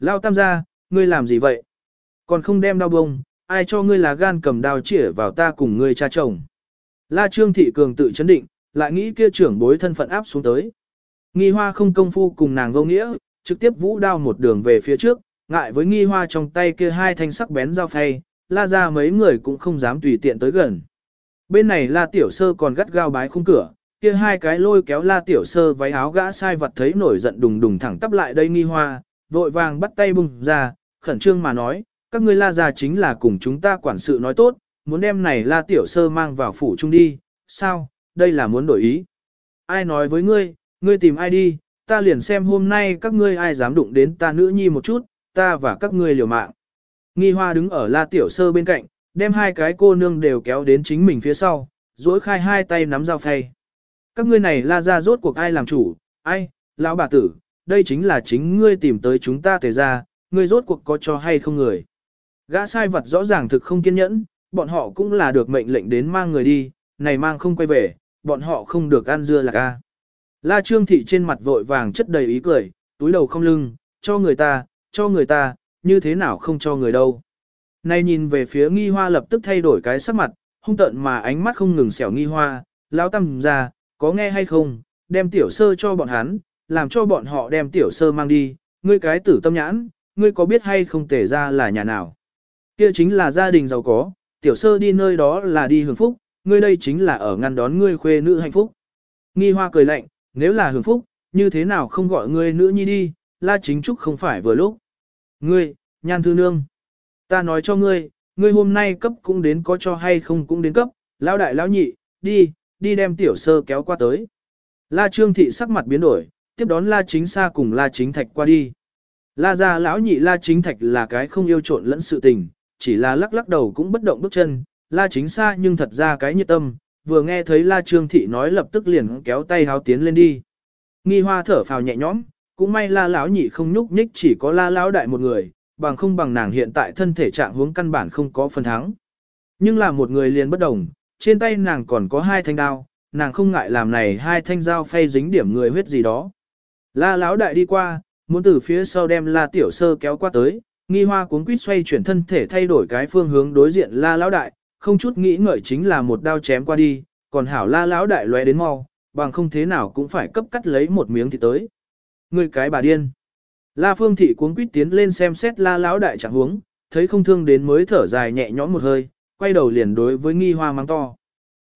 lao tam gia, ngươi làm gì vậy? Còn không đem đao bông, ai cho ngươi là gan cầm đao chĩa vào ta cùng ngươi cha chồng. La Trương Thị Cường tự chấn định, lại nghĩ kia trưởng bối thân phận áp xuống tới. Nghi hoa không công phu cùng nàng vô nghĩa, trực tiếp vũ đao một đường về phía trước, ngại với nghi hoa trong tay kia hai thanh sắc bén dao phay, la ra mấy người cũng không dám tùy tiện tới gần. Bên này la tiểu sơ còn gắt gao bái khung cửa, kia hai cái lôi kéo la tiểu sơ váy áo gã sai vật thấy nổi giận đùng đùng thẳng tắp lại đây nghi hoa, vội vàng bắt tay bùng ra, khẩn trương mà nói, các ngươi la ra chính là cùng chúng ta quản sự nói tốt, muốn đem này la tiểu sơ mang vào phủ trung đi, sao, đây là muốn đổi ý. Ai nói với ngươi, ngươi tìm ai đi, ta liền xem hôm nay các ngươi ai dám đụng đến ta nữ nhi một chút, ta và các ngươi liều mạng. Nghi hoa đứng ở la tiểu sơ bên cạnh, đem hai cái cô nương đều kéo đến chính mình phía sau, duỗi khai hai tay nắm dao phay. Các ngươi này la ra rốt cuộc ai làm chủ, ai, lão bà tử, đây chính là chính ngươi tìm tới chúng ta tề ra, ngươi rốt cuộc có cho hay không người. Gã sai vật rõ ràng thực không kiên nhẫn, bọn họ cũng là được mệnh lệnh đến mang người đi, này mang không quay về, bọn họ không được ăn dưa là ca. La Trương Thị trên mặt vội vàng chất đầy ý cười, túi đầu không lưng, cho người ta, cho người ta, như thế nào không cho người đâu. Nay nhìn về phía nghi hoa lập tức thay đổi cái sắc mặt, hung tận mà ánh mắt không ngừng xẻo nghi hoa, lão tâm ra, có nghe hay không, đem tiểu sơ cho bọn hắn, làm cho bọn họ đem tiểu sơ mang đi, ngươi cái tử tâm nhãn, ngươi có biết hay không tể ra là nhà nào. Kia chính là gia đình giàu có, tiểu sơ đi nơi đó là đi hưởng phúc, ngươi đây chính là ở ngăn đón ngươi khuê nữ hạnh phúc. Nghi hoa cười lạnh, nếu là hưởng phúc, như thế nào không gọi ngươi nữ nhi đi, la chính trúc không phải vừa lúc. Ngươi, nhan thư nương. Ta nói cho ngươi, ngươi hôm nay cấp cũng đến có cho hay không cũng đến cấp, lão đại lão nhị, đi, đi đem tiểu sơ kéo qua tới. La trương thị sắc mặt biến đổi, tiếp đón la chính xa cùng la chính thạch qua đi. La gia lão nhị la chính thạch là cái không yêu trộn lẫn sự tình, chỉ là lắc lắc đầu cũng bất động bước chân, la chính xa nhưng thật ra cái nhiệt tâm, vừa nghe thấy la trương thị nói lập tức liền kéo tay háo tiến lên đi. Nghi hoa thở phào nhẹ nhõm, cũng may la lão nhị không nhúc nhích chỉ có la lão đại một người, bằng không bằng nàng hiện tại thân thể trạng huống căn bản không có phần thắng. Nhưng là một người liền bất đồng, trên tay nàng còn có hai thanh đao, nàng không ngại làm này hai thanh dao phay dính điểm người huyết gì đó. La lão đại đi qua, muốn từ phía sau đem la tiểu sơ kéo qua tới, nghi hoa cuống quýt xoay chuyển thân thể thay đổi cái phương hướng đối diện la lão đại, không chút nghĩ ngợi chính là một đao chém qua đi, còn hảo la lão đại lóe đến mau, bằng không thế nào cũng phải cấp cắt lấy một miếng thì tới. Người cái bà điên. La Phương Thị cuống quýt tiến lên xem xét la lão đại trạng huống, thấy không thương đến mới thở dài nhẹ nhõm một hơi, quay đầu liền đối với nghi hoa mang to.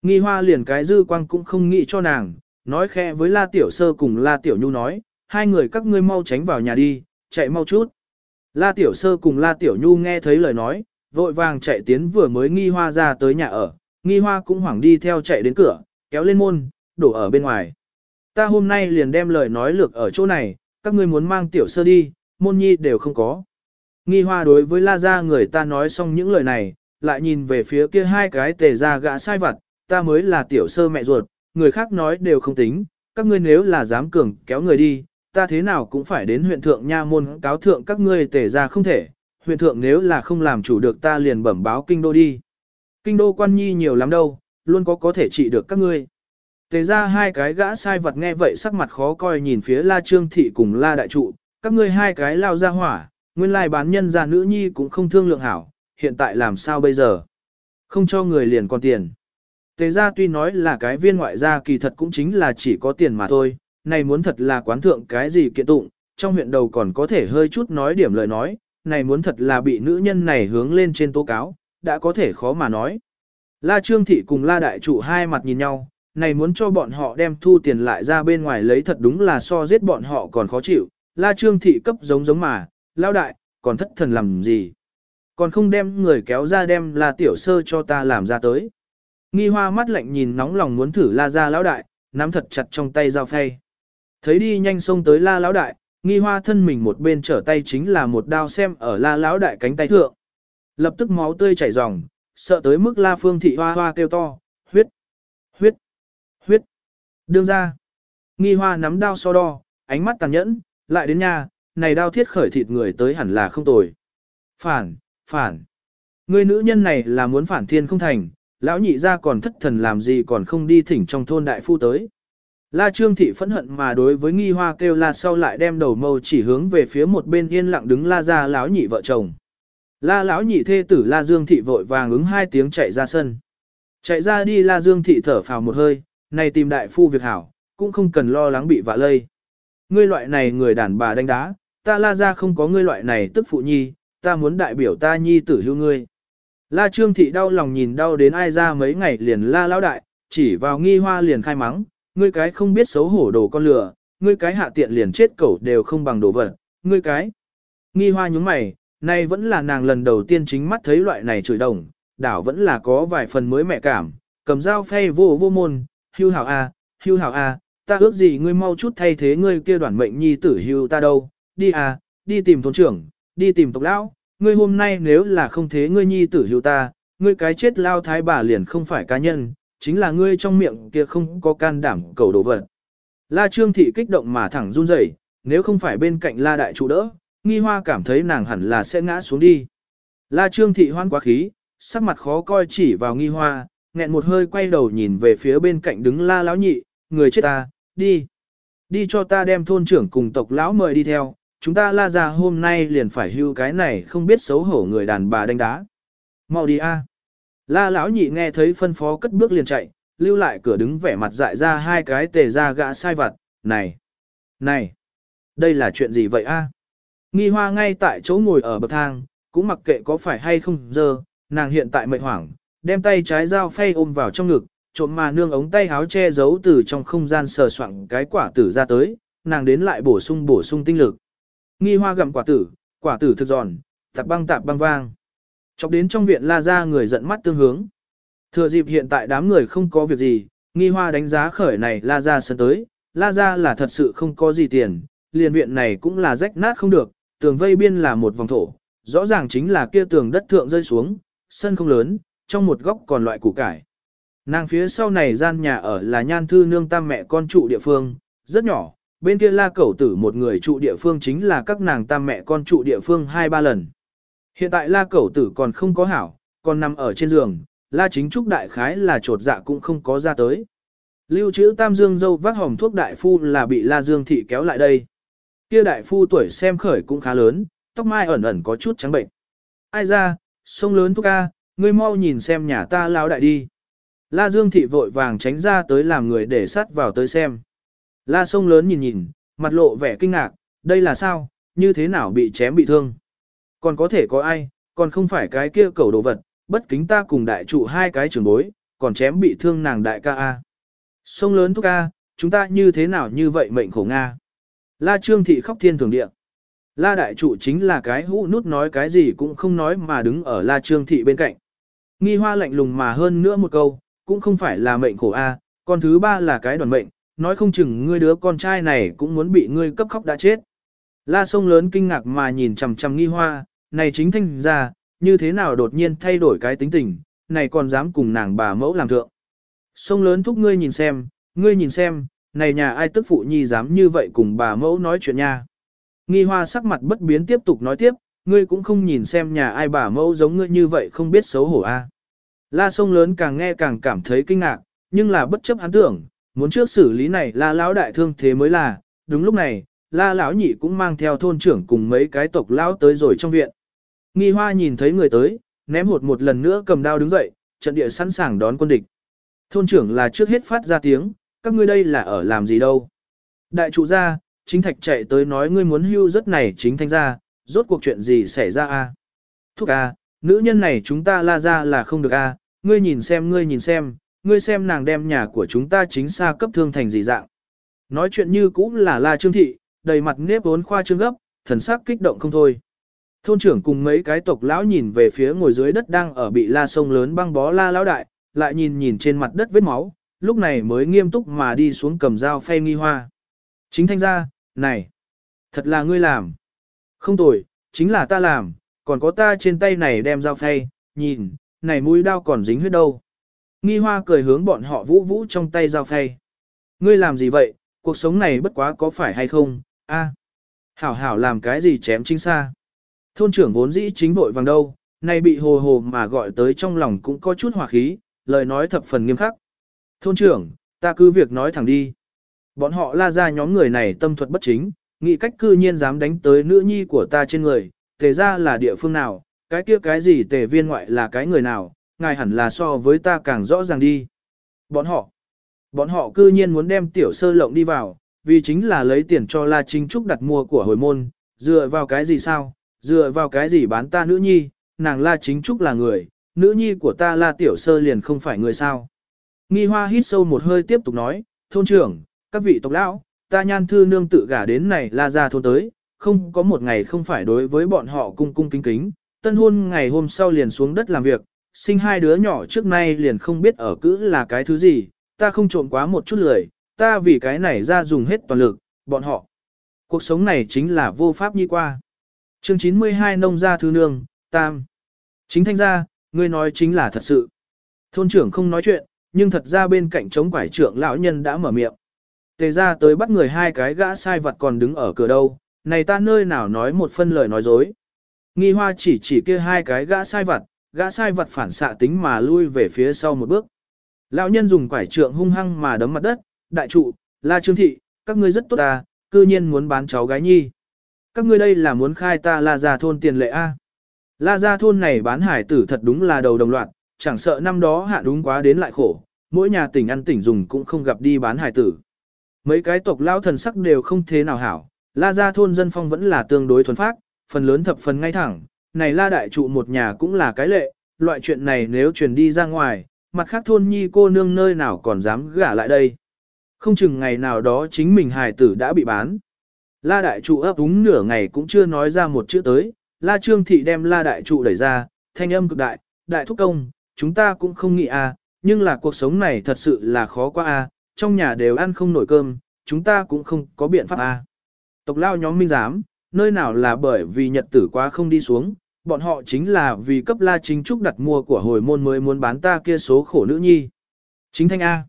Nghi hoa liền cái dư quang cũng không nghĩ cho nàng, nói khẽ với la tiểu sơ cùng la tiểu nhu nói, hai người các ngươi mau tránh vào nhà đi, chạy mau chút. La tiểu sơ cùng la tiểu nhu nghe thấy lời nói, vội vàng chạy tiến vừa mới nghi hoa ra tới nhà ở, nghi hoa cũng hoảng đi theo chạy đến cửa, kéo lên môn, đổ ở bên ngoài. Ta hôm nay liền đem lời nói lược ở chỗ này, các ngươi muốn mang tiểu sơ đi, môn nhi đều không có. Nghi hoa đối với la gia người ta nói xong những lời này, lại nhìn về phía kia hai cái tề ra gã sai vặt, ta mới là tiểu sơ mẹ ruột, người khác nói đều không tính, các ngươi nếu là dám cường kéo người đi, ta thế nào cũng phải đến huyện thượng nha môn cáo thượng các ngươi tề ra không thể, huyện thượng nếu là không làm chủ được ta liền bẩm báo kinh đô đi. Kinh đô quan nhi nhiều lắm đâu, luôn có có thể trị được các ngươi. Tề ra hai cái gã sai vật nghe vậy sắc mặt khó coi nhìn phía La Trương Thị cùng La Đại Trụ, các ngươi hai cái lao ra hỏa, nguyên lai bán nhân ra nữ nhi cũng không thương lượng hảo, hiện tại làm sao bây giờ? Không cho người liền còn tiền. Tề ra tuy nói là cái viên ngoại gia kỳ thật cũng chính là chỉ có tiền mà thôi, này muốn thật là quán thượng cái gì kiện tụng, trong huyện đầu còn có thể hơi chút nói điểm lời nói, này muốn thật là bị nữ nhân này hướng lên trên tố cáo, đã có thể khó mà nói. La Trương Thị cùng La Đại Trụ hai mặt nhìn nhau, này muốn cho bọn họ đem thu tiền lại ra bên ngoài lấy thật đúng là so giết bọn họ còn khó chịu. La Trương Thị cấp giống giống mà, lao đại, còn thất thần làm gì? Còn không đem người kéo ra đem La Tiểu Sơ cho ta làm ra tới. Nghi hoa mắt lạnh nhìn nóng lòng muốn thử La ra lão đại, nắm thật chặt trong tay dao phay. Thấy đi nhanh xông tới La lão đại, nghi hoa thân mình một bên trở tay chính là một đao xem ở La lão đại cánh tay thượng. Lập tức máu tươi chảy ròng, sợ tới mức La Phương Thị hoa hoa kêu to, huyết, huyết. Huyết. Đương ra. Nghi hoa nắm đao so đo, ánh mắt tàn nhẫn, lại đến nhà, này đao thiết khởi thịt người tới hẳn là không tồi. Phản, phản. Người nữ nhân này là muốn phản thiên không thành, lão nhị ra còn thất thần làm gì còn không đi thỉnh trong thôn đại phu tới. La Trương Thị phẫn hận mà đối với nghi hoa kêu la sau lại đem đầu mâu chỉ hướng về phía một bên yên lặng đứng la ra lão nhị vợ chồng. La lão nhị thê tử La Dương Thị vội vàng ứng hai tiếng chạy ra sân. Chạy ra đi La Dương Thị thở phào một hơi, này tìm đại phu việc hảo, cũng không cần lo lắng bị vạ lây. Ngươi loại này người đàn bà đánh đá, ta la ra không có ngươi loại này tức phụ nhi, ta muốn đại biểu ta nhi tử hưu ngươi. La Trương Thị đau lòng nhìn đau đến ai ra mấy ngày liền la lão đại, chỉ vào nghi hoa liền khai mắng, ngươi cái không biết xấu hổ đồ con lừa, ngươi cái hạ tiện liền chết cẩu đều không bằng đồ vật, ngươi cái. Nghi hoa nhúng mày, nay vẫn là nàng lần đầu tiên chính mắt thấy loại này chửi đồng, đảo vẫn là có vài phần mới mẹ cảm, cầm dao phay vô vô môn, hưu hảo a, hưu hảo a, ta ước gì ngươi mau chút thay thế ngươi kia đoàn mệnh nhi tử hưu ta đâu, đi à, đi tìm thôn trưởng, đi tìm tộc lão, ngươi hôm nay nếu là không thế ngươi nhi tử hưu ta, ngươi cái chết lao thái bà liền không phải cá nhân, chính là ngươi trong miệng kia không có can đảm cầu đồ vật. La Trương Thị kích động mà thẳng run rẩy, nếu không phải bên cạnh La Đại Chủ đỡ, nghi hoa cảm thấy nàng hẳn là sẽ ngã xuống đi. La Trương Thị hoan quá khí, sắc mặt khó coi chỉ vào nghi hoa, nghẹn một hơi quay đầu nhìn về phía bên cạnh đứng La Lão Nhị, người chết ta, đi. Đi cho ta đem thôn trưởng cùng tộc lão mời đi theo, chúng ta la ra hôm nay liền phải hưu cái này không biết xấu hổ người đàn bà đánh đá. Mau đi a. La lão nhị nghe thấy phân phó cất bước liền chạy, lưu lại cửa đứng vẻ mặt dại ra hai cái tề ra gã sai vặt, này, này, đây là chuyện gì vậy a? Nghi hoa ngay tại chỗ ngồi ở bậc thang, cũng mặc kệ có phải hay không giờ, nàng hiện tại mệt hoảng, đem tay trái dao phay ôm vào trong ngực, trộm mà nương ống tay háo che giấu từ trong không gian sờ soạn cái quả tử ra tới, nàng đến lại bổ sung bổ sung tinh lực. Nghi hoa gặm quả tử, quả tử thực giòn, tạp băng tạp băng vang. Chọc đến trong viện la ra người giận mắt tương hướng. Thừa dịp hiện tại đám người không có việc gì, nghi hoa đánh giá khởi này la ra sân tới, la ra là thật sự không có gì tiền, liền viện này cũng là rách nát không được, tường vây biên là một vòng thổ, rõ ràng chính là kia tường đất thượng rơi xuống, sân không lớn, trong một góc còn loại củ cải. Nàng phía sau này gian nhà ở là nhan thư nương tam mẹ con trụ địa phương, rất nhỏ, bên kia la cẩu tử một người trụ địa phương chính là các nàng tam mẹ con trụ địa phương hai ba lần. Hiện tại la cẩu tử còn không có hảo, còn nằm ở trên giường, la chính trúc đại khái là trột dạ cũng không có ra tới. Lưu trữ tam dương dâu vác hồng thuốc đại phu là bị la dương thị kéo lại đây. Kia đại phu tuổi xem khởi cũng khá lớn, tóc mai ẩn ẩn có chút trắng bệnh. Ai ra, sông lớn thuốc ca, ngươi mau nhìn xem nhà ta lao đại đi. La Dương thị vội vàng tránh ra tới làm người để sát vào tới xem. La sông lớn nhìn nhìn, mặt lộ vẻ kinh ngạc, đây là sao, như thế nào bị chém bị thương. Còn có thể có ai, còn không phải cái kia cầu đồ vật, bất kính ta cùng đại trụ hai cái trường bối, còn chém bị thương nàng đại ca A. Sông lớn thúc A, chúng ta như thế nào như vậy mệnh khổ Nga. La Trương thị khóc thiên thường địa. La đại trụ chính là cái hũ nút nói cái gì cũng không nói mà đứng ở La Trương thị bên cạnh. Nghi hoa lạnh lùng mà hơn nữa một câu, cũng không phải là mệnh khổ a, con thứ ba là cái đoàn mệnh, nói không chừng ngươi đứa con trai này cũng muốn bị ngươi cấp khóc đã chết. La sông lớn kinh ngạc mà nhìn chằm chằm nghi hoa, này chính thanh ra, như thế nào đột nhiên thay đổi cái tính tình, này còn dám cùng nàng bà mẫu làm thượng. Sông lớn thúc ngươi nhìn xem, ngươi nhìn xem, này nhà ai tức phụ nhi dám như vậy cùng bà mẫu nói chuyện nha. Nghi hoa sắc mặt bất biến tiếp tục nói tiếp, ngươi cũng không nhìn xem nhà ai bà mẫu giống ngươi như vậy không biết xấu hổ a. La sông lớn càng nghe càng cảm thấy kinh ngạc, nhưng là bất chấp hắn tưởng, muốn trước xử lý này là lão đại thương thế mới là, đúng lúc này, la lão nhị cũng mang theo thôn trưởng cùng mấy cái tộc lão tới rồi trong viện. Nghi hoa nhìn thấy người tới, ném hột một lần nữa cầm đao đứng dậy, trận địa sẵn sàng đón quân địch. Thôn trưởng là trước hết phát ra tiếng, các ngươi đây là ở làm gì đâu. Đại trụ gia, chính thạch chạy tới nói ngươi muốn hưu rất này chính thanh ra, rốt cuộc chuyện gì xảy ra a? Thúc a, nữ nhân này chúng ta la ra là không được a, ngươi nhìn xem ngươi nhìn xem, ngươi xem nàng đem nhà của chúng ta chính xa cấp thương thành gì dạng. Nói chuyện như cũng là la trương thị, đầy mặt nếp vốn khoa trương gấp, thần sắc kích động không thôi. Thôn trưởng cùng mấy cái tộc lão nhìn về phía ngồi dưới đất đang ở bị la sông lớn băng bó la lão đại, lại nhìn nhìn trên mặt đất vết máu, lúc này mới nghiêm túc mà đi xuống cầm dao phay nghi hoa. Chính thanh ra, này, thật là ngươi làm. Không tồi, chính là ta làm, còn có ta trên tay này đem dao phay, nhìn, này mũi đao còn dính huyết đâu. Nghi hoa cười hướng bọn họ vũ vũ trong tay dao phay. Ngươi làm gì vậy, cuộc sống này bất quá có phải hay không, a Hảo hảo làm cái gì chém chính xa. Thôn trưởng vốn dĩ chính vội vàng đâu, nay bị hồ hồ mà gọi tới trong lòng cũng có chút hòa khí, lời nói thập phần nghiêm khắc. Thôn trưởng, ta cứ việc nói thẳng đi. Bọn họ la ra nhóm người này tâm thuật bất chính, nghĩ cách cư nhiên dám đánh tới nữ nhi của ta trên người, tề ra là địa phương nào, cái kia cái gì tề viên ngoại là cái người nào, ngài hẳn là so với ta càng rõ ràng đi. Bọn họ, bọn họ cư nhiên muốn đem tiểu sơ lộng đi vào, vì chính là lấy tiền cho La Chính Trúc đặt mua của hồi môn, dựa vào cái gì sao, dựa vào cái gì bán ta nữ nhi, nàng La Chính Trúc là người, nữ nhi của ta La Tiểu Sơ liền không phải người sao. Nghi hoa hít sâu một hơi tiếp tục nói, thôn trưởng, các vị tộc lão, ta nhan thư nương tự gả đến này La ra thôn tới, không có một ngày không phải đối với bọn họ cung cung kính kính, tân hôn ngày hôm sau liền xuống đất làm việc, sinh hai đứa nhỏ trước nay liền không biết ở cữ là cái thứ gì, ta không trộm quá một chút lười, ta vì cái này ra dùng hết toàn lực, bọn họ. Cuộc sống này chính là vô pháp nhi qua. Chương 92 nông gia thư nương, tam. Chính thanh gia, ngươi nói chính là thật sự. Thôn trưởng không nói chuyện, nhưng thật ra bên cạnh chống quải trưởng lão nhân đã mở miệng. Tề ra tới bắt người hai cái gã sai vật còn đứng ở cửa đâu, này ta nơi nào nói một phân lời nói dối. Nghi hoa chỉ chỉ kia hai cái gã sai vật, gã sai vật phản xạ tính mà lui về phía sau một bước. Lão nhân dùng quải trượng hung hăng mà đấm mặt đất, đại trụ, la trương thị, các ngươi rất tốt ta, cư nhiên muốn bán cháu gái nhi. Các ngươi đây là muốn khai ta la ra thôn tiền lệ A. La ra thôn này bán hải tử thật đúng là đầu đồng loạt, chẳng sợ năm đó hạ đúng quá đến lại khổ, mỗi nhà tỉnh ăn tỉnh dùng cũng không gặp đi bán hải tử. Mấy cái tộc lao thần sắc đều không thế nào hảo, la ra thôn dân phong vẫn là tương đối thuần phát, phần lớn thập phần ngay thẳng, này la đại trụ một nhà cũng là cái lệ, loại chuyện này nếu truyền đi ra ngoài, mặt khác thôn nhi cô nương nơi nào còn dám gả lại đây. Không chừng ngày nào đó chính mình hài tử đã bị bán. La đại trụ ấp úng nửa ngày cũng chưa nói ra một chữ tới, la trương thị đem la đại trụ đẩy ra, thanh âm cực đại, đại thúc công, chúng ta cũng không nghĩ à, nhưng là cuộc sống này thật sự là khó quá à, trong nhà đều ăn không nổi cơm, chúng ta cũng không có biện pháp à. Tộc lao nhóm minh giám, nơi nào là bởi vì nhật tử quá không đi xuống, bọn họ chính là vì cấp la chính trúc đặt mua của hồi môn mới muốn bán ta kia số khổ nữ nhi. Chính thanh A.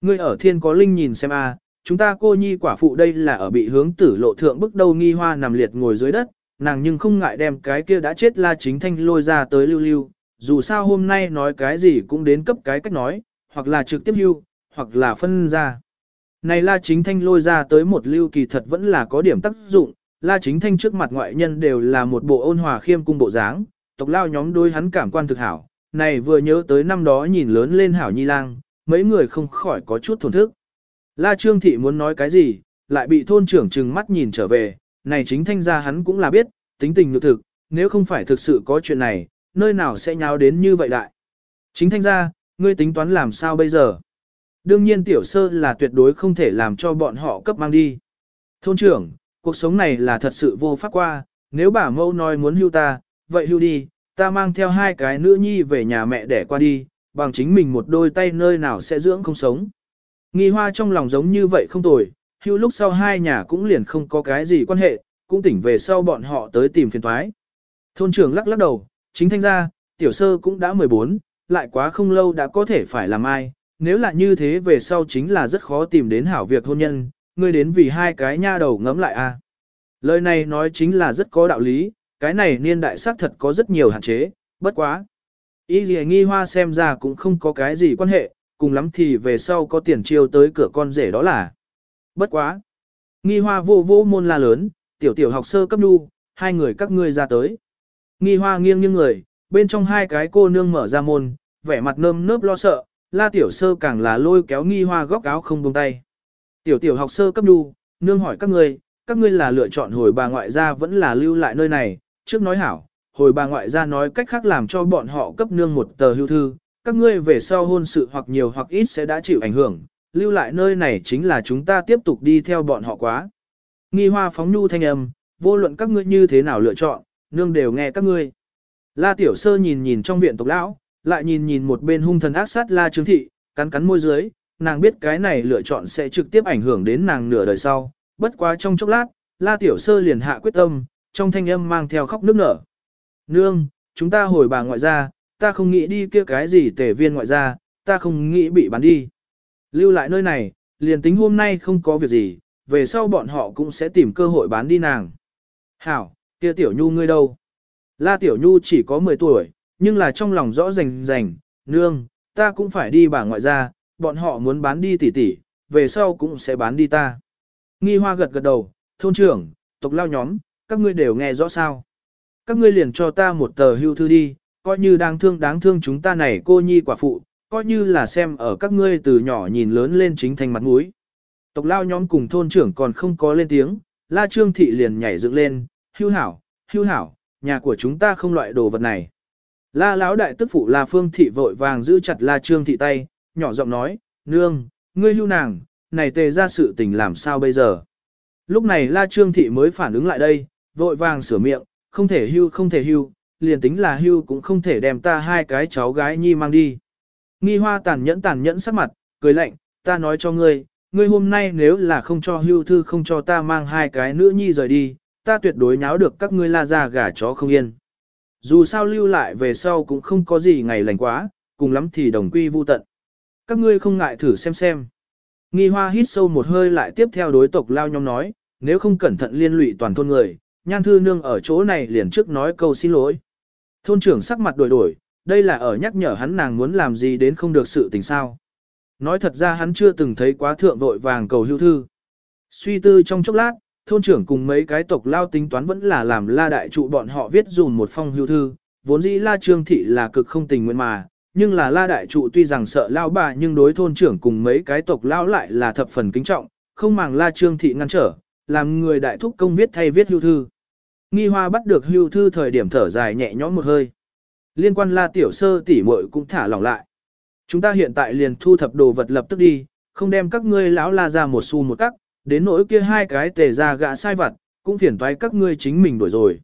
Ngươi ở thiên có linh nhìn xem A, chúng ta cô nhi quả phụ đây là ở bị hướng tử lộ thượng bức đầu nghi hoa nằm liệt ngồi dưới đất, nàng nhưng không ngại đem cái kia đã chết la chính thanh lôi ra tới lưu lưu, dù sao hôm nay nói cái gì cũng đến cấp cái cách nói, hoặc là trực tiếp lưu, hoặc là phân ra. Này la chính thanh lôi ra tới một lưu kỳ thật vẫn là có điểm tác dụng, La Chính Thanh trước mặt ngoại nhân đều là một bộ ôn hòa khiêm cung bộ dáng, tộc lao nhóm đôi hắn cảm quan thực hảo, này vừa nhớ tới năm đó nhìn lớn lên hảo nhi lang, mấy người không khỏi có chút thổn thức. La Trương Thị muốn nói cái gì, lại bị thôn trưởng trừng mắt nhìn trở về, này chính thanh ra hắn cũng là biết, tính tình nhược thực, nếu không phải thực sự có chuyện này, nơi nào sẽ nháo đến như vậy đại. Chính thanh ra, ngươi tính toán làm sao bây giờ? Đương nhiên tiểu sơ là tuyệt đối không thể làm cho bọn họ cấp mang đi. Thôn trưởng, cuộc sống này là thật sự vô pháp qua, nếu bà mẫu nói muốn hưu ta, vậy hưu đi, ta mang theo hai cái nữ nhi về nhà mẹ để qua đi, bằng chính mình một đôi tay nơi nào sẽ dưỡng không sống. Nghi hoa trong lòng giống như vậy không tồi, hưu lúc sau hai nhà cũng liền không có cái gì quan hệ, cũng tỉnh về sau bọn họ tới tìm phiền thoái. Thôn trưởng lắc lắc đầu, chính thanh ra, tiểu sơ cũng đã 14, lại quá không lâu đã có thể phải làm ai, nếu là như thế về sau chính là rất khó tìm đến hảo việc hôn nhân, ngươi đến vì hai cái nha đầu ngấm lại a. À. Lời này nói chính là rất có đạo lý, cái này niên đại xác thật có rất nhiều hạn chế, bất quá. Ý gì nghi hoa xem ra cũng không có cái gì quan hệ, cùng lắm thì về sau có tiền chiêu tới cửa con rể đó là. Bất quá. Nghi hoa vô vô môn la lớn, tiểu tiểu học sơ cấp nu, hai người các ngươi ra tới. Nghi hoa nghiêng nghiêng người, bên trong hai cái cô nương mở ra môn, vẻ mặt nơm nớp lo sợ, la tiểu sơ càng là lôi kéo nghi hoa góc áo không buông tay. Tiểu tiểu học sơ cấp nhu, nương hỏi các ngươi, các ngươi là lựa chọn hồi bà ngoại gia vẫn là lưu lại nơi này, trước nói hảo, hồi bà ngoại gia nói cách khác làm cho bọn họ cấp nương một tờ hưu thư, các ngươi về sau hôn sự hoặc nhiều hoặc ít sẽ đã chịu ảnh hưởng, lưu lại nơi này chính là chúng ta tiếp tục đi theo bọn họ quá. Nghi hoa phóng nhu thanh âm, vô luận các ngươi như thế nào lựa chọn, nương đều nghe các ngươi. La tiểu sơ nhìn nhìn trong viện tộc lão, lại nhìn nhìn một bên hung thần ác sát la trướng thị, cắn cắn môi dưới, nàng biết cái này lựa chọn sẽ trực tiếp ảnh hưởng đến nàng nửa đời sau, bất quá trong chốc lát, La Tiểu Sơ liền hạ quyết tâm, trong thanh âm mang theo khóc nước nở. Nương, chúng ta hồi bà ngoại gia, ta không nghĩ đi kia cái gì tể viên ngoại gia, ta không nghĩ bị bán đi. Lưu lại nơi này, liền tính hôm nay không có việc gì, về sau bọn họ cũng sẽ tìm cơ hội bán đi nàng. Hảo, kia Tiểu Nhu ngươi đâu? La Tiểu Nhu chỉ có 10 tuổi, nhưng là trong lòng rõ rành rành, nương, ta cũng phải đi bà ngoại gia, bọn họ muốn bán đi tỷ tỷ, về sau cũng sẽ bán đi ta. Nghi hoa gật gật đầu, thôn trưởng, tộc lao nhóm, các ngươi đều nghe rõ sao. Các ngươi liền cho ta một tờ hưu thư đi, coi như đáng thương đáng thương chúng ta này cô nhi quả phụ, coi như là xem ở các ngươi từ nhỏ nhìn lớn lên chính thành mặt mũi. Tộc lao nhóm cùng thôn trưởng còn không có lên tiếng, la trương thị liền nhảy dựng lên, hưu hảo, hưu hảo, nhà của chúng ta không loại đồ vật này. La lão đại tức phụ La Phương thị vội vàng giữ chặt La Trương thị tay, nhỏ giọng nói, nương, ngươi hưu nàng, này tề ra sự tình làm sao bây giờ. Lúc này La Trương thị mới phản ứng lại đây, vội vàng sửa miệng, không thể hưu không thể hưu, liền tính là hưu cũng không thể đem ta hai cái cháu gái nhi mang đi. Nghi hoa tàn nhẫn tàn nhẫn sắc mặt, cười lạnh, ta nói cho ngươi, ngươi hôm nay nếu là không cho hưu thư không cho ta mang hai cái nữ nhi rời đi, ta tuyệt đối nháo được các ngươi la ra gà chó không yên. Dù sao lưu lại về sau cũng không có gì ngày lành quá, cùng lắm thì đồng quy vu tận. Các ngươi không ngại thử xem xem. Nghi hoa hít sâu một hơi lại tiếp theo đối tộc lao nhóm nói, nếu không cẩn thận liên lụy toàn thôn người, nhan thư nương ở chỗ này liền trước nói câu xin lỗi. Thôn trưởng sắc mặt đổi đổi, đây là ở nhắc nhở hắn nàng muốn làm gì đến không được sự tình sao. Nói thật ra hắn chưa từng thấy quá thượng vội vàng cầu hưu thư. Suy tư trong chốc lát, thôn trưởng cùng mấy cái tộc lao tính toán vẫn là làm la đại trụ bọn họ viết dùm một phong hưu thư, vốn dĩ la trương thị là cực không tình nguyện mà, nhưng là la đại trụ tuy rằng sợ lao bà nhưng đối thôn trưởng cùng mấy cái tộc lao lại là thập phần kính trọng, không màng la trương thị ngăn trở, làm người đại thúc công viết thay viết hưu thư. Nghi hoa bắt được hưu thư thời điểm thở dài nhẹ nhõm một hơi. Liên quan la tiểu sơ tỷ muội cũng thả lỏng lại. Chúng ta hiện tại liền thu thập đồ vật lập tức đi, không đem các ngươi lão la ra một xu một cắc, đến nỗi kia hai cái tề ra gã sai vặt, cũng phiền toái các ngươi chính mình đổi rồi.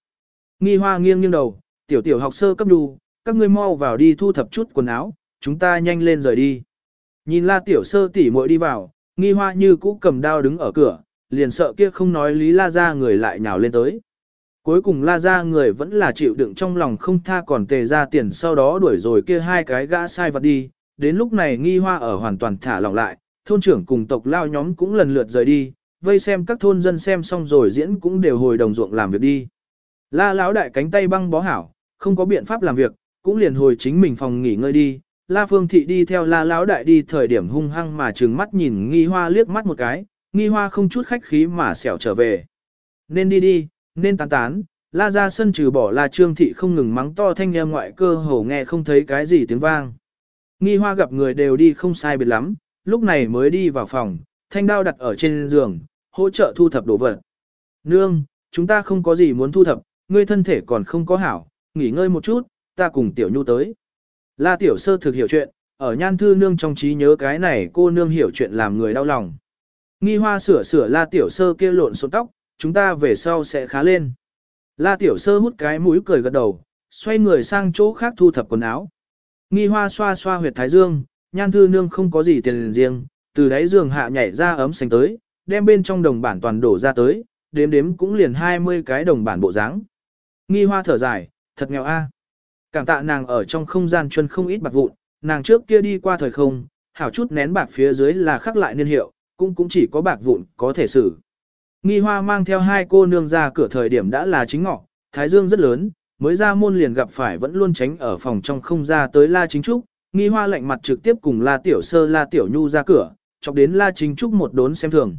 Nghi hoa nghiêng nghiêng đầu, tiểu tiểu học sơ cấp đu, các ngươi mau vào đi thu thập chút quần áo, chúng ta nhanh lên rời đi. Nhìn la tiểu sơ tỷ muội đi vào, nghi hoa như cũ cầm đao đứng ở cửa, liền sợ kia không nói lý la ra người lại nhào lên tới. Cuối cùng la ra người vẫn là chịu đựng trong lòng không tha còn tề ra tiền sau đó đuổi rồi kia hai cái gã sai vật đi, đến lúc này nghi hoa ở hoàn toàn thả lỏng lại, thôn trưởng cùng tộc lao nhóm cũng lần lượt rời đi, vây xem các thôn dân xem xong rồi diễn cũng đều hồi đồng ruộng làm việc đi. La lão đại cánh tay băng bó hảo, không có biện pháp làm việc, cũng liền hồi chính mình phòng nghỉ ngơi đi. La Phương Thị đi theo La lão đại đi thời điểm hung hăng mà trừng mắt nhìn Nghi Hoa liếc mắt một cái, Nghi Hoa không chút khách khí mà xẻo trở về. Nên đi đi, nên tán tán, La ra sân trừ bỏ La Trương Thị không ngừng mắng to thanh em ngoại cơ hồ nghe không thấy cái gì tiếng vang. Nghi Hoa gặp người đều đi không sai biệt lắm, lúc này mới đi vào phòng, thanh đao đặt ở trên giường, hỗ trợ thu thập đồ vật. Nương, chúng ta không có gì muốn thu thập, ngươi thân thể còn không có hảo, nghỉ ngơi một chút, ta cùng tiểu nhu tới. La tiểu sơ thực hiểu chuyện, ở nhan thư nương trong trí nhớ cái này cô nương hiểu chuyện làm người đau lòng. Nghi hoa sửa sửa la tiểu sơ kia lộn xộn tóc, chúng ta về sau sẽ khá lên. La tiểu sơ hút cái mũi cười gật đầu, xoay người sang chỗ khác thu thập quần áo. Nghi hoa xoa xoa huyệt thái dương, nhan thư nương không có gì tiền riêng, từ đáy giường hạ nhảy ra ấm sành tới, đem bên trong đồng bản toàn đổ ra tới, đếm đếm cũng liền 20 cái đồng bản bộ dáng. Nghi hoa thở dài, thật nghèo a. Cảm tạ nàng ở trong không gian chuân không ít bạc vụn, nàng trước kia đi qua thời không, hảo chút nén bạc phía dưới là khắc lại niên hiệu, cũng cũng chỉ có bạc vụn có thể xử. Nghi hoa mang theo hai cô nương ra cửa thời điểm đã là chính ngọ, thái dương rất lớn, mới ra môn liền gặp phải vẫn luôn tránh ở phòng trong không ra tới la chính trúc, nghi hoa lạnh mặt trực tiếp cùng la tiểu sơ la tiểu nhu ra cửa, chọc đến la chính trúc một đốn xem thường.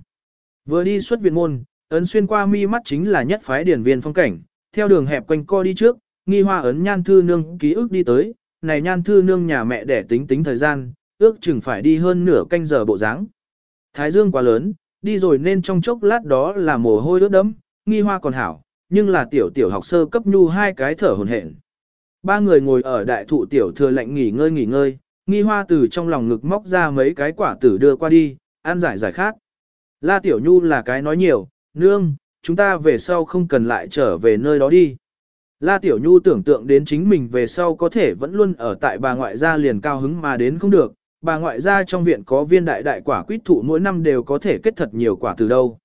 Vừa đi xuất viện môn, ấn xuyên qua mi mắt chính là nhất phái điển viên phong cảnh, theo đường hẹp quanh co đi trước, nghi hoa ấn nhan thư nương ký ức đi tới, này nhan thư nương nhà mẹ để tính tính thời gian, ước chừng phải đi hơn nửa canh giờ bộ dáng. Thái dương quá lớn, đi rồi nên trong chốc lát đó là mồ hôi ướt đẫm, nghi hoa còn hảo, nhưng là tiểu tiểu học sơ cấp nhu hai cái thở hồn hển. Ba người ngồi ở đại thụ tiểu thừa lạnh nghỉ ngơi nghỉ ngơi, nghi hoa từ trong lòng ngực móc ra mấy cái quả tử đưa qua đi, ăn giải giải khát. La Tiểu Nhu là cái nói nhiều, nương, chúng ta về sau không cần lại trở về nơi đó đi. La Tiểu Nhu tưởng tượng đến chính mình về sau có thể vẫn luôn ở tại bà ngoại gia liền cao hứng mà đến không được, bà ngoại gia trong viện có viên đại đại quả quýt thụ mỗi năm đều có thể kết thật nhiều quả từ đâu.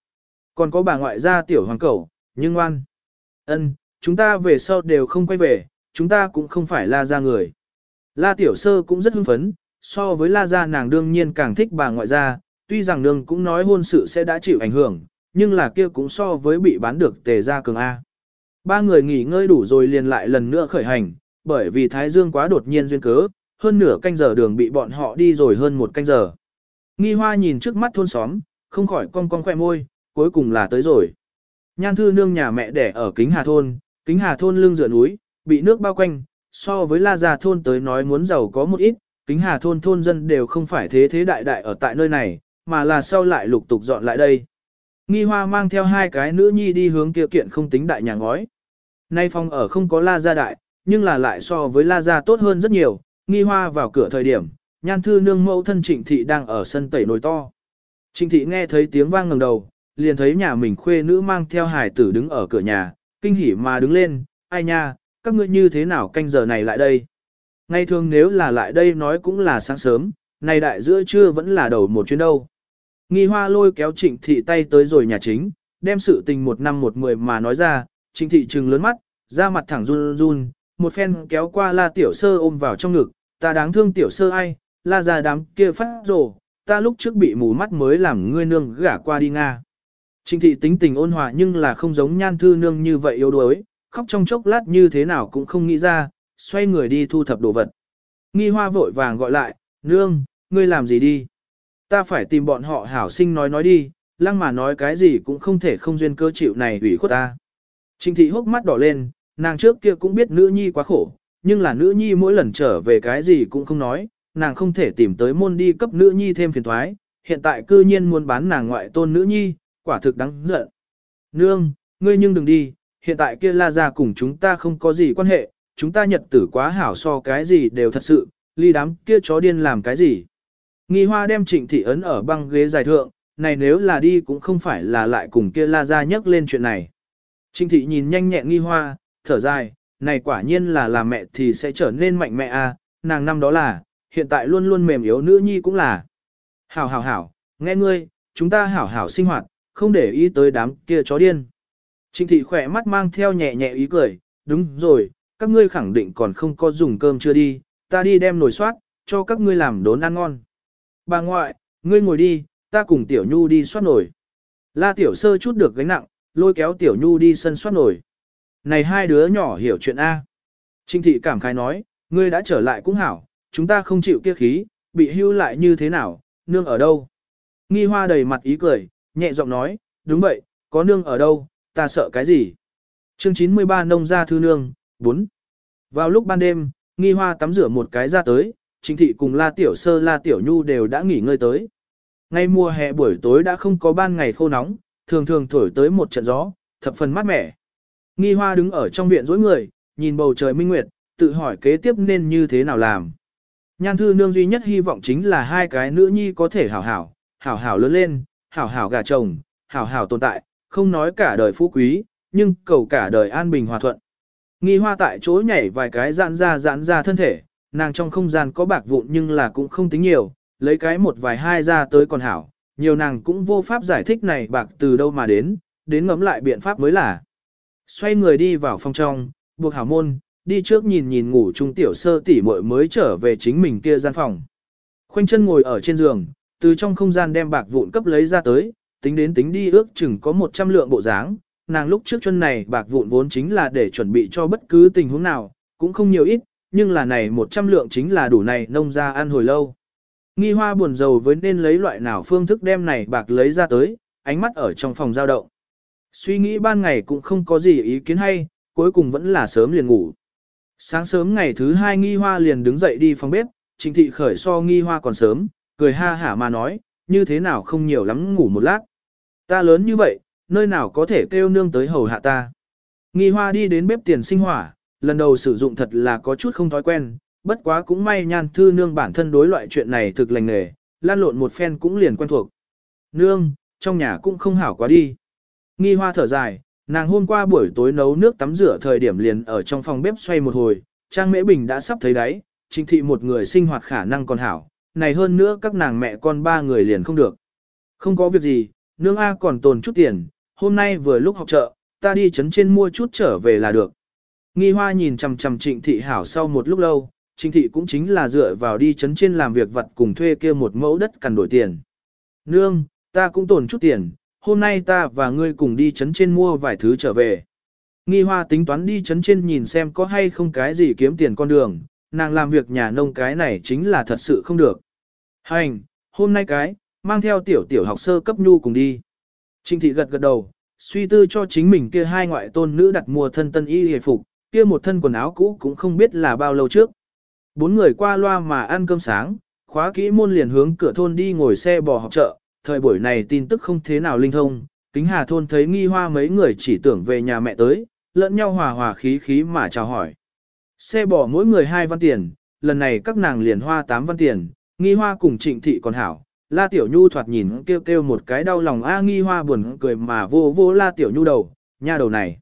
Còn có bà ngoại gia Tiểu Hoàng Cẩu, nhưng ngoan. ân, chúng ta về sau đều không quay về, chúng ta cũng không phải La gia người. La Tiểu Sơ cũng rất hưng phấn, so với La gia nàng đương nhiên càng thích bà ngoại gia, tuy rằng nương cũng nói hôn sự sẽ đã chịu ảnh hưởng, nhưng là kia cũng so với bị bán được tề gia cường A. Ba người nghỉ ngơi đủ rồi liền lại lần nữa khởi hành, bởi vì Thái Dương quá đột nhiên duyên cớ, hơn nửa canh giờ đường bị bọn họ đi rồi hơn một canh giờ. Nghi hoa nhìn trước mắt thôn xóm, không khỏi cong cong khoe môi, cuối cùng là tới rồi. Nhan thư nương nhà mẹ đẻ ở Kính Hà Thôn, Kính Hà Thôn lưng dựa núi, bị nước bao quanh, so với La Gia Thôn tới nói muốn giàu có một ít, Kính Hà Thôn thôn dân đều không phải thế thế đại đại ở tại nơi này, mà là sau lại lục tục dọn lại đây. Nghi hoa mang theo hai cái nữ nhi đi hướng kia kiện không tính đại nhà ngói. Nay phòng ở không có La Gia đại, nhưng là lại so với La Gia tốt hơn rất nhiều, nghi hoa vào cửa thời điểm, nhan thư nương mẫu thân trịnh thị đang ở sân tẩy nồi to. Trịnh thị nghe thấy tiếng vang ngẩng đầu, liền thấy nhà mình khuê nữ mang theo hải tử đứng ở cửa nhà, kinh hỉ mà đứng lên, ai nha, các ngươi như thế nào canh giờ này lại đây? Ngày thường nếu là lại đây nói cũng là sáng sớm, nay đại giữa trưa vẫn là đầu một chuyến đâu. Nghi hoa lôi kéo trịnh thị tay tới rồi nhà chính, đem sự tình một năm một mười mà nói ra, trịnh thị trừng lớn mắt, ra mặt thẳng run run, một phen kéo qua la tiểu sơ ôm vào trong ngực, ta đáng thương tiểu sơ ai, la ra đám kia phát rồ, ta lúc trước bị mù mắt mới làm ngươi nương gả qua đi Nga. Trịnh thị tính tình ôn hòa nhưng là không giống nhan thư nương như vậy yếu đuối, khóc trong chốc lát như thế nào cũng không nghĩ ra, xoay người đi thu thập đồ vật. Nghi hoa vội vàng gọi lại, nương, ngươi làm gì đi? Ta phải tìm bọn họ hảo sinh nói nói đi, lăng mà nói cái gì cũng không thể không duyên cơ chịu này ủy khuất ta. Trình thị hốc mắt đỏ lên, nàng trước kia cũng biết nữ nhi quá khổ, nhưng là nữ nhi mỗi lần trở về cái gì cũng không nói, nàng không thể tìm tới môn đi cấp nữ nhi thêm phiền thoái, hiện tại cư nhiên muốn bán nàng ngoại tôn nữ nhi, quả thực đáng giận. Nương, ngươi nhưng đừng đi, hiện tại kia la ra cùng chúng ta không có gì quan hệ, chúng ta nhật tử quá hảo so cái gì đều thật sự, ly đám kia chó điên làm cái gì. Nghi hoa đem trịnh thị ấn ở băng ghế dài thượng, này nếu là đi cũng không phải là lại cùng kia la ra nhắc lên chuyện này. Trinh thị nhìn nhanh nhẹn nghi hoa, thở dài, này quả nhiên là làm mẹ thì sẽ trở nên mạnh mẽ à, nàng năm đó là, hiện tại luôn luôn mềm yếu nữ nhi cũng là. Hảo hảo hảo, nghe ngươi, chúng ta hảo hảo sinh hoạt, không để ý tới đám kia chó điên. Trinh thị khỏe mắt mang theo nhẹ nhẹ ý cười, đúng rồi, các ngươi khẳng định còn không có dùng cơm chưa đi, ta đi đem nồi soát, cho các ngươi làm đốn ăn ngon. Bà ngoại, ngươi ngồi đi, ta cùng Tiểu Nhu đi soát nồi. La Tiểu Sơ chút được gánh nặng, lôi kéo Tiểu Nhu đi sân soát nổi, Này hai đứa nhỏ hiểu chuyện A. Trinh thị cảm khái nói, ngươi đã trở lại cũng hảo, chúng ta không chịu kia khí, bị hưu lại như thế nào, nương ở đâu. Nghi hoa đầy mặt ý cười, nhẹ giọng nói, đúng vậy, có nương ở đâu, ta sợ cái gì. Chương 93 nông gia thư nương, 4. Vào lúc ban đêm, nghi hoa tắm rửa một cái ra tới, chính thị cùng la tiểu sơ la tiểu nhu đều đã nghỉ ngơi tới. Ngay mùa hè buổi tối đã không có ban ngày khô nóng, thường thường thổi tới một trận gió, thập phần mát mẻ. Nghi hoa đứng ở trong viện dối người, nhìn bầu trời minh nguyệt, tự hỏi kế tiếp nên như thế nào làm. Nhan thư nương duy nhất hy vọng chính là hai cái nữ nhi có thể hảo hảo, hảo hảo lớn lên, hảo hảo gà chồng, hảo hảo tồn tại, không nói cả đời phú quý, nhưng cầu cả đời an bình hòa thuận. Nghi hoa tại chỗ nhảy vài cái giãn ra giãn ra thân thể, nàng trong không gian có bạc vụn nhưng là cũng không tính nhiều, lấy cái một vài hai ra tới còn hảo, nhiều nàng cũng vô pháp giải thích này bạc từ đâu mà đến, đến ngấm lại biện pháp mới là. Xoay người đi vào phòng trong, buộc hảo môn, đi trước nhìn nhìn ngủ trung tiểu sơ tỷ muội mới trở về chính mình kia gian phòng. Khoanh chân ngồi ở trên giường, từ trong không gian đem bạc vụn cấp lấy ra tới, tính đến tính đi ước chừng có 100 lượng bộ dáng. Nàng lúc trước chân này bạc vụn vốn chính là để chuẩn bị cho bất cứ tình huống nào, cũng không nhiều ít, nhưng là này 100 lượng chính là đủ này nông ra ăn hồi lâu. Nghi hoa buồn rầu với nên lấy loại nào phương thức đem này bạc lấy ra tới, ánh mắt ở trong phòng giao động. Suy nghĩ ban ngày cũng không có gì ý kiến hay, cuối cùng vẫn là sớm liền ngủ. Sáng sớm ngày thứ hai nghi hoa liền đứng dậy đi phòng bếp, trịnh thị khởi so nghi hoa còn sớm, cười ha hả mà nói, như thế nào không nhiều lắm ngủ một lát. Ta lớn như vậy, nơi nào có thể kêu nương tới hầu hạ ta. Nghi hoa đi đến bếp tiền sinh hỏa, lần đầu sử dụng thật là có chút không thói quen, bất quá cũng may nhan thư nương bản thân đối loại chuyện này thực lành nghề, lan lộn một phen cũng liền quen thuộc. Nương, trong nhà cũng không hảo quá đi. Nghi hoa thở dài, nàng hôm qua buổi tối nấu nước tắm rửa thời điểm liền ở trong phòng bếp xoay một hồi, Trang Mễ Bình đã sắp thấy đấy, chính thị một người sinh hoạt khả năng còn hảo, này hơn nữa các nàng mẹ con ba người liền không được. Không có việc gì, nương A còn tồn chút tiền, hôm nay vừa lúc học chợ, ta đi chấn trên mua chút trở về là được. Nghi hoa nhìn chằm chằm trịnh thị hảo sau một lúc lâu, Trinh thị cũng chính là dựa vào đi chấn trên làm việc vật cùng thuê kia một mẫu đất cần đổi tiền. Nương, ta cũng tồn chút tiền, hôm nay ta và ngươi cùng đi chấn trên mua vài thứ trở về. Nghi hoa tính toán đi chấn trên nhìn xem có hay không cái gì kiếm tiền con đường, nàng làm việc nhà nông cái này chính là thật sự không được. Hành, hôm nay cái, mang theo tiểu tiểu học sơ cấp nhu cùng đi. Trinh thị gật gật đầu, suy tư cho chính mình kia hai ngoại tôn nữ đặt mua thân tân y hề phục, kia một thân quần áo cũ cũng không biết là bao lâu trước. Bốn người qua loa mà ăn cơm sáng, khóa kỹ môn liền hướng cửa thôn đi ngồi xe bò học chợ, thời buổi này tin tức không thế nào linh thông, kính hà thôn thấy nghi hoa mấy người chỉ tưởng về nhà mẹ tới, lẫn nhau hòa hòa khí khí mà chào hỏi. Xe bò mỗi người hai văn tiền, lần này các nàng liền hoa tám văn tiền, nghi hoa cùng trịnh thị còn hảo. La Tiểu Nhu thoạt nhìn kêu kêu một cái đau lòng a nghi hoa buồn cười mà vô vô La Tiểu Nhu đầu, nha đầu này.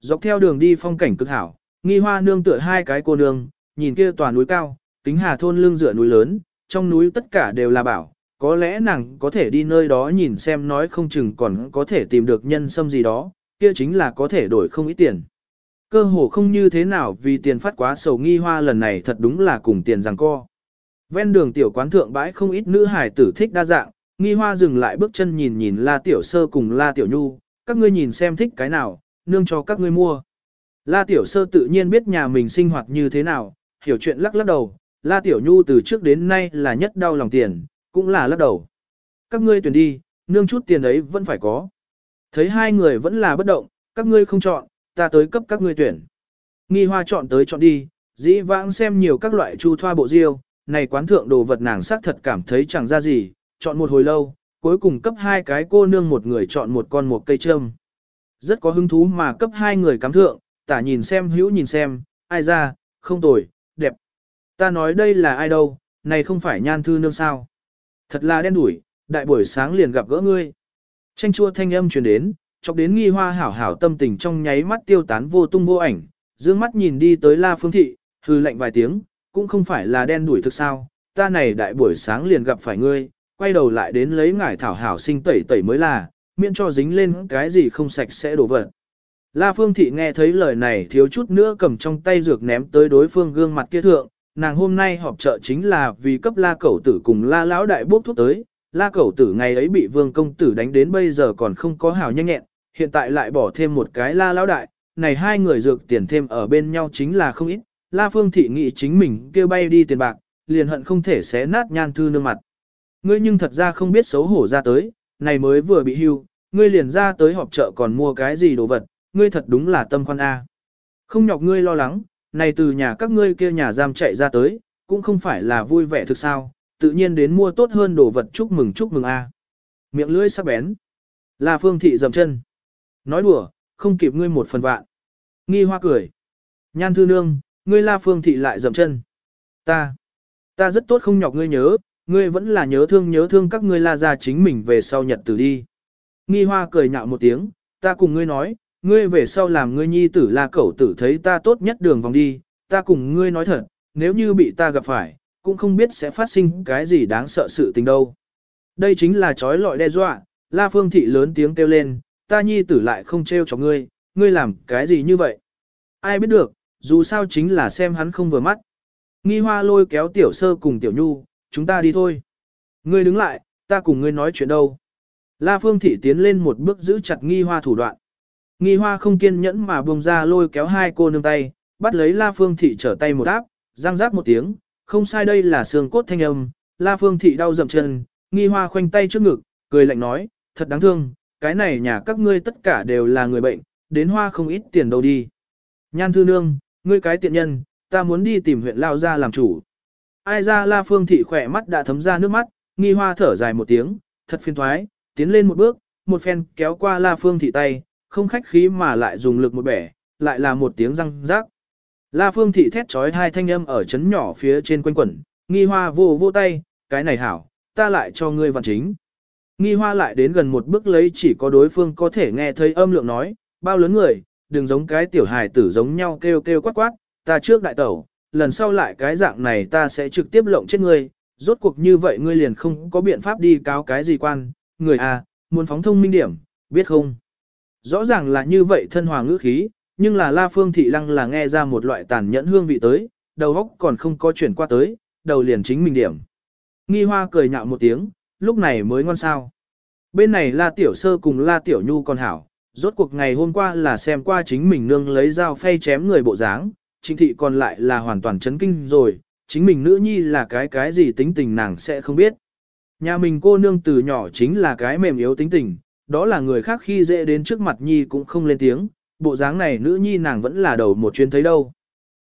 Dọc theo đường đi phong cảnh cực hảo, nghi hoa nương tựa hai cái cô nương, nhìn kia tòa núi cao, kính hà thôn lưng dựa núi lớn, trong núi tất cả đều là bảo, có lẽ nàng có thể đi nơi đó nhìn xem nói không chừng còn có thể tìm được nhân sâm gì đó, kia chính là có thể đổi không ít tiền. Cơ hồ không như thế nào vì tiền phát quá sầu nghi hoa lần này thật đúng là cùng tiền rằng co. Ven đường tiểu quán thượng bãi không ít nữ hải tử thích đa dạng, nghi hoa dừng lại bước chân nhìn nhìn la tiểu sơ cùng la tiểu nhu, các ngươi nhìn xem thích cái nào, nương cho các ngươi mua. La tiểu sơ tự nhiên biết nhà mình sinh hoạt như thế nào, hiểu chuyện lắc lắc đầu, la tiểu nhu từ trước đến nay là nhất đau lòng tiền, cũng là lắc đầu. Các ngươi tuyển đi, nương chút tiền ấy vẫn phải có. Thấy hai người vẫn là bất động, các ngươi không chọn, ta tới cấp các ngươi tuyển. Nghi hoa chọn tới chọn đi, dĩ vãng xem nhiều các loại chu thoa bộ diêu, này quán thượng đồ vật nàng sắc thật cảm thấy chẳng ra gì, chọn một hồi lâu, cuối cùng cấp hai cái cô nương một người chọn một con một cây trâm. Rất có hứng thú mà cấp hai người cắm thượng, tả nhìn xem hữu nhìn xem, ai ra, không tồi. Ta nói đây là ai đâu, này không phải nhan thư nương sao. Thật là đen đủi, đại buổi sáng liền gặp gỡ ngươi. Tranh chua thanh âm truyền đến, chọc đến nghi hoa hảo hảo tâm tình trong nháy mắt tiêu tán vô tung vô ảnh, dương mắt nhìn đi tới La Phương Thị, hư lệnh vài tiếng, cũng không phải là đen đuổi thực sao, ta này đại buổi sáng liền gặp phải ngươi, quay đầu lại đến lấy ngải thảo hảo sinh tẩy tẩy mới là, miễn cho dính lên cái gì không sạch sẽ đổ vật. La Phương Thị nghe thấy lời này thiếu chút nữa cầm trong tay dược ném tới đối phương gương mặt kia thượng, nàng hôm nay họp chợ chính là vì cấp La Cẩu Tử cùng La Lão Đại bốc thuốc tới, La Cẩu Tử ngày ấy bị Vương Công Tử đánh đến bây giờ còn không có hảo nhanh nhẹn, hiện tại lại bỏ thêm một cái La Lão Đại, này hai người dược tiền thêm ở bên nhau chính là không ít, La Phương Thị nghĩ chính mình kêu bay đi tiền bạc, liền hận không thể xé nát nhan thư nương mặt. Ngươi nhưng thật ra không biết xấu hổ ra tới, này mới vừa bị hưu, ngươi liền ra tới họp chợ còn mua cái gì đồ vật, ngươi thật đúng là tâm khoan A. Không nhọc ngươi lo lắng, này từ nhà các ngươi kia nhà giam chạy ra tới, cũng không phải là vui vẻ thực sao, tự nhiên đến mua tốt hơn đồ vật chúc mừng chúc mừng A. À. Miệng lưỡi sắc bén. La Phương Thị dầm chân. Nói đùa, không kịp ngươi một phần vạn. Nghi hoa cười. Nhan thư nương, ngươi La Phương Thị lại dầm chân. Ta. Ta rất tốt không nhọc ngươi nhớ, ngươi vẫn là nhớ thương nhớ thương các ngươi la ra chính mình về sau nhật tử đi. Nghi hoa cười nhạo một tiếng, ta cùng ngươi nói, ngươi về sau làm ngươi nhi tử la cẩu tử thấy ta tốt nhất đường vòng đi, ta cùng ngươi nói thật, nếu như bị ta gặp phải, cũng không biết sẽ phát sinh cái gì đáng sợ sự tình đâu. Đây chính là trói lọi đe dọa, la phương thị lớn tiếng kêu lên, ta nhi tử lại không trêu cho ngươi, ngươi làm cái gì như vậy? Ai biết được, dù sao chính là xem hắn không vừa mắt. Nghi hoa lôi kéo tiểu sơ cùng tiểu nhu, chúng ta đi thôi. Ngươi đứng lại, ta cùng ngươi nói chuyện đâu. La Phương Thị tiến lên một bước giữ chặt nghi hoa thủ đoạn. Nghi hoa không kiên nhẫn mà buông ra lôi kéo hai cô nương tay, bắt lấy La Phương Thị trở tay một áp, răng rác một tiếng, không sai đây là xương cốt thanh âm. La Phương Thị đau dậm chân, nghi hoa khoanh tay trước ngực, cười lạnh nói, thật đáng thương, cái này nhà các ngươi tất cả đều là người bệnh, đến hoa không ít tiền đâu đi. Nhan thư nương, ngươi cái tiện nhân, ta muốn đi tìm huyện lao ra làm chủ. Ai ra la phương thị khỏe mắt đã thấm ra nước mắt, nghi hoa thở dài một tiếng, thật phiền thoái, tiến lên một bước, một phen kéo qua la phương thị tay, không khách khí mà lại dùng lực một bẻ, lại là một tiếng răng rác. La phương thị thét trói hai thanh âm ở chấn nhỏ phía trên quanh quẩn, nghi hoa vô vô tay, cái này hảo, ta lại cho ngươi vạn chính. Nghi hoa lại đến gần một bước lấy chỉ có đối phương có thể nghe thấy âm lượng nói, bao lớn người, đừng giống cái tiểu hài tử giống nhau kêu kêu quát quát, ta trước đại tẩu, lần sau lại cái dạng này ta sẽ trực tiếp lộng chết ngươi, rốt cuộc như vậy ngươi liền không có biện pháp đi cáo cái gì quan, người à, muốn phóng thông minh điểm, biết không? Rõ ràng là như vậy thân hòa ngữ khí, nhưng là La Phương Thị Lăng là nghe ra một loại tàn nhẫn hương vị tới, đầu óc còn không có chuyển qua tới, đầu liền chính mình điểm. Nghi Hoa cười nhạo một tiếng, lúc này mới ngon sao. Bên này La Tiểu Sơ cùng La Tiểu Nhu còn hảo, rốt cuộc ngày hôm qua là xem qua chính mình nương lấy dao phay chém người bộ dáng, chính thị còn lại là hoàn toàn chấn kinh rồi, chính mình nữ nhi là cái cái gì tính tình nàng sẽ không biết. Nhà mình cô nương từ nhỏ chính là cái mềm yếu tính tình, đó là người khác khi dễ đến trước mặt nhi cũng không lên tiếng, bộ dáng này nữ nhi nàng vẫn là đầu một chuyến thấy đâu.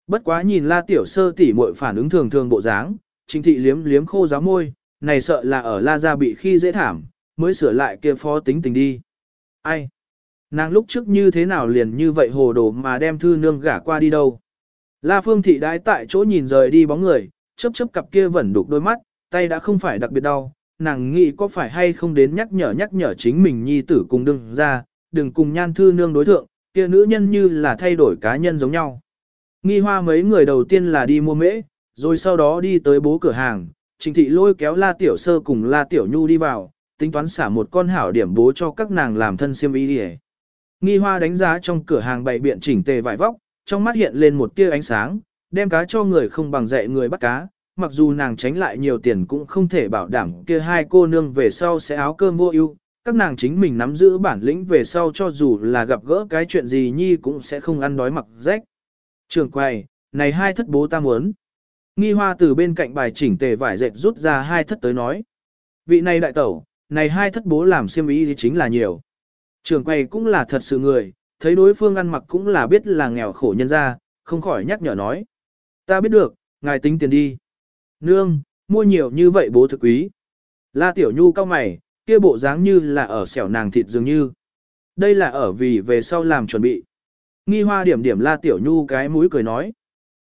Bất quá nhìn la tiểu sơ tỉ muội phản ứng thường thường bộ dáng, trình thị liếm liếm khô giáo môi, này sợ là ở la gia bị khi dễ thảm, mới sửa lại kia phó tính tình đi. Ai? Nàng lúc trước như thế nào liền như vậy hồ đồ mà đem thư nương gả qua đi đâu? La phương thị đái tại chỗ nhìn rời đi bóng người, chớp chớp cặp kia vẫn đục đôi mắt, tay đã không phải đặc biệt đau, nàng nghĩ có phải hay không đến nhắc nhở nhắc nhở chính mình nhi tử cùng đừng ra, đừng cùng nhan thư nương đối thượng, kia nữ nhân như là thay đổi cá nhân giống nhau. Nghi hoa mấy người đầu tiên là đi mua mễ, rồi sau đó đi tới bố cửa hàng, trình thị lôi kéo la tiểu sơ cùng la tiểu nhu đi vào, tính toán xả một con hảo điểm bố cho các nàng làm thân siêm y đi Nghi hoa đánh giá trong cửa hàng bày biện chỉnh tề vải vóc, trong mắt hiện lên một tia ánh sáng, đem cá cho người không bằng dạy người bắt cá, mặc dù nàng tránh lại nhiều tiền cũng không thể bảo đảm kia hai cô nương về sau sẽ áo cơm vô ưu. Các nàng chính mình nắm giữ bản lĩnh về sau cho dù là gặp gỡ cái chuyện gì nhi cũng sẽ không ăn đói mặc rách. Trường quầy, này hai thất bố ta muốn. Nghi hoa từ bên cạnh bài chỉnh tề vải dệt rút ra hai thất tới nói. Vị này đại tẩu, này hai thất bố làm xiêm ý thì chính là nhiều. Trường quầy cũng là thật sự người, thấy đối phương ăn mặc cũng là biết là nghèo khổ nhân ra, không khỏi nhắc nhở nói. Ta biết được, ngài tính tiền đi. Nương, mua nhiều như vậy bố thực quý. La Tiểu Nhu cao mày, kia bộ dáng như là ở xẻo nàng thịt dường như. Đây là ở vì về sau làm chuẩn bị. Nghi hoa điểm điểm La Tiểu Nhu cái mũi cười nói.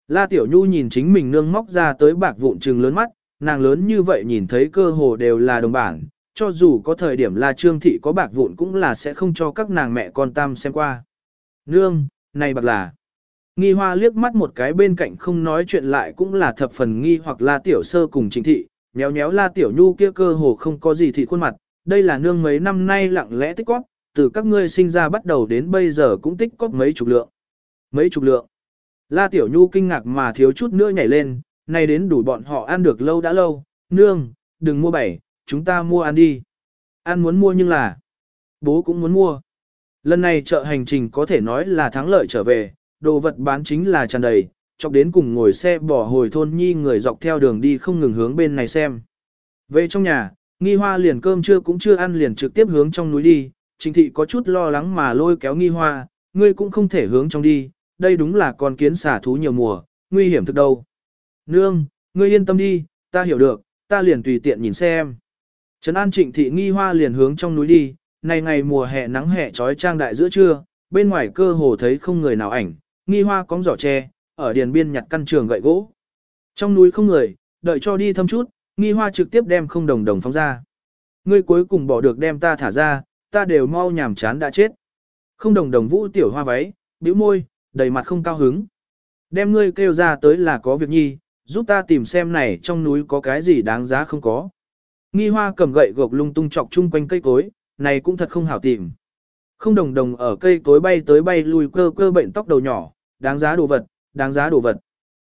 La Tiểu Nhu nhìn chính mình nương móc ra tới bạc vụn trừng lớn mắt, nàng lớn như vậy nhìn thấy cơ hồ đều là đồng bản, cho dù có thời điểm La Trương Thị có bạc vụn cũng là sẽ không cho các nàng mẹ con tam xem qua. Nương, này bạc là. Nghi hoa liếc mắt một cái bên cạnh không nói chuyện lại cũng là thập phần nghi hoặc La Tiểu Sơ cùng Trịnh Thị, nhéo nhéo La Tiểu Nhu kia cơ hồ không có gì thị khuôn mặt, đây là nương mấy năm nay lặng lẽ tích cóp, từ các ngươi sinh ra bắt đầu đến bây giờ cũng tích cóp mấy chục lượng. Mấy chục lượng. La Tiểu Nhu kinh ngạc mà thiếu chút nữa nhảy lên, nay đến đủ bọn họ ăn được lâu đã lâu, nương, đừng mua bảy, chúng ta mua ăn đi. Ăn muốn mua nhưng là, bố cũng muốn mua. Lần này chợ hành trình có thể nói là thắng lợi trở về, đồ vật bán chính là tràn đầy, chọc đến cùng ngồi xe bỏ hồi thôn nhi người dọc theo đường đi không ngừng hướng bên này xem. Về trong nhà, nghi hoa liền cơm trưa cũng chưa ăn liền trực tiếp hướng trong núi đi, trình thị có chút lo lắng mà lôi kéo nghi hoa, ngươi cũng không thể hướng trong đi, đây đúng là con kiến xả thú nhiều mùa, nguy hiểm thực đâu. Nương, ngươi yên tâm đi, ta hiểu được, ta liền tùy tiện nhìn xem. Trấn An Trịnh thị nghi hoa liền hướng trong núi đi, này ngày mùa hè nắng hè trói trang đại giữa trưa, bên ngoài cơ hồ thấy không người nào ảnh, nghi hoa cóng giỏ tre, ở điền biên nhặt căn trường gậy gỗ. Trong núi không người, đợi cho đi thăm chút, nghi hoa trực tiếp đem không đồng đồng phóng ra. Ngươi cuối cùng bỏ được đem ta thả ra, ta đều mau nhảm chán đã chết. Không đồng đồng vũ tiểu hoa váy, bĩu môi, đầy mặt không cao hứng. Đem ngươi kêu ra tới là có việc nhi, giúp ta tìm xem này trong núi có cái gì đáng giá không có. Nghi hoa cầm gậy gộc lung tung chọc chung quanh cây cối, này cũng thật không hảo tìm. Không đồng đồng ở cây cối bay tới bay lui cơ cơ bệnh tóc đầu nhỏ, đáng giá đồ vật, đáng giá đồ vật.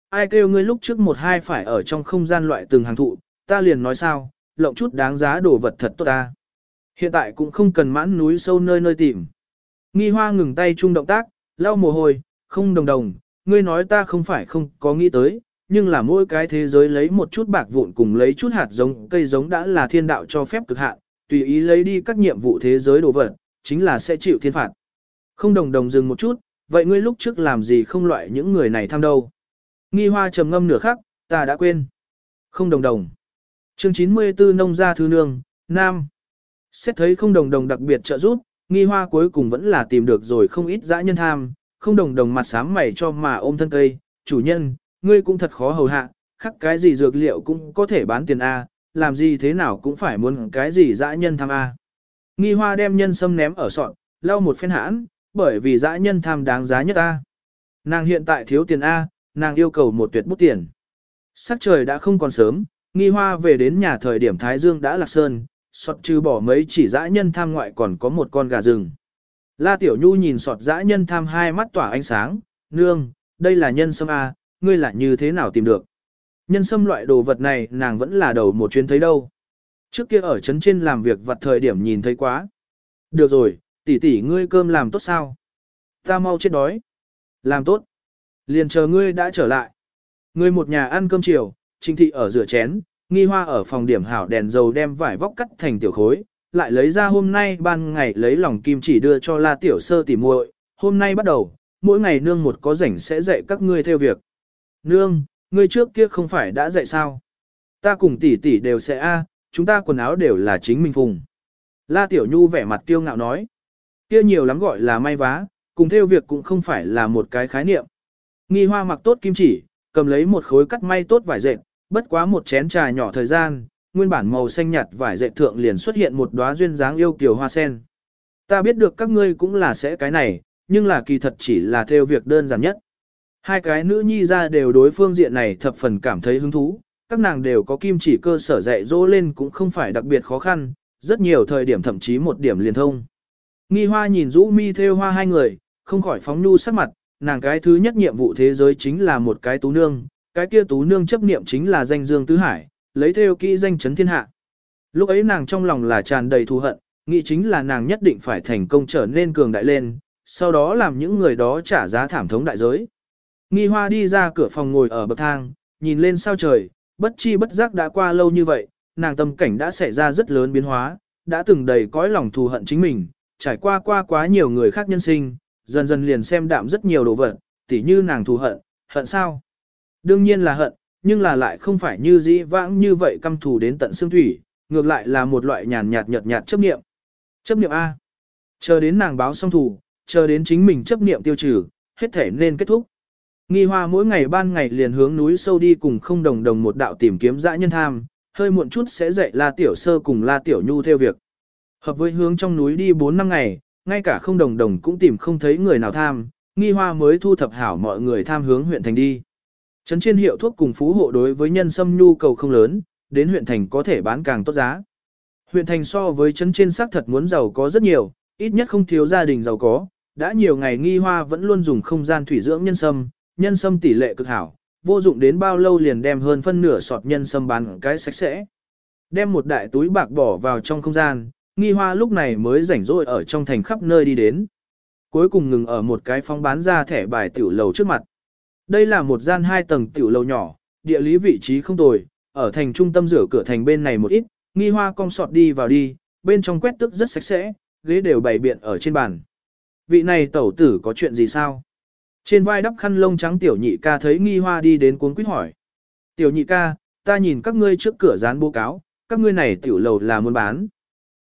Ai kêu ngươi lúc trước một hai phải ở trong không gian loại từng hàng thụ, ta liền nói sao, lộng chút đáng giá đồ vật thật tốt ta. Hiện tại cũng không cần mãn núi sâu nơi nơi tìm. Nghi hoa ngừng tay chung động tác, lau mồ hôi, không đồng đồng, ngươi nói ta không phải không có nghĩ tới, nhưng là mỗi cái thế giới lấy một chút bạc vụn cùng lấy chút hạt giống cây giống đã là thiên đạo cho phép cực hạn, tùy ý lấy đi các nhiệm vụ thế giới đồ vật, chính là sẽ chịu thiên phạt. Không đồng đồng dừng một chút, vậy ngươi lúc trước làm gì không loại những người này tham đâu? Nghi hoa trầm ngâm nửa khắc, ta đã quên. Không đồng đồng. Chương 94 nông gia thư nương, Nam. Xét thấy không đồng đồng đặc biệt trợ giúp, nghi hoa cuối cùng vẫn là tìm được rồi không ít dã nhân tham, không đồng đồng mặt sám mày cho mà ôm thân cây, chủ nhân, ngươi cũng thật khó hầu hạ, khắc cái gì dược liệu cũng có thể bán tiền A, làm gì thế nào cũng phải muốn cái gì dã nhân tham A. Nghi hoa đem nhân sâm ném ở sọn, lau một phen hãn, bởi vì dã nhân tham đáng giá nhất A. Nàng hiện tại thiếu tiền A, nàng yêu cầu một tuyệt bút tiền. Sắc trời đã không còn sớm, nghi hoa về đến nhà thời điểm Thái Dương đã lạc sơn, sọt trừ bỏ mấy chỉ dã nhân tham ngoại còn có một con gà rừng. La Tiểu Nhu nhìn sọt dã nhân tham hai mắt tỏa ánh sáng, nương, đây là nhân sâm A, ngươi là như thế nào tìm được. Nhân sâm loại đồ vật này nàng vẫn là đầu một chuyến thấy đâu. Trước kia ở trấn trên làm việc vặt thời điểm nhìn thấy quá. Được rồi, tỷ tỷ ngươi cơm làm tốt sao? Ta mau chết đói. Làm tốt. Liền chờ ngươi đã trở lại. Ngươi một nhà ăn cơm chiều, Trình thị ở rửa chén, Nghi hoa ở phòng điểm hảo đèn dầu đem vải vóc cắt thành tiểu khối, lại lấy ra hôm nay ban ngày lấy lòng kim chỉ đưa cho la tiểu sơ tỉ muội. hôm nay bắt đầu, mỗi ngày nương một có rảnh sẽ dạy các ngươi theo việc. Nương, ngươi trước kia không phải đã dạy sao? Ta cùng tỷ tỷ đều sẽ a, chúng ta quần áo đều là chính mình phùng. La Tiểu Nhu vẻ mặt kiêu ngạo nói. Kia nhiều lắm gọi là may vá, cùng theo việc cũng không phải là một cái khái niệm. Nghi hoa mặc tốt kim chỉ, cầm lấy một khối cắt may tốt vải dệt, bất quá một chén trà nhỏ thời gian, nguyên bản màu xanh nhạt vải dệt thượng liền xuất hiện một đóa duyên dáng yêu kiều hoa sen. Ta biết được các ngươi cũng là sẽ cái này, nhưng là kỳ thật chỉ là theo việc đơn giản nhất. Hai cái nữ nhi ra đều đối phương diện này thập phần cảm thấy hứng thú, các nàng đều có kim chỉ cơ sở dạy dỗ lên cũng không phải đặc biệt khó khăn, rất nhiều thời điểm thậm chí một điểm liền thông. Nghi hoa nhìn rũ mi theo hoa hai người, không khỏi phóng nu sắc mặt, nàng cái thứ nhất nhiệm vụ thế giới chính là một cái tú nương, cái kia tú nương chấp niệm chính là danh dương tứ hải, lấy theo kỹ danh chấn thiên hạ. Lúc ấy nàng trong lòng là tràn đầy thù hận, nghĩ chính là nàng nhất định phải thành công trở nên cường đại lên, sau đó làm những người đó trả giá thảm thống đại giới. Nghi hoa đi ra cửa phòng ngồi ở bậc thang, nhìn lên sao trời, bất chi bất giác đã qua lâu như vậy, nàng tâm cảnh đã xảy ra rất lớn biến hóa, đã từng đầy cõi lòng thù hận chính mình, trải qua qua quá nhiều người khác nhân sinh, dần dần liền xem đạm rất nhiều đồ vật, tỉ như nàng thù hận, hận sao? Đương nhiên là hận, nhưng là lại không phải như dĩ vãng như vậy căm thù đến tận xương thủy, ngược lại là một loại nhàn nhạt nhợt nhạt chấp niệm. Chấp niệm A. Chờ đến nàng báo xong thù, chờ đến chính mình chấp niệm tiêu trừ, hết thể nên kết thúc. Nghi hoa mỗi ngày ban ngày liền hướng núi sâu đi cùng không đồng đồng một đạo tìm kiếm dã nhân tham, hơi muộn chút sẽ dạy La Tiểu Sơ cùng La Tiểu Nhu theo việc. Hợp với hướng trong núi đi 4 năm ngày, ngay cả không đồng đồng cũng tìm không thấy người nào tham, nghi hoa mới thu thập hảo mọi người tham hướng huyện thành đi. Trấn trên hiệu thuốc cùng phú hộ đối với nhân sâm nhu cầu không lớn, đến huyện thành có thể bán càng tốt giá. Huyện thành so với trấn trên xác thật muốn giàu có rất nhiều, ít nhất không thiếu gia đình giàu có, đã nhiều ngày nghi hoa vẫn luôn dùng không gian thủy dưỡng nhân sâm, nhân sâm tỷ lệ cực hảo, vô dụng đến bao lâu liền đem hơn phân nửa sọt nhân sâm bán cái sạch sẽ. Đem một đại túi bạc bỏ vào trong không gian, nghi hoa lúc này mới rảnh rỗi ở trong thành khắp nơi đi đến. Cuối cùng ngừng ở một cái phóng bán ra thẻ bài tiểu lầu trước mặt. Đây là một gian hai tầng tiểu lầu nhỏ, địa lý vị trí không tồi, ở thành trung tâm rửa cửa thành bên này một ít, nghi hoa cong sọt đi vào đi, bên trong quét tức rất sạch sẽ, ghế đều bày biện ở trên bàn. Vị này tẩu tử có chuyện gì sao? Trên vai đắp khăn lông trắng tiểu nhị ca thấy nghi hoa đi đến cuốn quýt hỏi. Tiểu nhị ca, ta nhìn các ngươi trước cửa dán bố cáo, các ngươi này tiểu lầu là muốn bán.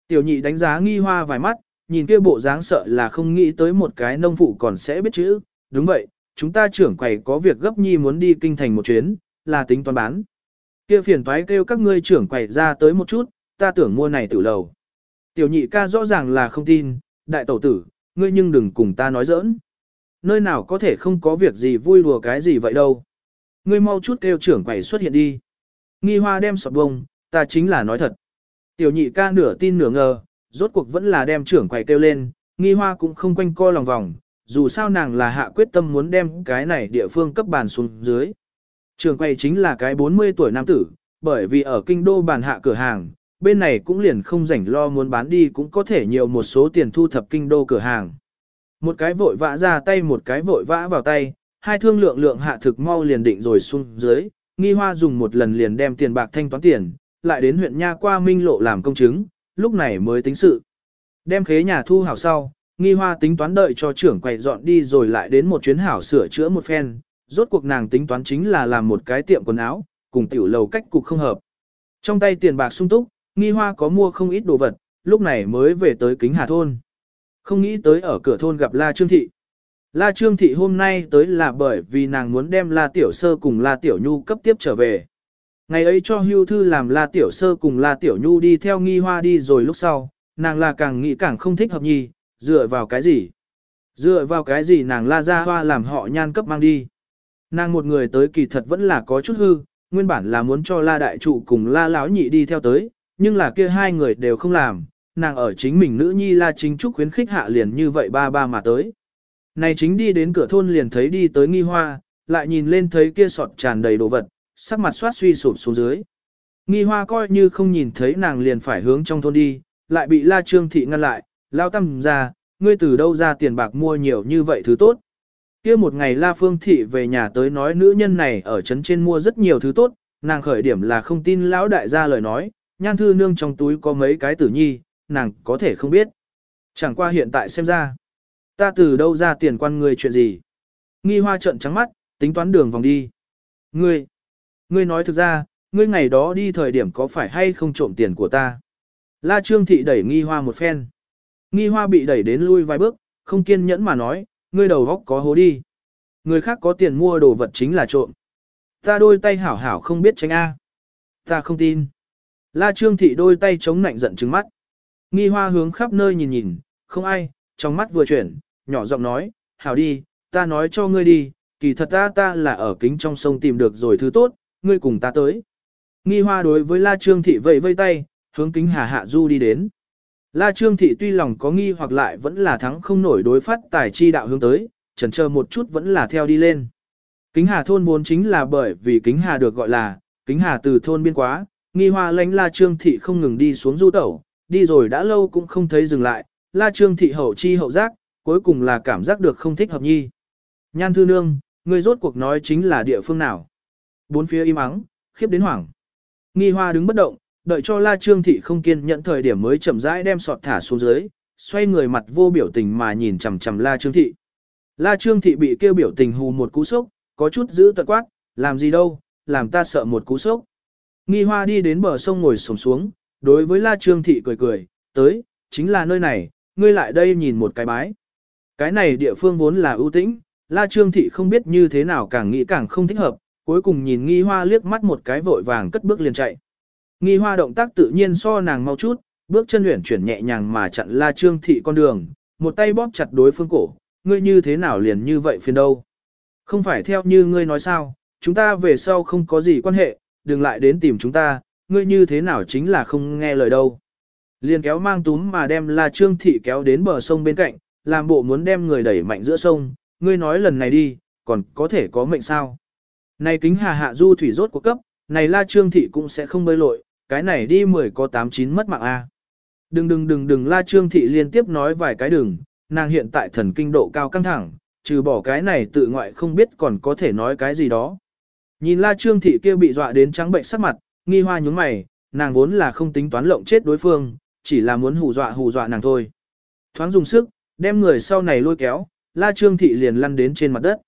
Tiểu nhị đánh giá nghi hoa vài mắt, nhìn kia bộ dáng sợ là không nghĩ tới một cái nông phụ còn sẽ biết chữ. Đúng vậy, chúng ta trưởng quầy có việc gấp nhi muốn đi kinh thành một chuyến, là tính toán bán. Kia phiền toái kêu các ngươi trưởng quầy ra tới một chút, ta tưởng mua này tiểu lầu. Tiểu nhị ca rõ ràng là không tin, đại tẩu tử, ngươi nhưng đừng cùng ta nói giỡn. Nơi nào có thể không có việc gì vui đùa cái gì vậy đâu. Ngươi mau chút kêu trưởng quầy xuất hiện đi. Nghi hoa đem sọt bông, ta chính là nói thật. Tiểu nhị ca nửa tin nửa ngờ, rốt cuộc vẫn là đem trưởng quầy kêu lên, nghi hoa cũng không quanh co lòng vòng, dù sao nàng là hạ quyết tâm muốn đem cái này địa phương cấp bàn xuống dưới. Trưởng quầy chính là cái 40 tuổi nam tử, bởi vì ở kinh đô bàn hạ cửa hàng, bên này cũng liền không rảnh lo muốn bán đi cũng có thể nhiều một số tiền thu thập kinh đô cửa hàng. Một cái vội vã ra tay một cái vội vã vào tay, hai thương lượng lượng hạ thực mau liền định rồi xuống dưới, nghi hoa dùng một lần liền đem tiền bạc thanh toán tiền, lại đến huyện Nha qua minh lộ làm công chứng, lúc này mới tính sự. Đem khế nhà thu hảo sau, nghi hoa tính toán đợi cho trưởng quầy dọn đi rồi lại đến một chuyến hảo sửa chữa một phen, rốt cuộc nàng tính toán chính là làm một cái tiệm quần áo, cùng tiểu lầu cách cục không hợp. Trong tay tiền bạc sung túc, nghi hoa có mua không ít đồ vật, lúc này mới về tới kính hà thôn. Không nghĩ tới ở cửa thôn gặp La Trương Thị. La Trương Thị hôm nay tới là bởi vì nàng muốn đem La Tiểu Sơ cùng La Tiểu Nhu cấp tiếp trở về. Ngày ấy cho hưu thư làm La Tiểu Sơ cùng La Tiểu Nhu đi theo nghi hoa đi rồi lúc sau, nàng là càng nghĩ càng không thích hợp nhi, dựa vào cái gì? Dựa vào cái gì nàng La ra hoa làm họ nhan cấp mang đi? Nàng một người tới kỳ thật vẫn là có chút hư, nguyên bản là muốn cho La Đại Trụ cùng La Lão Nhị đi theo tới, nhưng là kia hai người đều không làm, nàng ở chính mình nữ nhi La Chính Trúc khuyến khích hạ liền như vậy ba ba mà tới. Này chính đi đến cửa thôn liền thấy đi tới nghi hoa, lại nhìn lên thấy kia sọt tràn đầy đồ vật, sắc mặt soát suy sụp xuống dưới. Nghi hoa coi như không nhìn thấy nàng liền phải hướng trong thôn đi, lại bị La Trương Thị ngăn lại, lao tâm ra, ngươi từ đâu ra tiền bạc mua nhiều như vậy thứ tốt. kia một ngày La Phương Thị về nhà tới nói nữ nhân này ở trấn trên mua rất nhiều thứ tốt, nàng khởi điểm là không tin lão đại gia lời nói, nhan thư nương trong túi có mấy cái tử nhi, nàng có thể không biết. Chẳng qua hiện tại xem ra, ta từ đâu ra tiền quan người chuyện gì. Nghi hoa trận trắng mắt, tính toán đường vòng đi. Ngươi, ngươi nói thực ra, ngươi ngày đó đi thời điểm có phải hay không trộm tiền của ta. La Trương Thị đẩy nghi hoa một phen. Nghi hoa bị đẩy đến lui vài bước, không kiên nhẫn mà nói, ngươi đầu góc có hố đi. Người khác có tiền mua đồ vật chính là trộm. Ta đôi tay hảo hảo không biết tránh A. Ta không tin. La Trương Thị đôi tay chống nạnh giận trứng mắt. Nghi hoa hướng khắp nơi nhìn nhìn, không ai, trong mắt vừa chuyển, nhỏ giọng nói, hảo đi, ta nói cho ngươi đi, kỳ thật ta ta là ở kính trong sông tìm được rồi thứ tốt, ngươi cùng ta tới. Nghi hoa đối với La Trương Thị vẫy vây tay, hướng kính hà hạ du đi đến. La Trương Thị tuy lòng có nghi hoặc lại vẫn là thắng không nổi đối phát tài chi đạo hướng tới, chần chờ một chút vẫn là theo đi lên. Kính hà thôn vốn chính là bởi vì kính hà được gọi là, kính hà từ thôn biên quá, nghi hoa lãnh La Trương Thị không ngừng đi xuống du tẩu, đi rồi đã lâu cũng không thấy dừng lại, La Trương Thị hậu chi hậu giác, cuối cùng là cảm giác được không thích hợp nhi. Nhan thư nương, người rốt cuộc nói chính là địa phương nào. Bốn phía im ắng, khiếp đến hoảng. Nghi hoa đứng bất động, đợi cho La Trương Thị không kiên nhẫn thời điểm mới chậm rãi đem sọt thả xuống dưới, xoay người mặt vô biểu tình mà nhìn chằm chằm La Trương Thị. La Trương Thị bị kêu biểu tình hù một cú sốc, có chút giữ tận quát, làm gì đâu, làm ta sợ một cú sốc. Nghi hoa đi đến bờ sông ngồi sổng xuống, đối với La Trương Thị cười cười, tới, chính là nơi này, ngươi lại đây nhìn một cái bái. Cái này địa phương vốn là ưu tĩnh, La Trương Thị không biết như thế nào càng nghĩ càng không thích hợp, cuối cùng nhìn nghi hoa liếc mắt một cái vội vàng cất bước liền chạy. Nghi hoa động tác tự nhiên so nàng mau chút, bước chân luyện chuyển nhẹ nhàng mà chặn La Trương Thị con đường, một tay bóp chặt đối phương cổ, ngươi như thế nào liền như vậy phiền đâu. Không phải theo như ngươi nói sao, chúng ta về sau không có gì quan hệ, đừng lại đến tìm chúng ta, ngươi như thế nào chính là không nghe lời đâu. Liền kéo mang túm mà đem La Trương Thị kéo đến bờ sông bên cạnh, làm bộ muốn đem người đẩy mạnh giữa sông, ngươi nói lần này đi, còn có thể có mệnh sao. Này kính hà hạ du thủy rốt của cấp, này La Trương Thị cũng sẽ không bơi lội, cái này đi 10 có 8 9 mất mạng a. Đừng đừng đừng đừng La Trương Thị liên tiếp nói vài cái đừng, nàng hiện tại thần kinh độ cao căng thẳng, trừ bỏ cái này tự ngoại không biết còn có thể nói cái gì đó. Nhìn La Trương Thị kia bị dọa đến trắng bệnh sắc mặt, nghi hoa nhúng mày, nàng vốn là không tính toán lộng chết đối phương, chỉ là muốn hù dọa hù dọa nàng thôi. Thoáng dùng sức, đem người sau này lôi kéo, La Trương Thị liền lăn đến trên mặt đất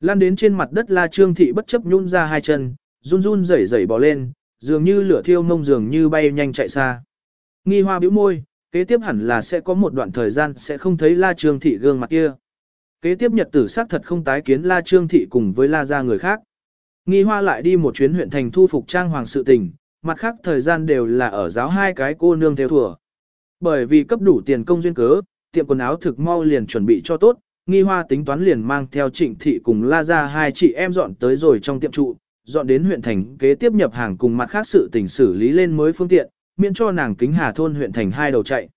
lan đến trên mặt đất La Trương Thị bất chấp nhún ra hai chân, run run rẩy rẩy bò lên, dường như lửa thiêu mông dường như bay nhanh chạy xa. Nghi hoa bĩu môi, kế tiếp hẳn là sẽ có một đoạn thời gian sẽ không thấy La Trương Thị gương mặt kia. Kế tiếp nhật tử xác thật không tái kiến La Trương Thị cùng với La gia người khác. Nghi hoa lại đi một chuyến huyện thành thu phục trang hoàng sự tình, mặt khác thời gian đều là ở giáo hai cái cô nương theo thùa. Bởi vì cấp đủ tiền công duyên cớ, tiệm quần áo thực mau liền chuẩn bị cho tốt, nghi hoa tính toán liền mang theo trịnh thị cùng la ra hai chị em dọn tới rồi trong tiệm trụ, dọn đến huyện thành kế tiếp nhập hàng cùng mặt khác sự tình xử lý lên mới phương tiện, miễn cho nàng kính hà thôn huyện thành hai đầu chạy.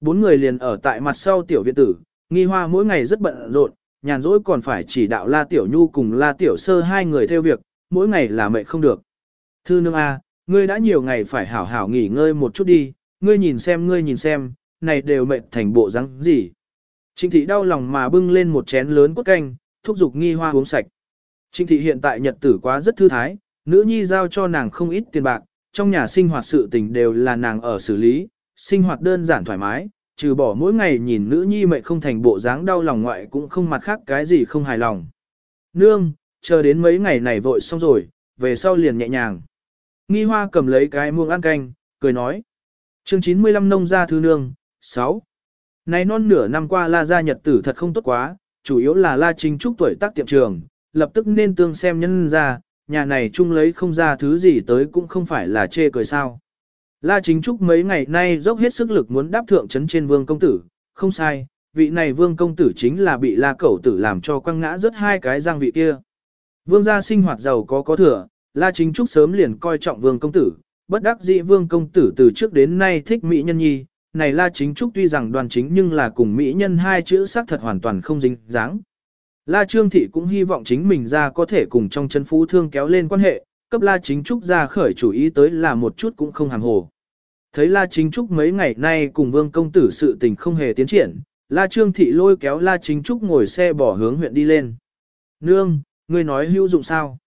Bốn người liền ở tại mặt sau tiểu viện tử, nghi hoa mỗi ngày rất bận rộn, nhàn rỗi còn phải chỉ đạo la tiểu nhu cùng la tiểu sơ hai người theo việc, mỗi ngày là mệt không được. Thư nương A, ngươi đã nhiều ngày phải hảo hảo nghỉ ngơi một chút đi, ngươi nhìn xem ngươi nhìn xem, này đều mệt thành bộ rắn gì. Trịnh thị đau lòng mà bưng lên một chén lớn cốt canh, thúc giục nghi hoa uống sạch. Trịnh thị hiện tại nhật tử quá rất thư thái, nữ nhi giao cho nàng không ít tiền bạc, trong nhà sinh hoạt sự tình đều là nàng ở xử lý, sinh hoạt đơn giản thoải mái, trừ bỏ mỗi ngày nhìn nữ nhi mệt không thành bộ dáng đau lòng ngoại cũng không mặt khác cái gì không hài lòng. Nương, chờ đến mấy ngày này vội xong rồi, về sau liền nhẹ nhàng. Nghi hoa cầm lấy cái muông ăn canh, cười nói. Chương 95 nông gia thư nương, 6. Này non nửa năm qua la gia nhật tử thật không tốt quá, chủ yếu là la chính trúc tuổi tác tiệm trường, lập tức nên tương xem nhân ra, nhà này chung lấy không ra thứ gì tới cũng không phải là chê cười sao. La chính trúc mấy ngày nay dốc hết sức lực muốn đáp thượng trấn trên vương công tử, không sai, vị này vương công tử chính là bị la cẩu tử làm cho quăng ngã rất hai cái giang vị kia. Vương gia sinh hoạt giàu có có thừa, la chính trúc sớm liền coi trọng vương công tử, bất đắc dĩ vương công tử từ trước đến nay thích mỹ nhân nhi, này la chính trúc tuy rằng đoàn chính nhưng là cùng mỹ nhân hai chữ xác thật hoàn toàn không dính dáng. La Trương Thị cũng hy vọng chính mình ra có thể cùng trong chân phú thương kéo lên quan hệ, cấp La Chính Trúc ra khởi chủ ý tới là một chút cũng không hàm hồ. Thấy La Chính Trúc mấy ngày nay cùng Vương Công Tử sự tình không hề tiến triển, La Trương Thị lôi kéo La Chính Trúc ngồi xe bỏ hướng huyện đi lên. Nương, ngươi nói hữu dụng sao?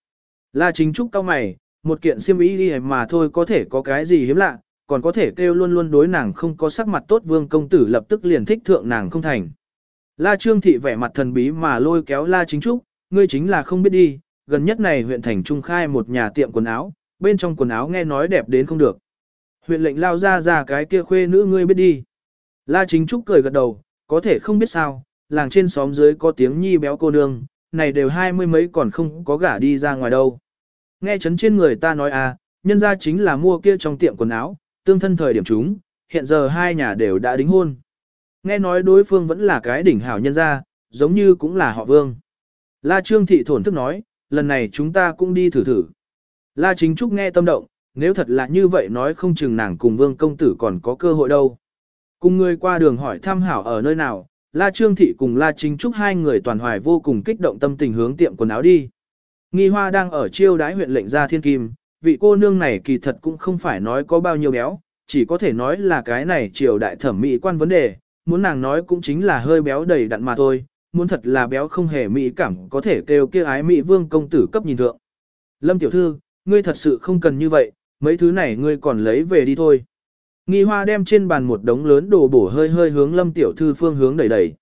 La Chính Trúc cao mày, Một kiện xiêm y đi mà thôi có thể có cái gì hiếm lạ, còn có thể kêu luôn luôn đối nàng không có sắc mặt tốt vương công tử lập tức liền thích thượng nàng không thành. La Trương Thị vẻ mặt thần bí mà lôi kéo La Chính Trúc, ngươi chính là không biết đi, gần nhất này huyện thành trung khai một nhà tiệm quần áo, bên trong quần áo nghe nói đẹp đến không được. Huyện lệnh lao ra ra cái kia khuê nữ ngươi biết đi. La Chính Trúc cười gật đầu, có thể không biết sao, làng trên xóm dưới có tiếng nhi béo cô nương, này đều hai mươi mấy còn không có gả đi ra ngoài đâu. Nghe chấn trên người ta nói à, nhân ra chính là mua kia trong tiệm quần áo, tương thân thời điểm chúng, hiện giờ hai nhà đều đã đính hôn. Nghe nói đối phương vẫn là cái đỉnh hảo nhân gia, giống như cũng là họ vương. La Trương Thị thổn thức nói, lần này chúng ta cũng đi thử thử. La Chính Trúc nghe tâm động, nếu thật là như vậy nói không chừng nàng cùng vương công tử còn có cơ hội đâu. Cùng người qua đường hỏi thăm hảo ở nơi nào, La Trương Thị cùng La Chính Trúc hai người toàn hoài vô cùng kích động tâm tình hướng tiệm quần áo đi. Nghi Hoa đang ở chiêu đái huyện lệnh gia thiên kim, vị cô nương này kỳ thật cũng không phải nói có bao nhiêu béo, chỉ có thể nói là cái này triều đại thẩm mỹ quan vấn đề, muốn nàng nói cũng chính là hơi béo đầy đặn mà thôi, muốn thật là béo không hề mỹ cảm có thể kêu kia ái mỹ vương công tử cấp nhìn thượng. Lâm tiểu thư, ngươi thật sự không cần như vậy, mấy thứ này ngươi còn lấy về đi thôi. Nghi hoa đem trên bàn một đống lớn đồ bổ hơi hơi hướng lâm tiểu thư phương hướng đẩy đẩy.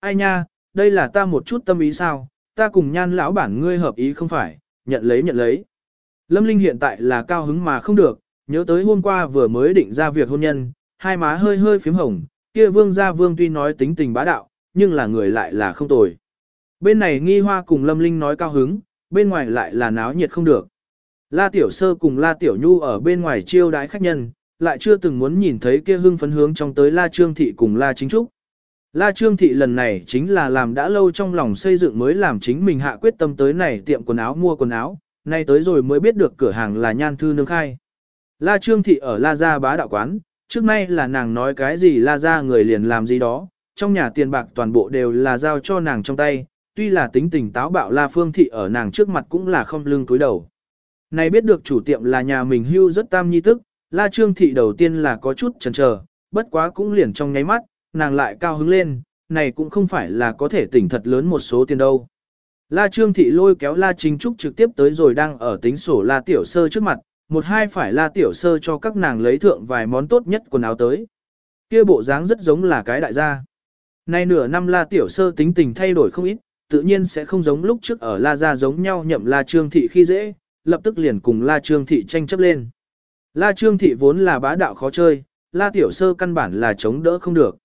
Ai nha, đây là ta một chút tâm ý sao, ta cùng nhan lão bản ngươi hợp ý không phải, nhận lấy nhận lấy. Lâm Linh hiện tại là cao hứng mà không được, nhớ tới hôm qua vừa mới định ra việc hôn nhân, hai má hơi hơi phím hồng, kia vương gia vương tuy nói tính tình bá đạo, nhưng là người lại là không tồi. Bên này nghi hoa cùng Lâm Linh nói cao hứng, bên ngoài lại là náo nhiệt không được. La Tiểu Sơ cùng La Tiểu Nhu ở bên ngoài chiêu đái khách nhân, lại chưa từng muốn nhìn thấy kia hưng phấn hướng trong tới La Trương Thị cùng La Chính Trúc. La Trương Thị lần này chính là làm đã lâu trong lòng xây dựng mới làm chính mình hạ quyết tâm tới này tiệm quần áo mua quần áo, nay tới rồi mới biết được cửa hàng là nhan thư nương khai. La Trương Thị ở La Gia bá đạo quán, trước nay là nàng nói cái gì La Gia người liền làm gì đó, trong nhà tiền bạc toàn bộ đều là giao cho nàng trong tay, tuy là tính tình táo bạo La Phương Thị ở nàng trước mặt cũng là không lưng túi đầu. Này biết được chủ tiệm là nhà mình hưu rất tam nhi tức, La Trương Thị đầu tiên là có chút chần chờ, bất quá cũng liền trong nháy mắt, nàng lại cao hứng lên, này cũng không phải là có thể tỉnh thật lớn một số tiền đâu. La Trương Thị lôi kéo La Chính Trúc trực tiếp tới rồi đang ở tính sổ La Tiểu Sơ trước mặt, một hai phải La Tiểu Sơ cho các nàng lấy thượng vài món tốt nhất quần áo tới. Kia bộ dáng rất giống là cái đại gia. Nay nửa năm La Tiểu Sơ tính tình thay đổi không ít, tự nhiên sẽ không giống lúc trước ở La Gia giống nhau nhậm La Trương Thị khi dễ, lập tức liền cùng La Trương Thị tranh chấp lên. La Trương Thị vốn là bá đạo khó chơi, La Tiểu Sơ căn bản là chống đỡ không được.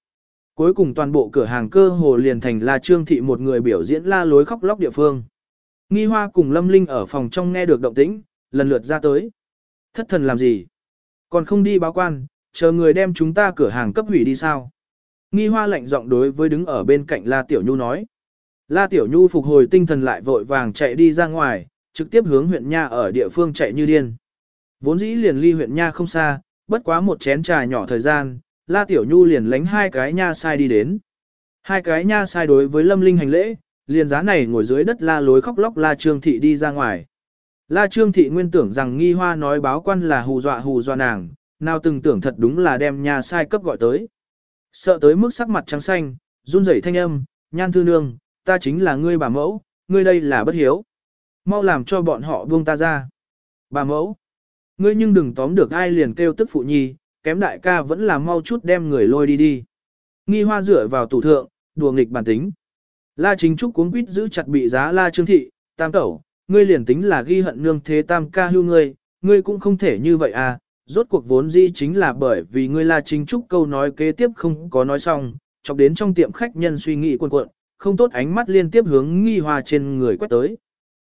Cuối cùng toàn bộ cửa hàng cơ hồ liền thành La Trương Thị một người biểu diễn la lối khóc lóc địa phương. Nghi Hoa cùng Lâm Linh ở phòng trong nghe được động tĩnh, lần lượt ra tới. Thất thần làm gì? Còn không đi báo quan, chờ người đem chúng ta cửa hàng cấp hủy đi sao? Nghi Hoa lạnh giọng đối với đứng ở bên cạnh La Tiểu Nhu nói. La Tiểu Nhu phục hồi tinh thần lại vội vàng chạy đi ra ngoài, trực tiếp hướng huyện Nha ở địa phương chạy như điên. Vốn dĩ liền ly huyện Nha không xa, bất quá một chén trà nhỏ thời gian, La Tiểu Nhu liền lánh hai cái nha sai đi đến. Hai cái nha sai đối với Lâm Linh hành lễ, liền giá này ngồi dưới đất la lối khóc lóc La Trương Thị đi ra ngoài. La Trương Thị nguyên tưởng rằng nghi hoa nói báo quan là hù dọa hù dọa nàng, nào từng tưởng thật đúng là đem nha sai cấp gọi tới. Sợ tới mức sắc mặt trắng xanh, run rẩy thanh âm, nhan thư nương, ta chính là ngươi bà mẫu, ngươi đây là bất hiếu. Mau làm cho bọn họ buông ta ra. Bà mẫu, ngươi nhưng đừng tóm được ai liền kêu tức phụ nhi, kém đại ca vẫn là mau chút đem người lôi đi đi. Nghi hoa dựa vào tủ thượng, đùa nghịch bản tính. La chính trúc cuống quýt giữ chặt bị giá la trương thị, tam tẩu, ngươi liền tính là ghi hận nương thế tam ca hưu ngươi, ngươi cũng không thể như vậy à, rốt cuộc vốn dĩ chính là bởi vì ngươi la chính trúc câu nói kế tiếp không có nói xong, chọc đến trong tiệm khách nhân suy nghĩ cuộn cuộn, không tốt ánh mắt liên tiếp hướng nghi hoa trên người quét tới.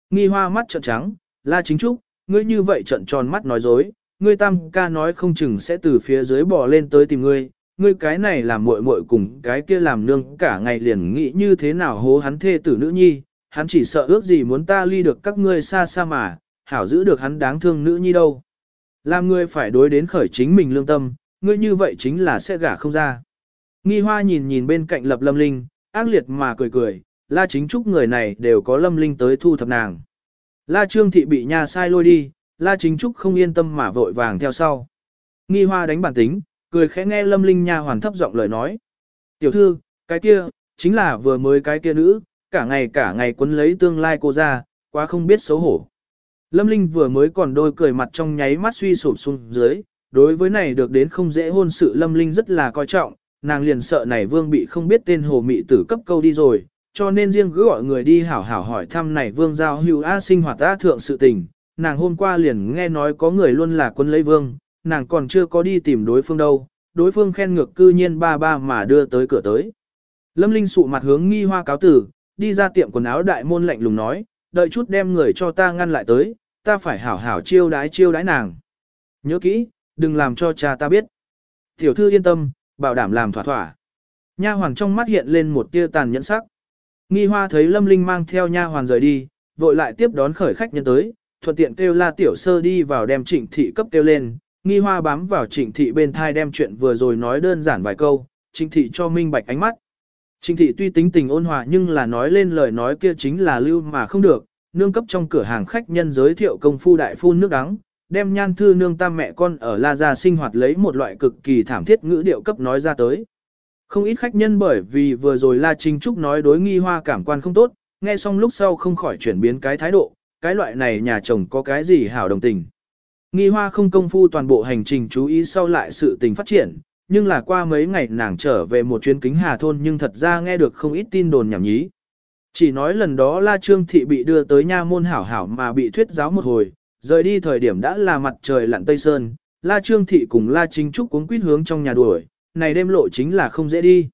Nghi hoa mắt trợn trắng, la chính trúc, ngươi như vậy trận tròn mắt nói dối, ngươi tam ca nói không chừng sẽ từ phía dưới bò lên tới tìm ngươi, ngươi cái này làm muội muội cùng cái kia làm nương cả ngày liền nghĩ như thế nào hố hắn thê tử nữ nhi, hắn chỉ sợ ước gì muốn ta ly được các ngươi xa xa mà, hảo giữ được hắn đáng thương nữ nhi đâu. Làm ngươi phải đối đến khởi chính mình lương tâm, ngươi như vậy chính là sẽ gả không ra. Nghi hoa nhìn nhìn bên cạnh lập lâm linh, ác liệt mà cười cười, la chính chúc người này đều có lâm linh tới thu thập nàng. La trương thị bị nhà sai lôi đi, La Chính Trúc không yên tâm mà vội vàng theo sau. Nghi hoa đánh bản tính, cười khẽ nghe Lâm Linh Nha hoàn thấp giọng lời nói. Tiểu thư, cái kia, chính là vừa mới cái kia nữ, cả ngày cả ngày quấn lấy tương lai cô ra, quá không biết xấu hổ. Lâm Linh vừa mới còn đôi cười mặt trong nháy mắt suy sụp xuống dưới, đối với này được đến không dễ hôn sự Lâm Linh rất là coi trọng, nàng liền sợ này vương bị không biết tên hồ mị tử cấp câu đi rồi, cho nên riêng cứ gọi người đi hảo hảo hỏi thăm này vương giao hữu A sinh hoạt A thượng sự tình, nàng hôm qua liền nghe nói có người luôn là quân lấy vương, nàng còn chưa có đi tìm đối phương đâu, đối phương khen ngược cư nhiên ba ba mà đưa tới cửa tới. Lâm Linh sụ mặt hướng nghi hoa cáo tử, đi ra tiệm quần áo đại môn lạnh lùng nói, đợi chút đem người cho ta ngăn lại tới, ta phải hảo hảo chiêu đái chiêu đái nàng. Nhớ kỹ, đừng làm cho cha ta biết. Tiểu thư yên tâm, bảo đảm làm thỏa thỏa. Nha hoàn trong mắt hiện lên một tia tàn nhẫn sắc. Nghi hoa thấy Lâm Linh mang theo nha hoàn rời đi, vội lại tiếp đón khởi khách nhân tới, thuận tiện kêu la tiểu sơ đi vào đem trịnh thị cấp kêu lên. Nghi hoa bám vào trịnh thị bên thai đem chuyện vừa rồi nói đơn giản vài câu, trịnh thị cho minh bạch ánh mắt. Trịnh thị tuy tính tình ôn hòa nhưng là nói lên lời nói kia chính là lưu mà không được, nương cấp trong cửa hàng khách nhân giới thiệu công phu đại phun nước đắng, đem nhan thư nương tam mẹ con ở La Gia sinh hoạt lấy một loại cực kỳ thảm thiết ngữ điệu cấp nói ra tới. Không ít khách nhân bởi vì vừa rồi La Trinh Trúc nói đối nghi hoa cảm quan không tốt, nghe xong lúc sau không khỏi chuyển biến cái thái độ, cái loại này nhà chồng có cái gì hảo đồng tình. Nghi hoa không công phu toàn bộ hành trình chú ý sau lại sự tình phát triển, nhưng là qua mấy ngày nàng trở về một chuyến kính hà thôn nhưng thật ra nghe được không ít tin đồn nhảm nhí. Chỉ nói lần đó La Trương Thị bị đưa tới nha môn hảo hảo mà bị thuyết giáo một hồi, rời đi thời điểm đã là mặt trời lặn tây sơn, La Trương Thị cùng La Chính Trúc cuốn quýt hướng trong nhà đuổi, này đêm lộ chính là không dễ đi.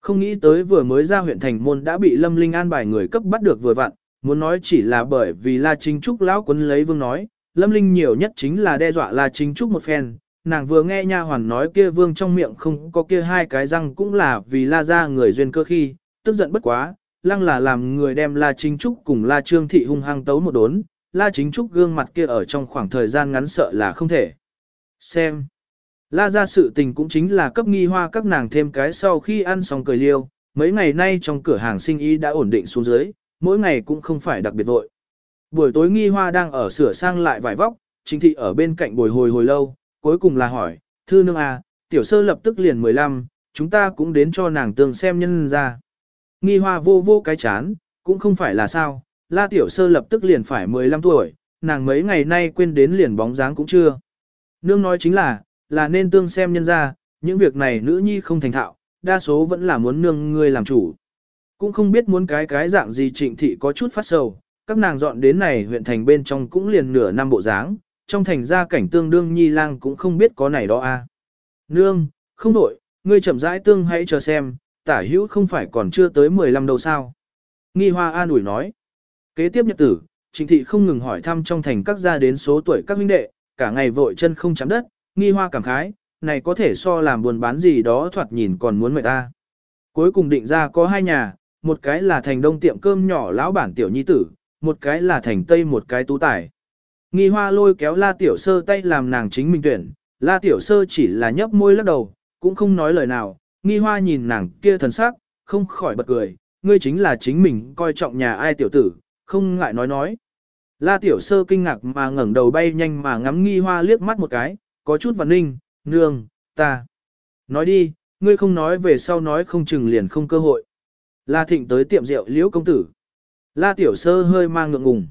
Không nghĩ tới vừa mới ra huyện thành môn đã bị Lâm Linh an bài người cấp bắt được vừa vặn, muốn nói chỉ là bởi vì La Chính Trúc lão quấn lấy vương nói, Lâm Linh nhiều nhất chính là đe dọa La Chính Trúc một phen, nàng vừa nghe nha hoàn nói kia vương trong miệng không có kia hai cái răng cũng là vì La ra người duyên cơ khi, tức giận bất quá, lăng là làm người đem La Chính Trúc cùng La Trương Thị hung hăng tấu một đốn, La Chính Trúc gương mặt kia ở trong khoảng thời gian ngắn sợ là không thể. Xem. La ra sự tình cũng chính là cấp nghi hoa các nàng thêm cái sau khi ăn xong cười liêu, mấy ngày nay trong cửa hàng sinh ý đã ổn định xuống dưới, mỗi ngày cũng không phải đặc biệt vội. Buổi tối nghi hoa đang ở sửa sang lại vải vóc, chính thị ở bên cạnh bồi hồi hồi lâu, cuối cùng là hỏi, thư nương à, tiểu sơ lập tức liền 15, chúng ta cũng đến cho nàng tương xem nhân ra. Nghi hoa vô vô cái chán, cũng không phải là sao, la tiểu sơ lập tức liền phải 15 tuổi, nàng mấy ngày nay quên đến liền bóng dáng cũng chưa. Nương nói chính là, là nên tương xem nhân ra, những việc này nữ nhi không thành thạo, đa số vẫn là muốn nương ngươi làm chủ. Cũng không biết muốn cái cái dạng gì trịnh thị có chút phát sầu, các nàng dọn đến này huyện thành bên trong cũng liền nửa năm bộ dáng, trong thành gia cảnh tương đương nhi lang cũng không biết có này đó a. À. Nương, không đổi, ngươi chậm rãi tương hãy chờ xem, tả hữu không phải còn chưa tới 15 đâu sao. Nghi hoa an ủi nói. Kế tiếp nhật tử, trịnh thị không ngừng hỏi thăm trong thành các gia đến số tuổi các huynh đệ, cả ngày vội chân không chạm đất, nghi hoa cảm khái, này có thể so làm buồn bán gì đó thoạt nhìn còn muốn mệt ta. Cuối cùng định ra có hai nhà, một cái là thành đông tiệm cơm nhỏ lão bản tiểu nhi tử, một cái là thành tây một cái tú tài. Nghi hoa lôi kéo la tiểu sơ tay làm nàng chính mình tuyển, la tiểu sơ chỉ là nhấp môi lắc đầu, cũng không nói lời nào, nghi hoa nhìn nàng kia thần sắc, không khỏi bật cười, ngươi chính là chính mình coi trọng nhà ai tiểu tử, không ngại nói nói. La tiểu sơ kinh ngạc mà ngẩng đầu bay nhanh mà ngắm nghi hoa liếc mắt một cái, có chút văn ninh, nương, ta. Nói đi, ngươi không nói về sau nói không chừng liền không cơ hội. La thịnh tới tiệm rượu liễu công tử. La tiểu sơ hơi mang ngượng ngùng.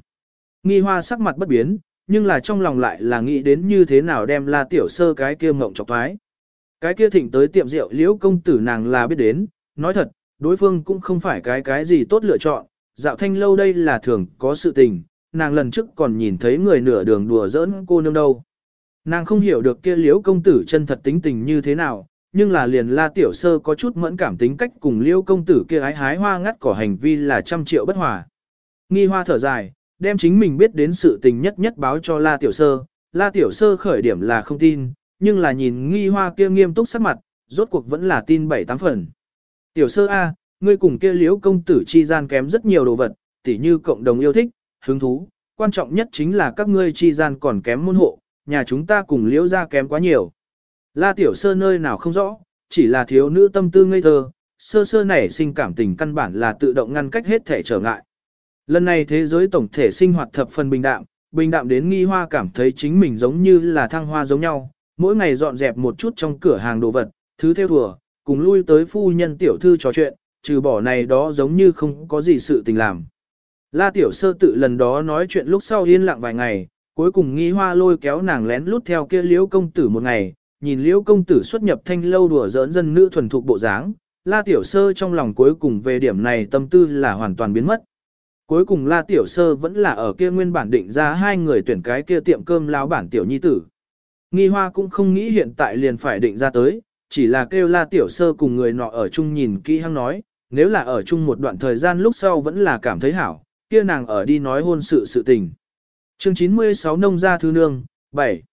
Nghi hoa sắc mặt bất biến, nhưng là trong lòng lại là nghĩ đến như thế nào đem la tiểu sơ cái kia mộng chọc thoái. Cái kia thịnh tới tiệm rượu liễu công tử nàng là biết đến, nói thật, đối phương cũng không phải cái cái gì tốt lựa chọn, dạo thanh lâu đây là thường có sự tình, nàng lần trước còn nhìn thấy người nửa đường đùa giỡn cô nương đâu. Nàng không hiểu được kia liễu công tử chân thật tính tình như thế nào, nhưng là liền la tiểu sơ có chút mẫn cảm tính cách cùng liễu công tử kia ái hái hoa ngắt cỏ hành vi là trăm triệu bất hòa. Nghi hoa thở dài, đem chính mình biết đến sự tình nhất nhất báo cho la tiểu sơ, la tiểu sơ khởi điểm là không tin, nhưng là nhìn nghi hoa kia nghiêm túc sắc mặt, rốt cuộc vẫn là tin bảy tám phần. Tiểu sơ A, ngươi cùng kia liễu công tử chi gian kém rất nhiều đồ vật, tỉ như cộng đồng yêu thích, hứng thú, quan trọng nhất chính là các ngươi chi gian còn kém môn hộ, nhà chúng ta cùng liễu ra kém quá nhiều. La tiểu sơ nơi nào không rõ, chỉ là thiếu nữ tâm tư ngây thơ, sơ sơ nảy sinh cảm tình căn bản là tự động ngăn cách hết thể trở ngại. Lần này thế giới tổng thể sinh hoạt thập phần bình đạm, bình đạm đến nghi hoa cảm thấy chính mình giống như là thăng hoa giống nhau, mỗi ngày dọn dẹp một chút trong cửa hàng đồ vật, thứ theo thùa, cùng lui tới phu nhân tiểu thư trò chuyện, trừ bỏ này đó giống như không có gì sự tình làm. La Tiểu Sơ tự lần đó nói chuyện lúc sau yên lặng vài ngày, cuối cùng nghi hoa lôi kéo nàng lén lút theo kia liễu công tử một ngày, nhìn liễu công tử xuất nhập thanh lâu đùa giỡn dân nữ thuần thục bộ dáng, La Tiểu Sơ trong lòng cuối cùng về điểm này tâm tư là hoàn toàn biến mất. Cuối cùng La Tiểu Sơ vẫn là ở kia nguyên bản định ra hai người tuyển cái kia tiệm cơm lão bản tiểu nhi tử. Nghi hoa cũng không nghĩ hiện tại liền phải định ra tới, chỉ là kêu La Tiểu Sơ cùng người nọ ở chung nhìn kỹ hăng nói, nếu là ở chung một đoạn thời gian lúc sau vẫn là cảm thấy hảo, kia nàng ở đi nói hôn sự sự tình. Chương 96 Nông gia thư nương, 7.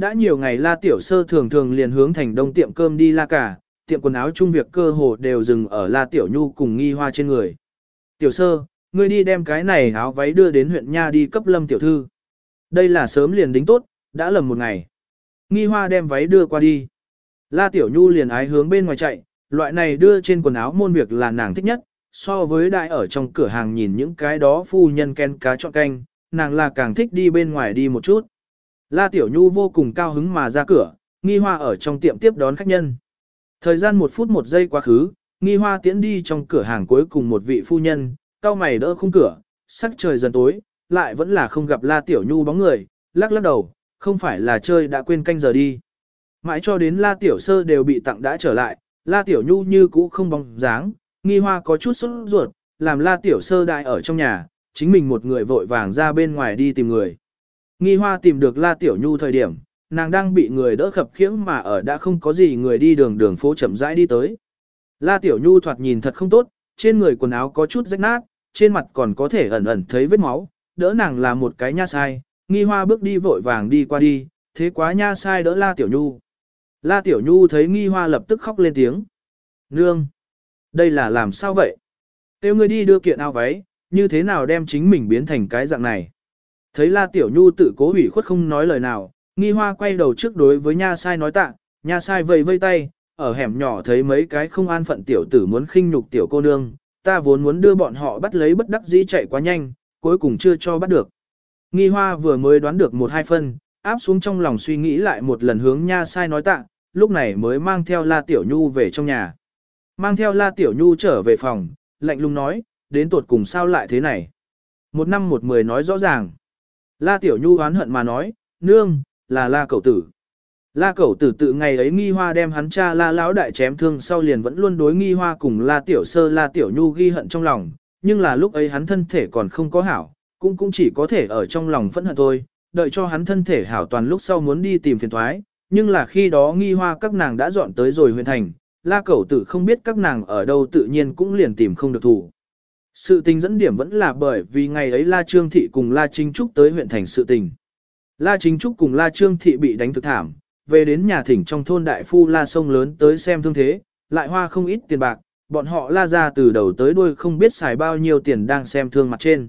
Đã nhiều ngày La Tiểu Sơ thường thường liền hướng thành đông tiệm cơm đi La cả, tiệm quần áo chung việc cơ hồ đều dừng ở La Tiểu Nhu cùng nghi hoa trên người. Tiểu Sơ, ngươi đi đem cái này áo váy đưa đến huyện Nha đi cấp lâm tiểu thư. Đây là sớm liền đính tốt, đã lầm một ngày. Nghi hoa đem váy đưa qua đi. La Tiểu Nhu liền ái hướng bên ngoài chạy, loại này đưa trên quần áo môn việc là nàng thích nhất, so với đại ở trong cửa hàng nhìn những cái đó phu nhân ken cá chọn canh, nàng là càng thích đi bên ngoài đi một chút. La Tiểu Nhu vô cùng cao hứng mà ra cửa, nghi hoa ở trong tiệm tiếp đón khách nhân. Thời gian một phút một giây quá khứ, nghi hoa tiễn đi trong cửa hàng cuối cùng một vị phu nhân, cao mày đỡ khung cửa, sắc trời dần tối, lại vẫn là không gặp La Tiểu Nhu bóng người, lắc lắc đầu, không phải là chơi đã quên canh giờ đi. Mãi cho đến La Tiểu Sơ đều bị tặng đã trở lại, La Tiểu Nhu như cũ không bóng dáng, nghi hoa có chút sốt ruột, làm La Tiểu Sơ đại ở trong nhà, chính mình một người vội vàng ra bên ngoài đi tìm người. Nghi hoa tìm được La Tiểu Nhu thời điểm, nàng đang bị người đỡ khập khiễng mà ở đã không có gì người đi đường đường phố chậm rãi đi tới. La Tiểu Nhu thoạt nhìn thật không tốt, trên người quần áo có chút rách nát, trên mặt còn có thể ẩn ẩn thấy vết máu, đỡ nàng là một cái nha sai, nghi hoa bước đi vội vàng đi qua đi, thế quá nha sai đỡ La Tiểu Nhu. La Tiểu Nhu thấy nghi hoa lập tức khóc lên tiếng. Nương! Đây là làm sao vậy? Tiêu ngươi đi đưa kiện áo váy, như thế nào đem chính mình biến thành cái dạng này? Thấy La Tiểu Nhu tự cố hủy khuất không nói lời nào, nghi hoa quay đầu trước đối với nha sai nói tạ, nha sai vây vây tay, ở hẻm nhỏ thấy mấy cái không an phận tiểu tử muốn khinh nhục tiểu cô nương, ta vốn muốn đưa bọn họ bắt lấy bất đắc dĩ chạy quá nhanh, cuối cùng chưa cho bắt được. Nghi hoa vừa mới đoán được một hai phân, áp xuống trong lòng suy nghĩ lại một lần hướng nha sai nói tạ, lúc này mới mang theo La Tiểu Nhu về trong nhà. Mang theo La Tiểu Nhu trở về phòng, lạnh lùng nói, đến tuột cùng sao lại thế này. Một năm một mười nói rõ ràng. La Tiểu Nhu oán hận mà nói, nương, là La Cẩu Tử. La Cẩu Tử tự ngày ấy nghi hoa đem hắn cha La Lão đại chém thương sau liền vẫn luôn đối nghi hoa cùng La Tiểu Sơ La Tiểu Nhu ghi hận trong lòng, nhưng là lúc ấy hắn thân thể còn không có hảo, cũng cũng chỉ có thể ở trong lòng phẫn hận thôi, đợi cho hắn thân thể hảo toàn lúc sau muốn đi tìm phiền thoái, nhưng là khi đó nghi hoa các nàng đã dọn tới rồi huyện thành, la cẩu tử không biết các nàng ở đâu tự nhiên cũng liền tìm không được thủ. Sự tình dẫn điểm vẫn là bởi vì ngày ấy La Trương Thị cùng La Chính Trúc tới huyện thành sự tình. La Chính Trúc cùng La Trương Thị bị đánh thực thảm, về đến nhà thỉnh trong thôn đại phu La Sông lớn tới xem thương thế, lại hoa không ít tiền bạc, bọn họ La ra từ đầu tới đuôi không biết xài bao nhiêu tiền đang xem thương mặt trên.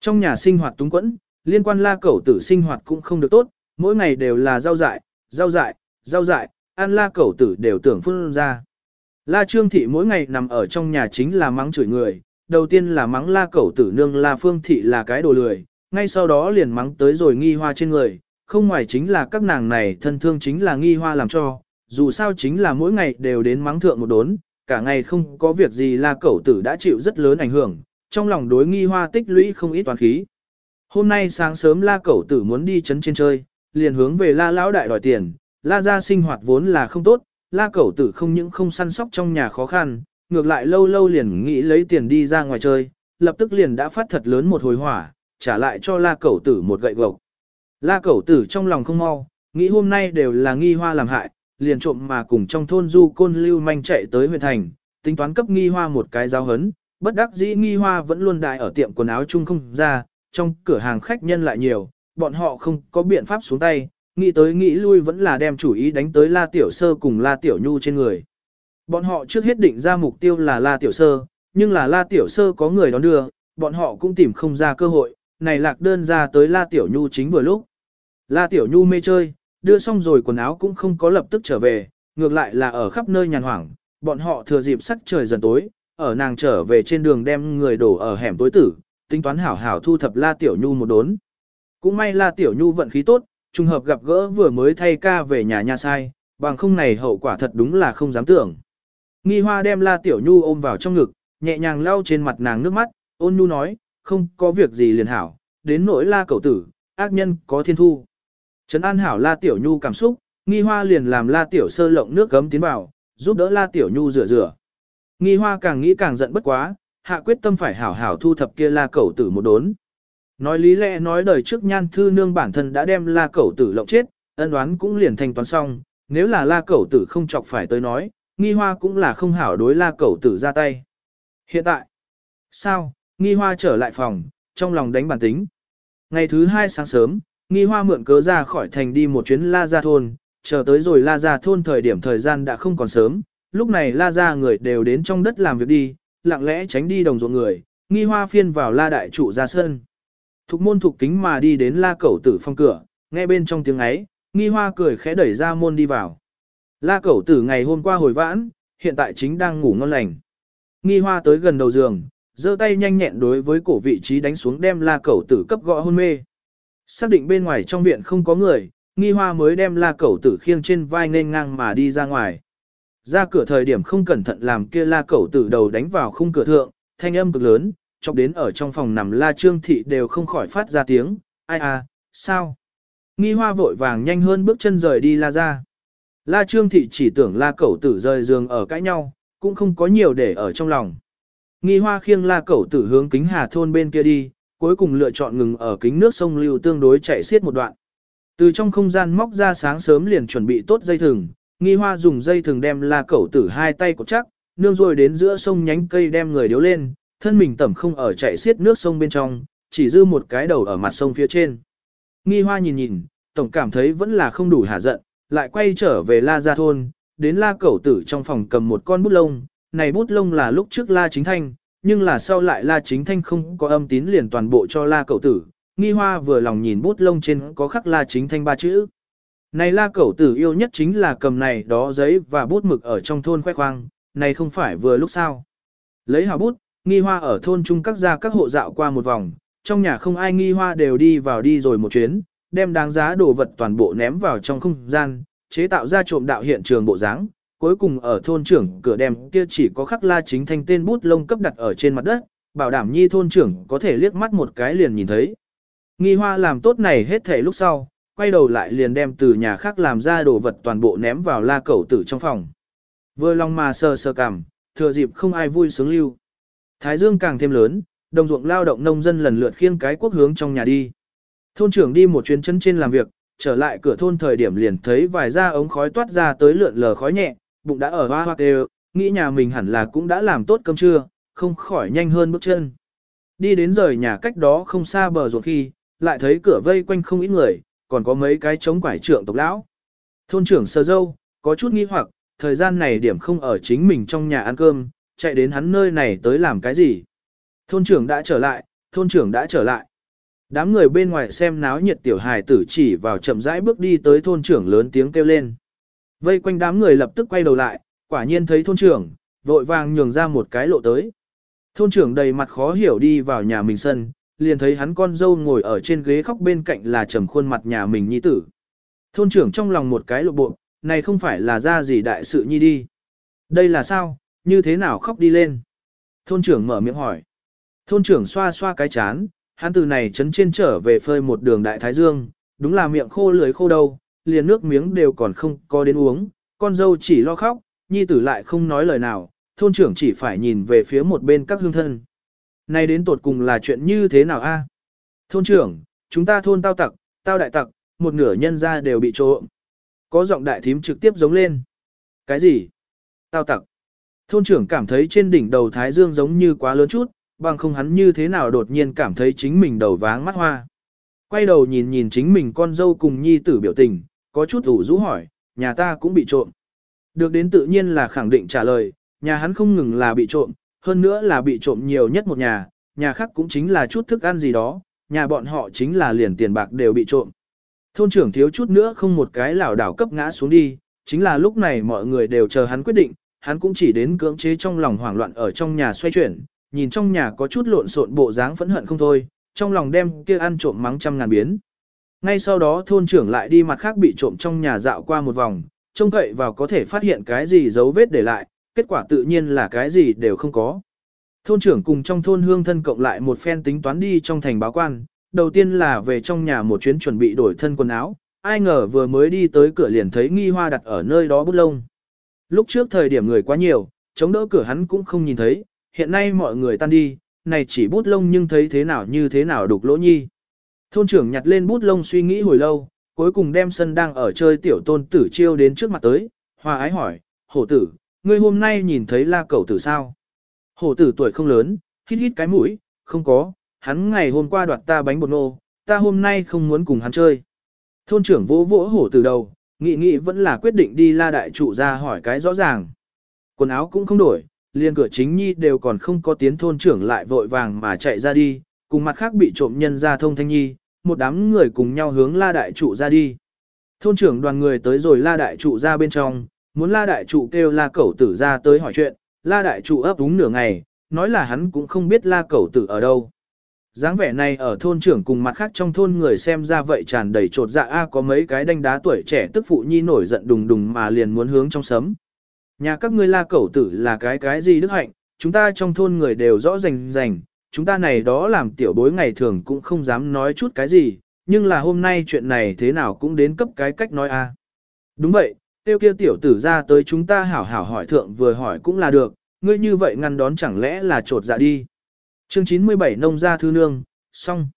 Trong nhà sinh hoạt túng quẫn, liên quan La Cẩu tử sinh hoạt cũng không được tốt, mỗi ngày đều là rau dại, rau dại, rau dại, ăn la cẩu tử đều tưởng phun ra. La Trương Thị mỗi ngày nằm ở trong nhà chính là mắng chửi người, đầu tiên là mắng la cẩu tử nương la Phương Thị là cái đồ lười, ngay sau đó liền mắng tới rồi nghi hoa trên người, không ngoài chính là các nàng này thân thương chính là nghi hoa làm cho, dù sao chính là mỗi ngày đều đến mắng thượng một đốn, cả ngày không có việc gì la cẩu tử đã chịu rất lớn ảnh hưởng, trong lòng đối nghi hoa tích lũy không ít toàn khí. Hôm nay sáng sớm la cẩu tử muốn đi chấn trên chơi, liền hướng về la lão đại đòi tiền, la gia sinh hoạt vốn là không tốt, la cẩu tử không những không săn sóc trong nhà khó khăn, ngược lại lâu lâu liền nghĩ lấy tiền đi ra ngoài chơi, lập tức liền đã phát thật lớn một hồi hỏa, trả lại cho la cẩu tử một gậy gộc. La cẩu tử trong lòng không mau, nghĩ hôm nay đều là nghi hoa làm hại, liền trộm mà cùng trong thôn du côn lưu manh chạy tới huyện thành, tính toán cấp nghi hoa một cái giáo hấn, bất đắc dĩ nghi hoa vẫn luôn đại ở tiệm quần áo chung không ra, trong cửa hàng khách nhân lại nhiều, bọn họ không có biện pháp xuống tay, nghĩ tới nghĩ lui vẫn là đem chủ ý đánh tới La Tiểu Sơ cùng La Tiểu Nhu trên người. Bọn họ trước hết định ra mục tiêu là La Tiểu Sơ, nhưng là La Tiểu Sơ có người đón đưa, bọn họ cũng tìm không ra cơ hội, này lạc đơn ra tới La Tiểu Nhu chính vừa lúc. La Tiểu Nhu mê chơi, đưa xong rồi quần áo cũng không có lập tức trở về, ngược lại là ở khắp nơi nhàn hoảng, bọn họ thừa dịp sắc trời dần tối, ở nàng trở về trên đường đem người đổ ở hẻm tối tử, tính toán hảo hảo thu thập La Tiểu Nhu một đốn. Cũng may La Tiểu Nhu vận khí tốt, trùng hợp gặp gỡ vừa mới thay ca về nhà nha sai, bằng không này hậu quả thật đúng là không dám tưởng. Nghi hoa đem La Tiểu Nhu ôm vào trong ngực, nhẹ nhàng lau trên mặt nàng nước mắt, ôn nhu nói, không có việc gì liền hảo, đến nỗi la cẩu tử, ác nhân có thiên thu. Trấn an hảo la tiểu nhu cảm xúc, nghi hoa liền làm la tiểu sơ lộng nước gấm tiến vào, giúp đỡ la tiểu nhu rửa rửa. Nghi hoa càng nghĩ càng giận bất quá, hạ quyết tâm phải hảo hảo thu thập kia la cẩu tử một đốn. Nói lý lẽ nói đời trước nhan thư nương bản thân đã đem la cẩu tử lộng chết, ân oán cũng liền thanh toán xong, nếu là la cẩu tử không chọc phải tới nói, nghi hoa cũng là không hảo đối la cẩu tử ra tay. Hiện tại, sao, nghi hoa trở lại phòng, trong lòng đánh bản tính. Ngày thứ hai sáng sớm, nghi hoa mượn cớ ra khỏi thành đi một chuyến la ra thôn, chờ tới rồi la ra thôn thời điểm thời gian đã không còn sớm, lúc này la ra người đều đến trong đất làm việc đi, lặng lẽ tránh đi đồng ruộng người, nghi hoa phiên vào la đại trụ ra sân. Thục môn thục kính mà đi đến la cẩu tử phong cửa, nghe bên trong tiếng ấy, nghi hoa cười khẽ đẩy ra môn đi vào. La cẩu tử ngày hôm qua hồi vãn, hiện tại chính đang ngủ ngon lành. Nghi hoa tới gần đầu giường, giơ tay nhanh nhẹn đối với cổ vị trí đánh xuống đem la cẩu tử cấp gõ hôn mê. Xác định bên ngoài trong viện không có người, nghi hoa mới đem la cẩu tử khiêng trên vai nên ngang mà đi ra ngoài. Ra cửa thời điểm không cẩn thận làm kia la cẩu tử đầu đánh vào khung cửa thượng, thanh âm cực lớn, chọc đến ở trong phòng nằm la trương thị đều không khỏi phát ra tiếng, ai à, sao? Nghi hoa vội vàng nhanh hơn bước chân rời đi la ra. La trương thị chỉ tưởng la cẩu tử rời giường ở cãi nhau, cũng không có nhiều để ở trong lòng. Nghi hoa khiêng la cẩu tử hướng kính hà thôn bên kia đi, cuối cùng lựa chọn ngừng ở kính nước sông lưu tương đối chạy xiết một đoạn. Từ trong không gian móc ra sáng sớm liền chuẩn bị tốt dây thừng, nghi hoa dùng dây thừng đem la cẩu tử hai tay cột chắc, nương rồi đến giữa sông nhánh cây đem người điếu lên, thân mình tẩm không ở chạy xiết nước sông bên trong, chỉ dư một cái đầu ở mặt sông phía trên. Nghi hoa nhìn nhìn, tổng cảm thấy vẫn là không đủ hả giận, lại quay trở về la gia thôn, đến la cẩu tử trong phòng cầm một con bút lông, này bút lông là lúc trước la chính thanh, nhưng là sau lại la chính thanh không có âm tín liền toàn bộ cho la cẩu tử, nghi hoa vừa lòng nhìn bút lông trên có khắc la chính thanh ba chữ. Này la cẩu tử yêu nhất chính là cầm này đó giấy và bút mực ở trong thôn khoe khoang, này không phải vừa lúc sao. Lấy hào bút, nghi hoa ở thôn chung các gia các hộ dạo qua một vòng, trong nhà không ai nghi hoa đều đi vào đi rồi một chuyến, đem đáng giá đồ vật toàn bộ ném vào trong không gian, chế tạo ra trộm đạo hiện trường bộ dáng. Cuối cùng ở thôn trưởng cửa đem kia chỉ có khắc la chính thanh tên bút lông cấp đặt ở trên mặt đất, bảo đảm nhi thôn trưởng có thể liếc mắt một cái liền nhìn thấy. Nghi hoa làm tốt này hết thể lúc sau, quay đầu lại liền đem từ nhà khác làm ra đồ vật toàn bộ ném vào la cẩu tử trong phòng. Vừa lòng mà sờ sờ cảm, thừa dịp không ai vui sướng lưu. Thái dương càng thêm lớn, đồng ruộng lao động nông dân lần lượt khiêng cái quốc hướng trong nhà đi. Thôn trưởng đi một chuyến chân trên làm việc, trở lại cửa thôn thời điểm liền thấy vài da ống khói toát ra tới lượn lờ khói nhẹ, bụng đã ở hoa hoa đều, nghĩ nhà mình hẳn là cũng đã làm tốt cơm trưa, không khỏi nhanh hơn bước chân. Đi đến rời nhà cách đó không xa bờ ruộng khi, lại thấy cửa vây quanh không ít người, còn có mấy cái chống quải trượng tộc lão. Thôn trưởng sơ dâu, có chút nghi hoặc, thời gian này điểm không ở chính mình trong nhà ăn cơm, chạy đến hắn nơi này tới làm cái gì. Thôn trưởng đã trở lại, thôn trưởng đã trở lại. Đám người bên ngoài xem náo nhiệt tiểu hài tử chỉ vào chậm rãi bước đi tới thôn trưởng lớn tiếng kêu lên. Vây quanh đám người lập tức quay đầu lại, quả nhiên thấy thôn trưởng, vội vàng nhường ra một cái lộ tới. Thôn trưởng đầy mặt khó hiểu đi vào nhà mình sân, liền thấy hắn con dâu ngồi ở trên ghế khóc bên cạnh là trầm khuôn mặt nhà mình nhi tử. Thôn trưởng trong lòng một cái lộ bộ, này không phải là ra gì đại sự nhi đi. Đây là sao, như thế nào khóc đi lên? Thôn trưởng mở miệng hỏi. Thôn trưởng xoa xoa cái chán, hắn từ này chấn trên trở về phơi một đường đại thái dương, đúng là miệng khô lưới khô đâu, liền nước miếng đều còn không có đến uống, con dâu chỉ lo khóc, nhi tử lại không nói lời nào, thôn trưởng chỉ phải nhìn về phía một bên các hương thân. Này đến tột cùng là chuyện như thế nào a? Thôn trưởng, chúng ta thôn tao tặc, tao đại tặc, một nửa nhân gia đều bị trộm. Có giọng đại thím trực tiếp giống lên. Cái gì? Tao tặc. Thôn trưởng cảm thấy trên đỉnh đầu Thái Dương giống như quá lớn chút, bằng không hắn như thế nào đột nhiên cảm thấy chính mình đầu váng mắt hoa. Quay đầu nhìn nhìn chính mình con dâu cùng nhi tử biểu tình, có chút ủ rũ hỏi, nhà ta cũng bị trộm. Được đến tự nhiên là khẳng định trả lời, nhà hắn không ngừng là bị trộm, hơn nữa là bị trộm nhiều nhất một nhà, nhà khác cũng chính là chút thức ăn gì đó, nhà bọn họ chính là liền tiền bạc đều bị trộm. Thôn trưởng thiếu chút nữa không một cái lảo đảo cấp ngã xuống đi, chính là lúc này mọi người đều chờ hắn quyết định, hắn cũng chỉ đến cưỡng chế trong lòng hoảng loạn ở trong nhà xoay chuyển, nhìn trong nhà có chút lộn xộn bộ dáng phẫn hận không thôi, trong lòng đem kia ăn trộm mắng trăm ngàn biến. Ngay sau đó thôn trưởng lại đi mặt khác bị trộm trong nhà dạo qua một vòng, trông cậy vào có thể phát hiện cái gì dấu vết để lại, kết quả tự nhiên là cái gì đều không có. Thôn trưởng cùng trong thôn hương thân cộng lại một phen tính toán đi trong thành báo quan, đầu tiên là về trong nhà một chuyến chuẩn bị đổi thân quần áo, ai ngờ vừa mới đi tới cửa liền thấy nghi hoa đặt ở nơi đó bút lông. Lúc trước thời điểm người quá nhiều, chống đỡ cửa hắn cũng không nhìn thấy, hiện nay mọi người tan đi, này chỉ bút lông nhưng thấy thế nào như thế nào đục lỗ nhi. Thôn trưởng nhặt lên bút lông suy nghĩ hồi lâu, cuối cùng đem sân đang ở chơi tiểu tôn tử chiêu đến trước mặt tới, hòa ái hỏi, hổ tử, ngươi hôm nay nhìn thấy la cẩu tử sao? Hổ tử tuổi không lớn, hít hít cái mũi, không có, hắn ngày hôm qua đoạt ta bánh bột nô, ta hôm nay không muốn cùng hắn chơi. Thôn trưởng vỗ vỗ hổ tử đầu, nghị nghị vẫn là quyết định đi la đại trụ ra hỏi cái rõ ràng. Quần áo cũng không đổi, liền cửa chính nhi đều còn không có tiến thôn trưởng lại vội vàng mà chạy ra đi, cùng mặt khác bị trộm nhân ra thông thanh nhi, một đám người cùng nhau hướng la đại trụ ra đi. Thôn trưởng đoàn người tới rồi la đại trụ ra bên trong, muốn la đại trụ kêu la cẩu tử ra tới hỏi chuyện, la đại trụ ấp úng nửa ngày, nói là hắn cũng không biết la cẩu tử ở đâu. dáng vẻ này ở thôn trưởng cùng mặt khác trong thôn người xem ra vậy tràn đầy trột dạ a có mấy cái đanh đá tuổi trẻ tức phụ nhi nổi giận đùng đùng mà liền muốn hướng trong sấm. Nhà các ngươi la cẩu tử là cái cái gì đức hạnh, chúng ta trong thôn người đều rõ rành rành, chúng ta này đó làm tiểu bối ngày thường cũng không dám nói chút cái gì, nhưng là hôm nay chuyện này thế nào cũng đến cấp cái cách nói a. Đúng vậy, tiêu kia tiểu tử ra tới chúng ta hảo hảo hỏi thượng vừa hỏi cũng là được, ngươi như vậy ngăn đón chẳng lẽ là trột dạ đi. Chương 97 nông gia thư nương, xong.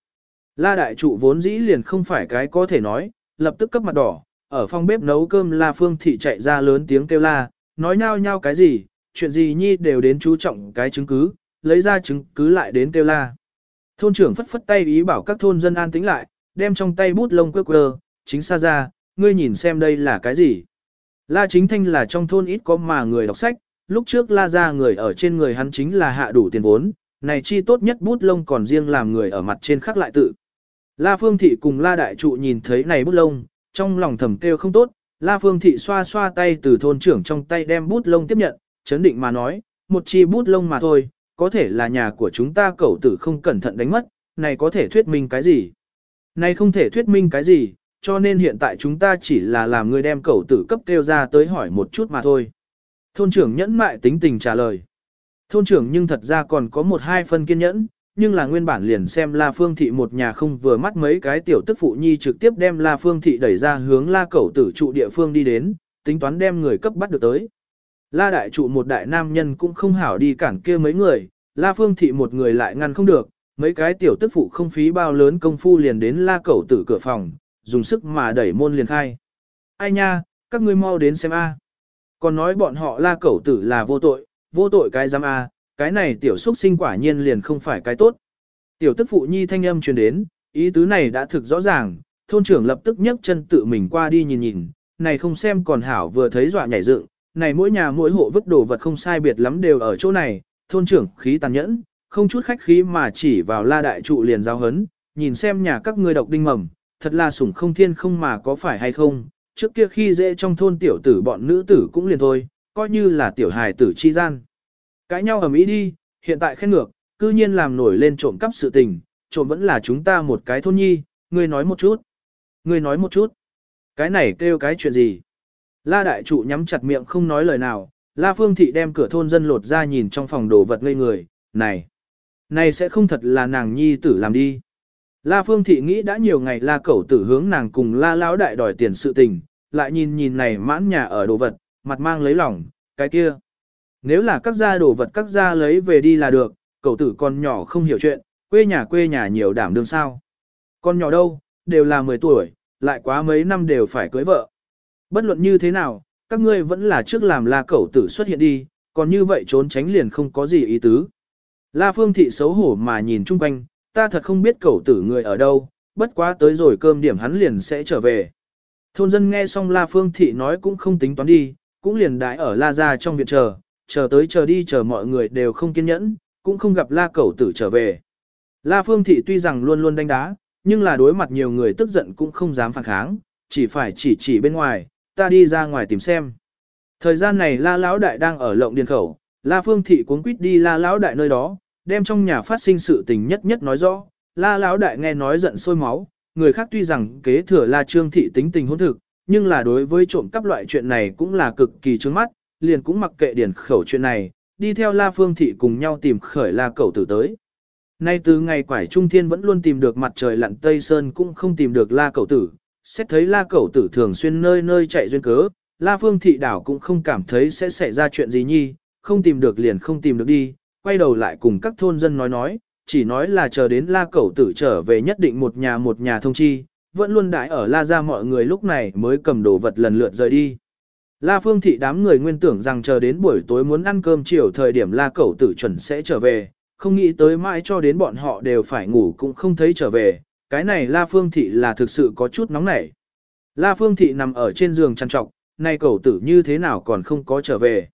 La đại trụ vốn dĩ liền không phải cái có thể nói, lập tức cấp mặt đỏ, ở phòng bếp nấu cơm La Phương Thị chạy ra lớn tiếng kêu la, nói nhao nhao cái gì, chuyện gì nhi đều đến chú trọng cái chứng cứ, lấy ra chứng cứ lại đến kêu la. Thôn trưởng phất phất tay ý bảo các thôn dân an tĩnh lại, đem trong tay bút lông quơ quơ, chính xa ra, ngươi nhìn xem đây là cái gì. La chính thanh là trong thôn ít có mà người đọc sách, lúc trước la ra người ở trên người hắn chính là hạ đủ tiền vốn, này chi tốt nhất bút lông còn riêng làm người ở mặt trên khắc lại tự. La phương thị cùng la đại trụ nhìn thấy này bút lông, trong lòng thầm kêu không tốt, la phương thị xoa xoa tay từ thôn trưởng trong tay đem bút lông tiếp nhận, chấn định mà nói, một chi bút lông mà thôi, có thể là nhà của chúng ta cậu tử không cẩn thận đánh mất, này có thể thuyết minh cái gì? Này không thể thuyết minh cái gì, cho nên hiện tại chúng ta chỉ là làm người đem cậu tử cấp kêu ra tới hỏi một chút mà thôi. Thôn trưởng nhẫn mại tính tình trả lời. Thôn trưởng nhưng thật ra còn có một hai phân kiên nhẫn, nhưng là nguyên bản liền xem La Phương Thị một nhà không vừa mắt mấy cái tiểu tức phụ nhi trực tiếp đem La Phương Thị đẩy ra hướng La Cẩu tử trụ địa phương đi đến, tính toán đem người cấp bắt được tới. La đại trụ một đại nam nhân cũng không hảo đi cản kia mấy người, La Phương Thị một người lại ngăn không được, mấy cái tiểu tức phụ không phí bao lớn công phu liền đến La Cẩu tử cửa phòng, dùng sức mà đẩy môn liền khai. Ai nha, các ngươi mau đến xem a. Còn nói bọn họ La Cẩu tử là vô tội, vô tội cái giám a, cái này tiểu xuất sinh quả nhiên liền không phải cái tốt. Tiểu tức phụ nhi thanh âm truyền đến, ý tứ này đã thực rõ ràng, thôn trưởng lập tức nhấc chân tự mình qua đi nhìn nhìn, này không xem còn hảo vừa thấy dọa nhảy dựng, này mỗi nhà mỗi hộ vứt đồ vật không sai biệt lắm đều ở chỗ này, thôn trưởng khí tàn nhẫn, không chút khách khí mà chỉ vào la đại trụ liền giao hấn, nhìn xem nhà các ngươi độc đinh mầm, thật là sủng không thiên không mà có phải hay không, trước kia khi dễ trong thôn tiểu tử bọn nữ tử cũng liền thôi, coi như là tiểu hài tử chi gian. Cãi nhau ở Mỹ đi, hiện tại khen ngược, cư nhiên làm nổi lên trộm cắp sự tình, trộm vẫn là chúng ta một cái thôn nhi, ngươi nói một chút. Ngươi nói một chút. Cái này kêu cái chuyện gì? La đại trụ nhắm chặt miệng không nói lời nào, La Phương Thị đem cửa thôn dân lột ra nhìn trong phòng đồ vật ngây người, này, này sẽ không thật là nàng nhi tử làm đi. La Phương Thị nghĩ đã nhiều ngày La Cẩu tử hướng nàng cùng La Lão Đại đòi tiền sự tình, lại nhìn nhìn này mãn nhà ở đồ vật, mặt mang lấy lòng, cái kia. Nếu là các gia đồ vật các gia lấy về đi là được, cậu tử con nhỏ không hiểu chuyện, quê nhà quê nhà nhiều đảm đương sao. Con nhỏ đâu, đều là 10 tuổi, lại quá mấy năm đều phải cưới vợ. Bất luận như thế nào, các ngươi vẫn là trước làm la cẩu tử xuất hiện đi, còn như vậy trốn tránh liền không có gì ý tứ. La Phương Thị xấu hổ mà nhìn chung quanh, ta thật không biết cẩu tử người ở đâu, bất quá tới rồi cơm điểm hắn liền sẽ trở về. Thôn dân nghe xong La Phương Thị nói cũng không tính toán đi, cũng liền đãi ở La Gia trong viện chờ, chờ tới chờ đi chờ mọi người đều không kiên nhẫn, cũng không gặp La Cẩu Tử trở về. La Phương Thị tuy rằng luôn luôn đánh đá, nhưng là đối mặt nhiều người tức giận cũng không dám phản kháng, chỉ phải chỉ chỉ bên ngoài, ta đi ra ngoài tìm xem. Thời gian này La Lão Đại đang ở lộng điền khẩu, La Phương Thị cuốn quýt đi La Lão Đại nơi đó, đem trong nhà phát sinh sự tình nhất nhất nói rõ. La Lão Đại nghe nói giận sôi máu, người khác tuy rằng kế thừa La Trương Thị tính tình hỗn thực, nhưng là đối với trộm cắp loại chuyện này cũng là cực kỳ trướng mắt, liền cũng mặc kệ điển khẩu chuyện này, đi theo La Phương Thị cùng nhau tìm khởi La Cẩu Tử tới. Nay từ ngày quải Trung Thiên vẫn luôn tìm được mặt trời lặn Tây Sơn cũng không tìm được La Cẩu Tử, xét thấy La Cẩu Tử thường xuyên nơi nơi chạy duyên cớ, La Phương Thị đảo cũng không cảm thấy sẽ xảy ra chuyện gì nhi, không tìm được liền không tìm được đi, quay đầu lại cùng các thôn dân nói nói, chỉ nói là chờ đến La Cẩu Tử trở về nhất định một nhà một nhà thông chi, vẫn luôn đãi ở La Gia mọi người lúc này mới cầm đồ vật lần lượt rời đi. La Phương Thị đám người nguyên tưởng rằng chờ đến buổi tối muốn ăn cơm chiều thời điểm La Cẩu Tử chuẩn sẽ trở về, không nghĩ tới mãi cho đến bọn họ đều phải ngủ cũng không thấy trở về, cái này La Phương Thị là thực sự có chút nóng nảy. La Phương Thị nằm ở trên giường chăn trọc, nay cẩu tử như thế nào còn không có trở về.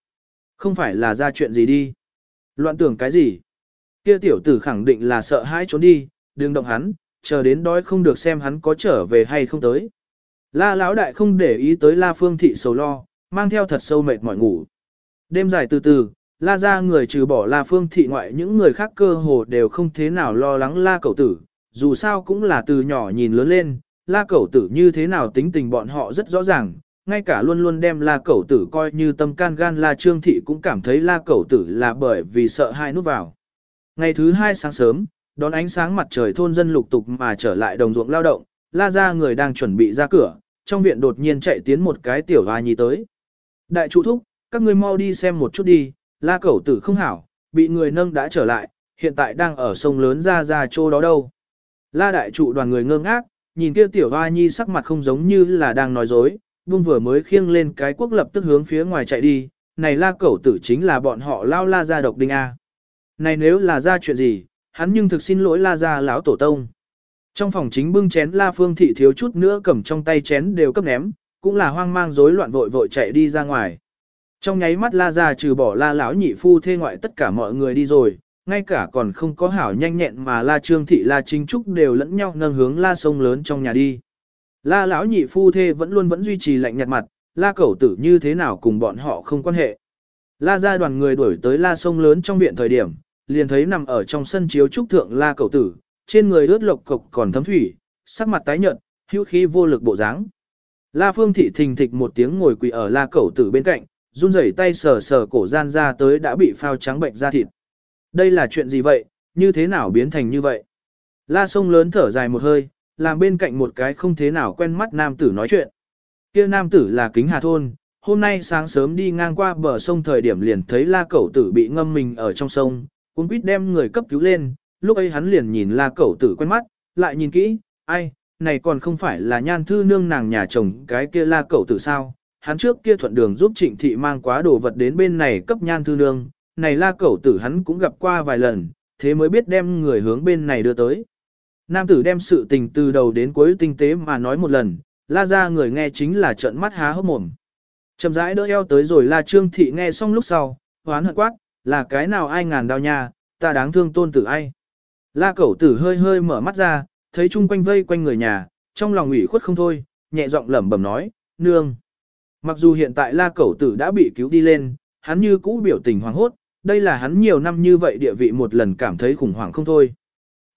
Không phải là ra chuyện gì đi. Loạn tưởng cái gì. Kia tiểu tử khẳng định là sợ hãi trốn đi, đừng động hắn, chờ đến đói không được xem hắn có trở về hay không tới. La Lão đại không để ý tới La Phương Thị sầu lo, mang theo thật sâu mệt mỏi ngủ. Đêm dài từ từ, La ra người trừ bỏ La Phương Thị ngoại những người khác cơ hồ đều không thế nào lo lắng La cẩu tử, dù sao cũng là từ nhỏ nhìn lớn lên, La cẩu tử như thế nào tính tình bọn họ rất rõ ràng, ngay cả luôn luôn đem La Cẩu Tử coi như tâm can gan La Trương Thị cũng cảm thấy La Cẩu Tử là bởi vì sợ hai nút vào. Ngày thứ hai sáng sớm, đón ánh sáng mặt trời thôn dân lục tục mà trở lại đồng ruộng lao động, La ra người đang chuẩn bị ra cửa, trong viện đột nhiên chạy tiến một cái tiểu hoa nhi tới. Đại trụ thúc, các ngươi mau đi xem một chút đi, La Cẩu Tử không hảo, bị người nâng đã trở lại, hiện tại đang ở sông lớn ra ra chỗ đó đâu. La đại trụ đoàn người ngơ ngác, nhìn kia tiểu hoa nhi sắc mặt không giống như là đang nói dối, buông vừa mới khiêng lên cái quốc lập tức hướng phía ngoài chạy đi, này la cẩu tử chính là bọn họ lao la ra độc đinh A. Này nếu là ra chuyện gì, hắn nhưng thực xin lỗi la ra lão tổ tông. Trong phòng chính bưng chén la phương thị thiếu chút nữa cầm trong tay chén đều cấp ném, cũng là hoang mang rối loạn vội vội chạy đi ra ngoài. Trong nháy mắt la ra trừ bỏ la lão nhị phu thê ngoại tất cả mọi người đi rồi, ngay cả còn không có hảo nhanh nhẹn mà la trương thị la chính trúc đều lẫn nhau nâng hướng la sông lớn trong nhà đi. La lão nhị phu thê vẫn luôn vẫn duy trì lạnh nhạt mặt, la cẩu tử như thế nào cùng bọn họ không quan hệ. La gia đoàn người đuổi tới la sông lớn trong viện thời điểm, liền thấy nằm ở trong sân chiếu trúc thượng la cẩu tử, trên người ướt lộc cục còn thấm thủy, sắc mặt tái nhợt, hữu khí vô lực bộ dáng. La phương thị thình thịch một tiếng ngồi quỳ ở la cẩu tử bên cạnh, run rẩy tay sờ sờ cổ gian ra tới đã bị phao trắng bệnh da thịt. Đây là chuyện gì vậy, như thế nào biến thành như vậy? La sông lớn thở dài một hơi, làm bên cạnh một cái không thế nào quen mắt nam tử nói chuyện. Kia nam tử là kính hà thôn, hôm nay sáng sớm đi ngang qua bờ sông thời điểm liền thấy la cẩu tử bị ngâm mình ở trong sông, cuốn quýt đem người cấp cứu lên, lúc ấy hắn liền nhìn la cẩu tử quen mắt, lại nhìn kỹ, ai, này còn không phải là nhan thư nương nàng nhà chồng cái kia la cẩu tử sao, hắn trước kia thuận đường giúp trịnh thị mang quá đồ vật đến bên này cấp nhan thư nương, này la cẩu tử hắn cũng gặp qua vài lần, thế mới biết đem người hướng bên này đưa tới. Nam tử đem sự tình từ đầu đến cuối tinh tế mà nói một lần, la ra người nghe chính là trợn mắt há hốc mồm. Chậm rãi đỡ eo tới rồi la trương thị nghe xong lúc sau, hoán hận quát, là cái nào ai ngàn đau nha, ta đáng thương tôn tử ai. La cẩu tử hơi hơi mở mắt ra, thấy chung quanh vây quanh người nhà, trong lòng ủy khuất không thôi, nhẹ giọng lẩm bẩm nói, nương. Mặc dù hiện tại la cẩu tử đã bị cứu đi lên, hắn như cũ biểu tình hoảng hốt, đây là hắn nhiều năm như vậy địa vị một lần cảm thấy khủng hoảng không thôi.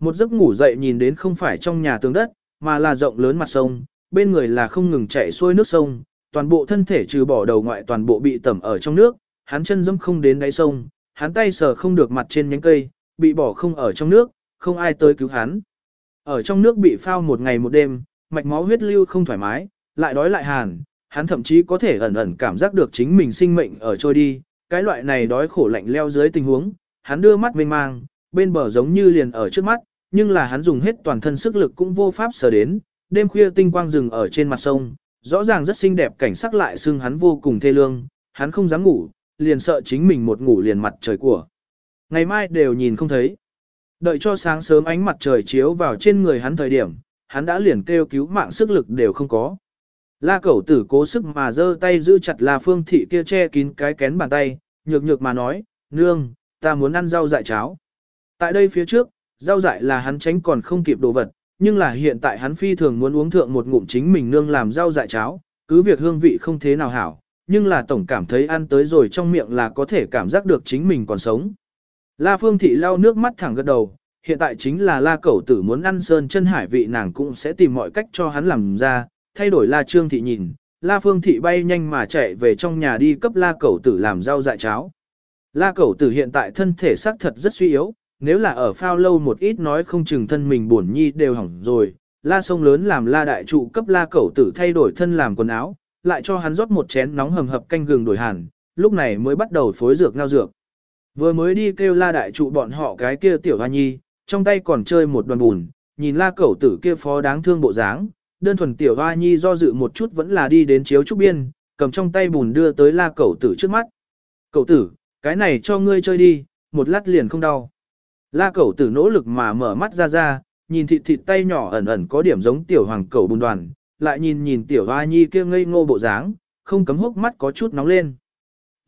Một giấc ngủ dậy nhìn đến không phải trong nhà tường đất, mà là rộng lớn mặt sông, bên người là không ngừng chảy xuôi nước sông, toàn bộ thân thể trừ bỏ đầu ngoại toàn bộ bị tẩm ở trong nước, hắn chân dẫm không đến đáy sông, hắn tay sờ không được mặt trên nhánh cây, bị bỏ không ở trong nước, không ai tới cứu hắn. Ở trong nước bị phao một ngày một đêm, mạch máu huyết lưu không thoải mái, lại đói lại hàn, hắn thậm chí có thể ẩn ẩn cảm giác được chính mình sinh mệnh ở trôi đi, cái loại này đói khổ lạnh leo dưới tình huống, hắn đưa mắt mênh mang, bên bờ giống như liền ở trước mắt, nhưng là hắn dùng hết toàn thân sức lực cũng vô pháp sờ đến, đêm khuya tinh quang rừng ở trên mặt sông, rõ ràng rất xinh đẹp cảnh sắc lại xưng hắn vô cùng thê lương, hắn không dám ngủ, liền sợ chính mình một ngủ liền mặt trời của. Ngày mai đều nhìn không thấy. Đợi cho sáng sớm ánh mặt trời chiếu vào trên người hắn thời điểm, hắn đã liền kêu cứu mạng sức lực đều không có. La cẩu tử cố sức mà giơ tay giữ chặt La Phương Thị kia che kín cái kén bàn tay, nhược nhược mà nói, nương, ta muốn ăn rau dại cháo. Tại đây phía trước, rau dại là hắn tránh còn không kịp đồ vật, nhưng là hiện tại hắn phi thường muốn uống thượng một ngụm chính mình nương làm rau dại cháo, cứ việc hương vị không thế nào hảo, nhưng là tổng cảm thấy ăn tới rồi trong miệng là có thể cảm giác được chính mình còn sống. La Phương Thị lau nước mắt thẳng gật đầu, hiện tại chính là La Cẩu Tử muốn ăn sơn chân hải vị nàng cũng sẽ tìm mọi cách cho hắn làm ra, thay đổi La Trương Thị nhìn, La Phương Thị bay nhanh mà chạy về trong nhà đi cấp La Cẩu Tử làm rau dại cháo. La cẩu tử hiện tại thân thể xác thật rất suy yếu, nếu là ở phao lâu một ít nói không chừng thân mình buồn nhi đều hỏng rồi. La sông lớn làm la đại trụ cấp la cẩu tử thay đổi thân làm quần áo, lại cho hắn rót một chén nóng hầm hập canh gừng đổi hàn, lúc này mới bắt đầu phối dược ngao dược. Vừa mới đi kêu la đại trụ bọn họ cái kia tiểu hoa nhi, trong tay còn chơi một đoàn bùn, nhìn la cẩu tử kia phó đáng thương bộ dáng, đơn thuần tiểu hoa nhi do dự một chút vẫn là đi đến chiếu trúc biên, cầm trong tay bùn đưa tới la cẩu tử trước mắt. cẩu tử, cái này cho ngươi chơi đi, một lát liền không đau. La cẩu tử nỗ lực mà mở mắt ra ra, nhìn thịt thịt tay nhỏ ẩn ẩn có điểm giống tiểu hoàng cẩu bùn đoàn, lại nhìn nhìn tiểu hoa nhi kia ngây ngô bộ dáng, không cấm hốc mắt có chút nóng lên.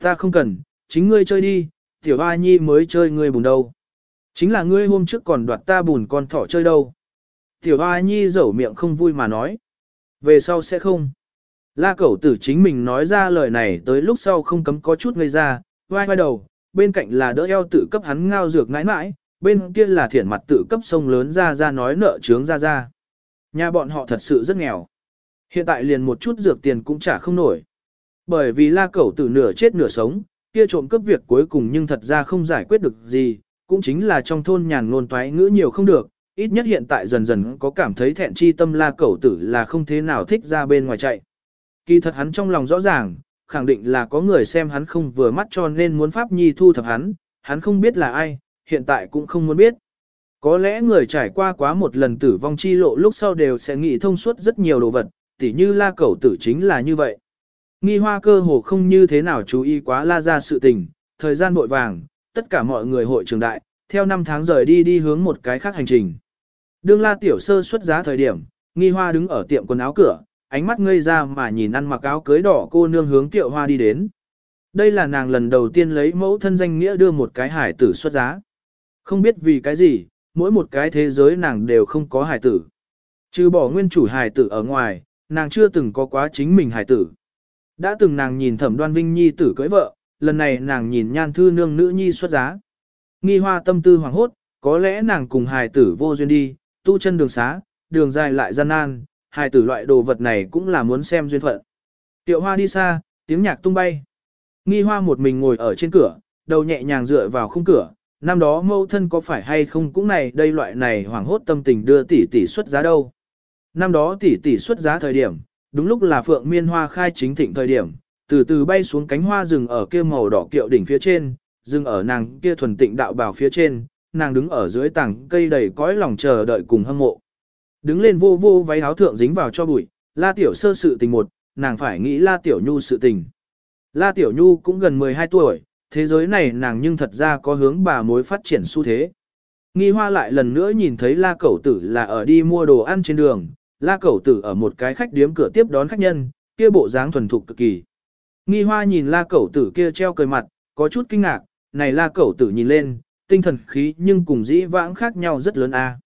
Ta không cần, chính ngươi chơi đi, tiểu hoa nhi mới chơi ngươi bùn đâu. Chính là ngươi hôm trước còn đoạt ta bùn con thỏ chơi đâu. Tiểu hoa nhi dẩu miệng không vui mà nói. Về sau sẽ không. La cẩu tử chính mình nói ra lời này tới lúc sau không cấm có chút ngây ra, vai vai đầu, bên cạnh là đỡ eo tự cấp hắn ngao dược nãi nãi, bên kia là thiển mặt tự cấp sông lớn ra ra nói nợ trướng ra ra. Nhà bọn họ thật sự rất nghèo. Hiện tại liền một chút dược tiền cũng trả không nổi. Bởi vì la cẩu tử nửa chết nửa sống, kia trộm cấp việc cuối cùng nhưng thật ra không giải quyết được gì, cũng chính là trong thôn nhàn ngôn toái ngữ nhiều không được, ít nhất hiện tại dần dần có cảm thấy thẹn chi tâm la cẩu tử là không thế nào thích ra bên ngoài chạy. Kỳ thật hắn trong lòng rõ ràng, khẳng định là có người xem hắn không vừa mắt cho nên muốn Pháp Nhi thu thập hắn, hắn không biết là ai, hiện tại cũng không muốn biết. Có lẽ người trải qua quá một lần tử vong chi lộ lúc sau đều sẽ nghĩ thông suốt rất nhiều đồ vật, tỉ như la cẩu tử chính là như vậy. Nghi hoa cơ hồ không như thế nào chú ý quá la ra sự tình, thời gian bội vàng, tất cả mọi người hội trường đại, theo năm tháng rời đi đi hướng một cái khác hành trình. Đương la tiểu sơ xuất giá thời điểm, nghi hoa đứng ở tiệm quần áo cửa, ánh mắt ngây ra mà nhìn ăn mặc áo cưới đỏ cô nương hướng tiệu hoa đi đến. Đây là nàng lần đầu tiên lấy mẫu thân danh nghĩa đưa một cái hải tử xuất giá. Không biết vì cái gì, mỗi một cái thế giới nàng đều không có hải tử. Trừ bỏ nguyên chủ hải tử ở ngoài, nàng chưa từng có quá chính mình hải tử. Đã từng nàng nhìn thẩm đoan vinh nhi tử cưới vợ, lần này nàng nhìn nhan thư nương nữ nhi xuất giá. Nghi hoa tâm tư hoàng hốt, có lẽ nàng cùng hải tử vô duyên đi, tu chân đường xá, đường dài lại gian nan, hải tử loại đồ vật này cũng là muốn xem duyên phận. Tiệu hoa đi xa, tiếng nhạc tung bay. Nghi hoa một mình ngồi ở trên cửa, đầu nhẹ nhàng dựa vào khung cửa, năm đó mâu thân có phải hay không cũng này đây loại này hoảng hốt tâm tình đưa tỷ tỷ xuất giá đâu. Năm đó tỷ tỷ xuất giá thời điểm, đúng lúc là phượng miên hoa khai chính thịnh thời điểm, từ từ bay xuống cánh hoa rừng ở kia màu đỏ kiệu đỉnh phía trên, dừng ở nàng kia thuần tịnh đạo bảo phía trên, nàng đứng ở dưới tảng cây đầy cõi lòng chờ đợi cùng hâm mộ. Đứng lên vô vô váy áo thượng dính vào cho bụi, la tiểu sơ sự tình một, nàng phải nghĩ la tiểu nhu sự tình. La tiểu nhu cũng gần 12 tuổi, thế giới này nàng nhưng thật ra có hướng bà mối phát triển xu thế. Nghi hoa lại lần nữa nhìn thấy la cẩu tử là ở đi mua đồ ăn trên đường, la cẩu tử ở một cái khách điếm cửa tiếp đón khách nhân, kia bộ dáng thuần thục cực kỳ. Nghi hoa nhìn la cẩu tử kia treo cười mặt, có chút kinh ngạc, này la cẩu tử nhìn lên, tinh thần khí nhưng cùng dĩ vãng khác nhau rất lớn a.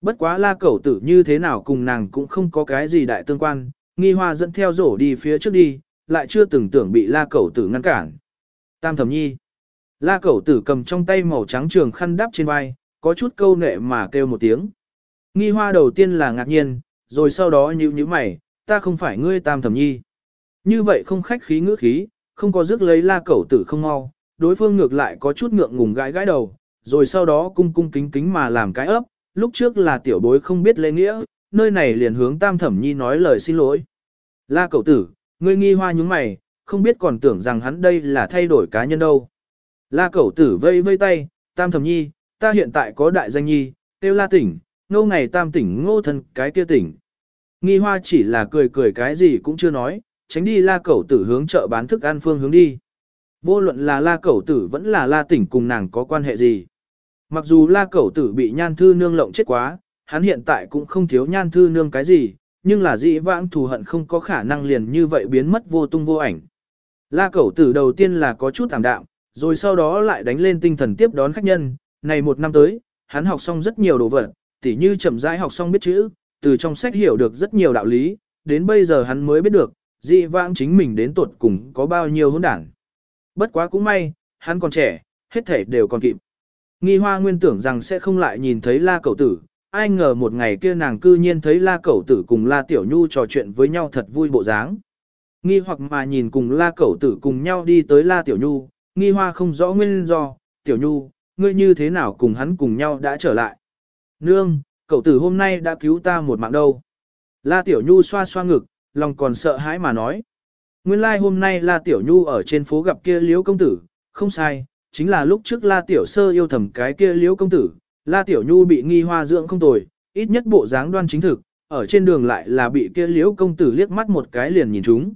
Bất quá la cẩu tử như thế nào cùng nàng cũng không có cái gì đại tương quan, nghi hoa dẫn theo rổ đi phía trước đi, lại chưa từng tưởng bị la cẩu tử ngăn cản. Tam thẩm nhi. La cẩu tử cầm trong tay màu trắng trường khăn đắp trên vai, có chút câu nệ mà kêu một tiếng. Nghi hoa đầu tiên là ngạc nhiên, rồi sau đó nhíu nhíu mày, ta không phải ngươi tam thẩm nhi. Như vậy không khách khí ngữ khí, không có rước lấy la cẩu tử không mau, đối phương ngược lại có chút ngượng ngùng gãi gãi đầu, rồi sau đó cung cung kính kính mà làm cái ấp, lúc trước là tiểu bối không biết lễ nghĩa, nơi này liền hướng tam thẩm nhi nói lời xin lỗi. La cẩu tử, ngươi nghi hoa nhúng mày, không biết còn tưởng rằng hắn đây là thay đổi cá nhân đâu. La cẩu tử vây vây tay, tam thẩm nhi, ta hiện tại có đại danh nhi, tiêu la tỉnh, ngô ngày tam tỉnh ngô thân cái kia tỉnh. Nghi hoa chỉ là cười cười cái gì cũng chưa nói, tránh đi la cẩu tử hướng chợ bán thức ăn phương hướng đi. Vô luận là la cẩu tử vẫn là la tỉnh cùng nàng có quan hệ gì. Mặc dù la cẩu tử bị nhan thư nương lộng chết quá, hắn hiện tại cũng không thiếu nhan thư nương cái gì, nhưng là dĩ vãng thù hận không có khả năng liền như vậy biến mất vô tung vô ảnh. La cẩu tử đầu tiên là có chút thảm đạm, rồi sau đó lại đánh lên tinh thần tiếp đón khách nhân, này một năm tới, hắn học xong rất nhiều đồ vật, tỉ như chậm rãi học xong biết chữ, từ trong sách hiểu được rất nhiều đạo lý, đến bây giờ hắn mới biết được, dị vãng chính mình đến tuột cùng có bao nhiêu hỗn đảng. Bất quá cũng may, hắn còn trẻ, hết thể đều còn kịp. Nghi hoa nguyên tưởng rằng sẽ không lại nhìn thấy la cẩu tử, ai ngờ một ngày kia nàng cư nhiên thấy la cẩu tử cùng la tiểu nhu trò chuyện với nhau thật vui bộ dáng. Nghi hoặc mà nhìn cùng la cẩu tử cùng nhau đi tới la tiểu nhu, nghi hoa không rõ nguyên do, tiểu nhu, ngươi như thế nào cùng hắn cùng nhau đã trở lại. Nương, cậu tử hôm nay đã cứu ta một mạng đâu. La tiểu nhu xoa xoa ngực, lòng còn sợ hãi mà nói. Nguyên lai like hôm nay La tiểu nhu ở trên phố gặp kia liễu công tử, không sai, chính là lúc trước La tiểu sơ yêu thầm cái kia liễu công tử, La tiểu nhu bị nghi hoa dưỡng không tồi, ít nhất bộ dáng đoan chính thực, ở trên đường lại là bị kia liễu công tử liếc mắt một cái liền nhìn chúng.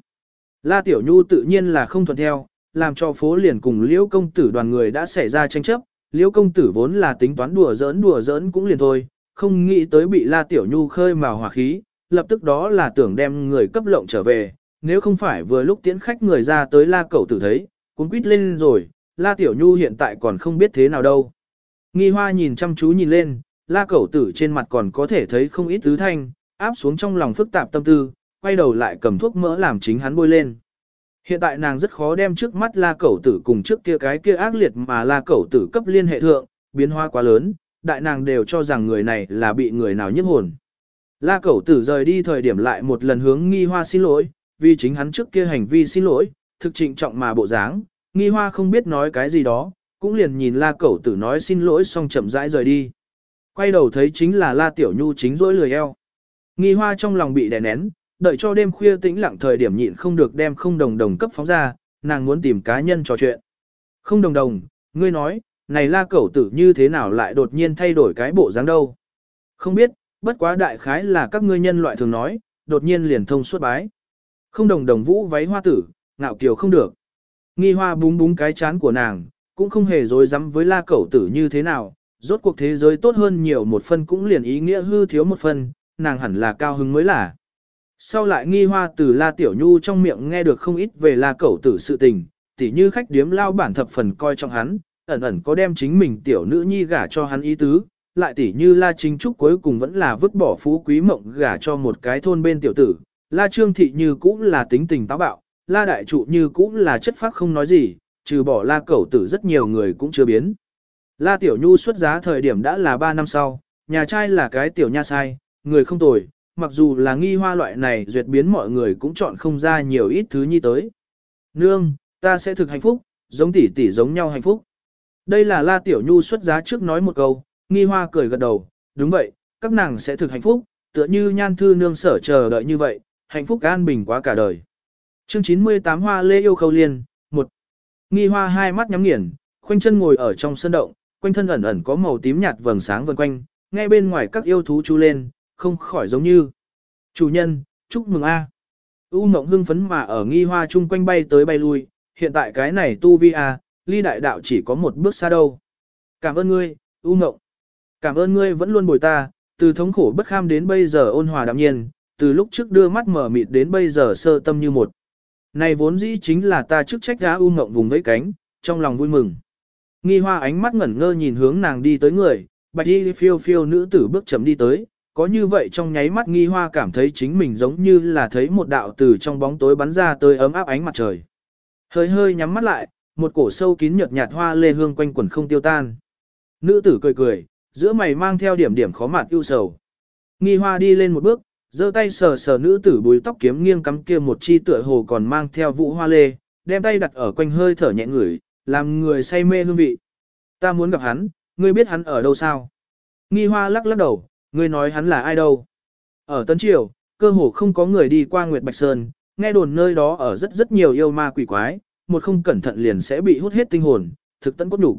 La Tiểu Nhu tự nhiên là không thuận theo, làm cho phố liền cùng liễu công tử đoàn người đã xảy ra tranh chấp, liễu công tử vốn là tính toán đùa giỡn đùa giỡn cũng liền thôi, không nghĩ tới bị La Tiểu Nhu khơi mào hỏa khí, lập tức đó là tưởng đem người cấp lộng trở về, nếu không phải vừa lúc tiễn khách người ra tới La Cẩu tử thấy, cuốn quýt lên rồi, La Tiểu Nhu hiện tại còn không biết thế nào đâu. Nghi hoa nhìn chăm chú nhìn lên, La Cẩu tử trên mặt còn có thể thấy không ít tứ thanh, áp xuống trong lòng phức tạp tâm tư, quay đầu lại cầm thuốc mỡ làm chính hắn bôi lên. Hiện tại nàng rất khó đem trước mắt la cẩu tử cùng trước kia cái kia ác liệt mà la cẩu tử cấp liên hệ thượng, biến hóa quá lớn, đại nàng đều cho rằng người này là bị người nào nhiếp hồn. La cẩu tử rời đi thời điểm lại một lần hướng nghi hoa xin lỗi, vì chính hắn trước kia hành vi xin lỗi, thực trịnh trọng mà bộ dáng, nghi hoa không biết nói cái gì đó, cũng liền nhìn la cẩu tử nói xin lỗi xong chậm rãi rời đi. Quay đầu thấy chính là la tiểu nhu chính rỗi lười eo. Nghi hoa trong lòng bị đè nén, đợi cho đêm khuya tĩnh lặng thời điểm nhịn không được đem không đồng đồng cấp phóng ra, nàng muốn tìm cá nhân trò chuyện. Không đồng đồng, ngươi nói, này la cẩu tử như thế nào lại đột nhiên thay đổi cái bộ dáng đâu. Không biết, bất quá đại khái là các ngươi nhân loại thường nói, đột nhiên liền thông suốt bái. Không đồng đồng vũ váy hoa tử, ngạo kiều không được. Nghi hoa búng búng cái chán của nàng, cũng không hề dối rắm với la cẩu tử như thế nào, rốt cuộc thế giới tốt hơn nhiều một phần cũng liền ý nghĩa hư thiếu một phần, nàng hẳn là cao hứng mới là. Sau lại nghi hoa từ La Tiểu Nhu trong miệng nghe được không ít về La Cẩu tử sự tình, tỉ như khách điếm lao bản thập phần coi trọng hắn, ẩn ẩn có đem chính mình tiểu nữ nhi gả cho hắn ý tứ, lại tỉ như La Chính Trúc cuối cùng vẫn là vứt bỏ phú quý mộng gả cho một cái thôn bên tiểu tử, La Trương Thị như cũng là tính tình táo bạo, La Đại Trụ như cũng là chất phác không nói gì, trừ bỏ La Cẩu tử rất nhiều người cũng chưa biến. La Tiểu Nhu xuất giá thời điểm đã là 3 năm sau, nhà trai là cái tiểu nha sai, người không tồi, mặc dù là nghi hoa loại này duyệt biến mọi người cũng chọn không ra nhiều ít thứ nhi tới. Nương, ta sẽ thực hạnh phúc, giống tỷ tỷ giống nhau hạnh phúc. Đây là La Tiểu Nhu xuất giá trước nói một câu, nghi hoa cười gật đầu, đúng vậy, các nàng sẽ thực hạnh phúc, tựa như nhan thư nương sở chờ đợi như vậy, hạnh phúc an bình quá cả đời. Chương 98 Hoa Lê yêu khâu liên, một Nghi hoa hai mắt nhắm nghiền, khoanh chân ngồi ở trong sân động, quanh thân ẩn ẩn có màu tím nhạt vầng sáng vần quanh, ngay bên ngoài các yêu thú chú lên, không khỏi giống như. Chủ nhân, chúc mừng a. U Mộng hưng phấn mà ở nghi hoa chung quanh bay tới bay lui, hiện tại cái này tu vi a, ly đại đạo chỉ có một bước xa đâu. Cảm ơn ngươi, U Mộng. Cảm ơn ngươi vẫn luôn bồi ta, từ thống khổ bất kham đến bây giờ ôn hòa đạm nhiên, từ lúc trước đưa mắt mở mịt đến bây giờ sơ tâm như một. Này vốn dĩ chính là ta chức trách gã U Mộng vùng vẫy cánh, trong lòng vui mừng. Nghi hoa ánh mắt ngẩn ngơ nhìn hướng nàng đi tới người, bạch y phiêu phiêu nữ tử bước chậm đi tới, có như vậy trong nháy mắt nghi hoa cảm thấy chính mình giống như là thấy một đạo từ trong bóng tối bắn ra tới ấm áp ánh mặt trời. Hơi hơi nhắm mắt lại, một cổ sâu kín nhợt nhạt hoa lê hương quanh quẩn không tiêu tan. Nữ tử cười cười, giữa mày mang theo điểm điểm khó mặt ưu sầu. Nghi hoa đi lên một bước, giơ tay sờ sờ nữ tử bùi tóc kiếm nghiêng cắm kia một chi tựa hồ còn mang theo vũ hoa lê, đem tay đặt ở quanh hơi thở nhẹ ngửi, làm người say mê hương vị. Ta muốn gặp hắn, ngươi biết hắn ở đâu sao? Nghi hoa lắc lắc đầu, Ngươi nói hắn là ai đâu? Ở Tân Triều, cơ hồ không có người đi qua Nguyệt Bạch Sơn, nghe đồn nơi đó ở rất rất nhiều yêu ma quỷ quái, một không cẩn thận liền sẽ bị hút hết tinh hồn, thực tận cốt đủ.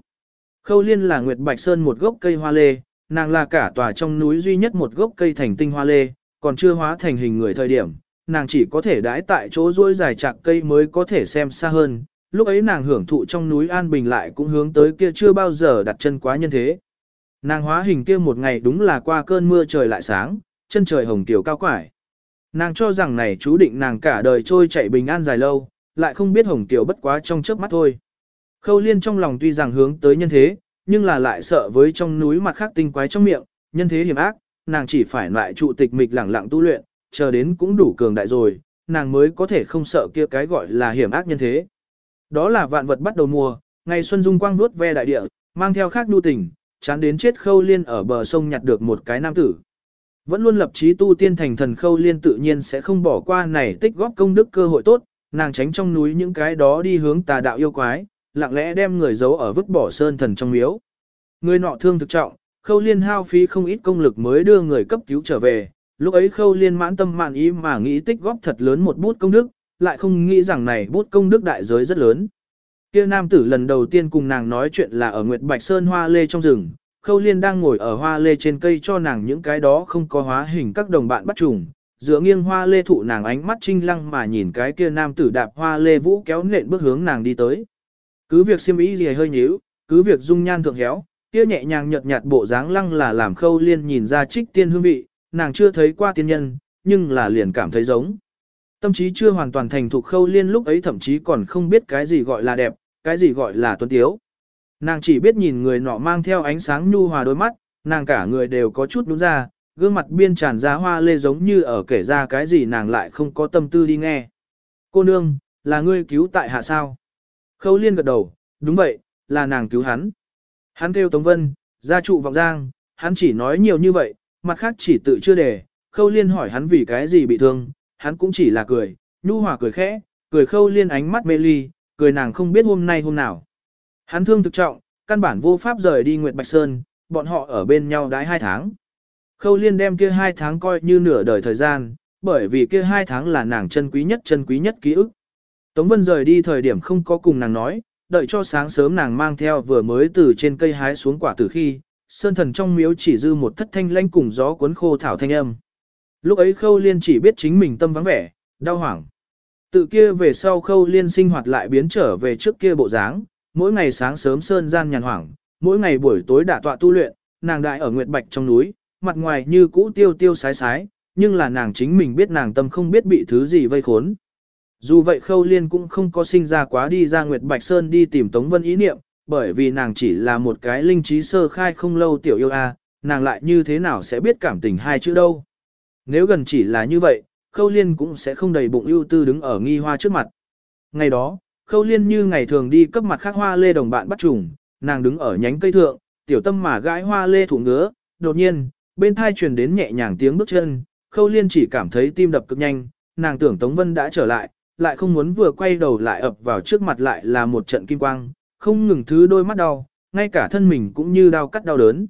Khâu Liên là Nguyệt Bạch Sơn một gốc cây hoa lê, nàng là cả tòa trong núi duy nhất một gốc cây thành tinh hoa lê, còn chưa hóa thành hình người thời điểm, nàng chỉ có thể đãi tại chỗ rỗi dài chạc cây mới có thể xem xa hơn. Lúc ấy nàng hưởng thụ trong núi An Bình lại cũng hướng tới kia chưa bao giờ đặt chân quá nhân thế. Nàng hóa hình kia một ngày đúng là qua cơn mưa trời lại sáng, chân trời hồng tiểu cao quải. Nàng cho rằng này chú định nàng cả đời trôi chạy bình an dài lâu, lại không biết hồng tiểu bất quá trong chớp mắt thôi. Khâu liên trong lòng tuy rằng hướng tới nhân thế, nhưng là lại sợ với trong núi mặt khác tinh quái trong miệng, nhân thế hiểm ác, nàng chỉ phải lại trụ tịch mịch lẳng lặng tu luyện, chờ đến cũng đủ cường đại rồi, nàng mới có thể không sợ kia cái gọi là hiểm ác nhân thế. Đó là vạn vật bắt đầu mùa, ngày xuân dung quang vuốt ve đại địa, mang theo khác nhu tình, chán đến chết khâu liên ở bờ sông nhặt được một cái nam tử. Vẫn luôn lập chí tu tiên thành thần khâu liên tự nhiên sẽ không bỏ qua này tích góp công đức cơ hội tốt, nàng tránh trong núi những cái đó đi hướng tà đạo yêu quái, lặng lẽ đem người giấu ở vứt bỏ sơn thần trong miếu. Người nọ thương thực trọng, khâu liên hao phí không ít công lực mới đưa người cấp cứu trở về, lúc ấy khâu liên mãn tâm mạn ý mà nghĩ tích góp thật lớn một bút công đức, lại không nghĩ rằng này bút công đức đại giới rất lớn. Kia nam tử lần đầu tiên cùng nàng nói chuyện là ở Nguyệt Bạch Sơn hoa lê trong rừng, khâu liên đang ngồi ở hoa lê trên cây cho nàng những cái đó không có hóa hình các đồng bạn bắt trùng, dựa nghiêng hoa lê thụ nàng ánh mắt trinh lăng mà nhìn cái kia nam tử đạp hoa lê vũ kéo nện bước hướng nàng đi tới. Cứ việc xiêm ý gì hơi nhíu, cứ việc dung nhan thượng héo, kia nhẹ nhàng nhợt nhạt bộ dáng lăng là làm khâu liên nhìn ra trích tiên hương vị, nàng chưa thấy qua tiên nhân, nhưng là liền cảm thấy giống. Tâm trí chưa hoàn toàn thành thục khâu liên lúc ấy thậm chí còn không biết cái gì gọi là đẹp, cái gì gọi là tuấn tiếu. Nàng chỉ biết nhìn người nọ mang theo ánh sáng nhu hòa đôi mắt, nàng cả người đều có chút đúng ra, gương mặt biên tràn ra hoa lê giống như ở kể ra cái gì nàng lại không có tâm tư đi nghe. Cô nương, là ngươi cứu tại hạ sao? Khâu liên gật đầu, đúng vậy, là nàng cứu hắn. Hắn kêu Tống Vân, gia trụ vọng giang, hắn chỉ nói nhiều như vậy, mặt khác chỉ tự chưa để, khâu liên hỏi hắn vì cái gì bị thương, hắn cũng chỉ là cười, nhu hòa cười khẽ, cười khâu liên ánh mắt mê ly, cười nàng không biết hôm nay hôm nào. Hắn thương thực trọng, căn bản vô pháp rời đi Nguyệt Bạch Sơn, bọn họ ở bên nhau đái hai tháng. Khâu liên đem kia hai tháng coi như nửa đời thời gian, bởi vì kia hai tháng là nàng chân quý nhất chân quý nhất ký ức. Tống Vân rời đi thời điểm không có cùng nàng nói, đợi cho sáng sớm nàng mang theo vừa mới từ trên cây hái xuống quả từ khi, sơn thần trong miếu chỉ dư một thất thanh lanh cùng gió cuốn khô thảo thanh âm. Lúc ấy khâu liên chỉ biết chính mình tâm vắng vẻ, đau hoảng. Tự kia về sau khâu liên sinh hoạt lại biến trở về trước kia bộ dáng, mỗi ngày sáng sớm sơn gian nhàn hoảng, mỗi ngày buổi tối đả tọa tu luyện, nàng đại ở Nguyệt Bạch trong núi, mặt ngoài như cũ tiêu tiêu sái sái, nhưng là nàng chính mình biết nàng tâm không biết bị thứ gì vây khốn. Dù vậy Khâu Liên cũng không có sinh ra quá đi ra Nguyệt Bạch Sơn đi tìm Tống Vân ý niệm, bởi vì nàng chỉ là một cái linh trí sơ khai không lâu tiểu yêu a, nàng lại như thế nào sẽ biết cảm tình hai chữ đâu. Nếu gần chỉ là như vậy, Khâu Liên cũng sẽ không đầy bụng ưu tư đứng ở nghi hoa trước mặt. Ngày đó, Khâu Liên như ngày thường đi cấp mặt khác hoa lê đồng bạn bắt trùng, nàng đứng ở nhánh cây thượng, tiểu tâm mà gãi hoa lê thủ ngứa, đột nhiên, bên thai truyền đến nhẹ nhàng tiếng bước chân, Khâu Liên chỉ cảm thấy tim đập cực nhanh, nàng tưởng Tống Vân đã trở lại, lại không muốn vừa quay đầu lại ập vào trước mặt lại là một trận kim quang, không ngừng thứ đôi mắt đau, ngay cả thân mình cũng như đau cắt đau đớn.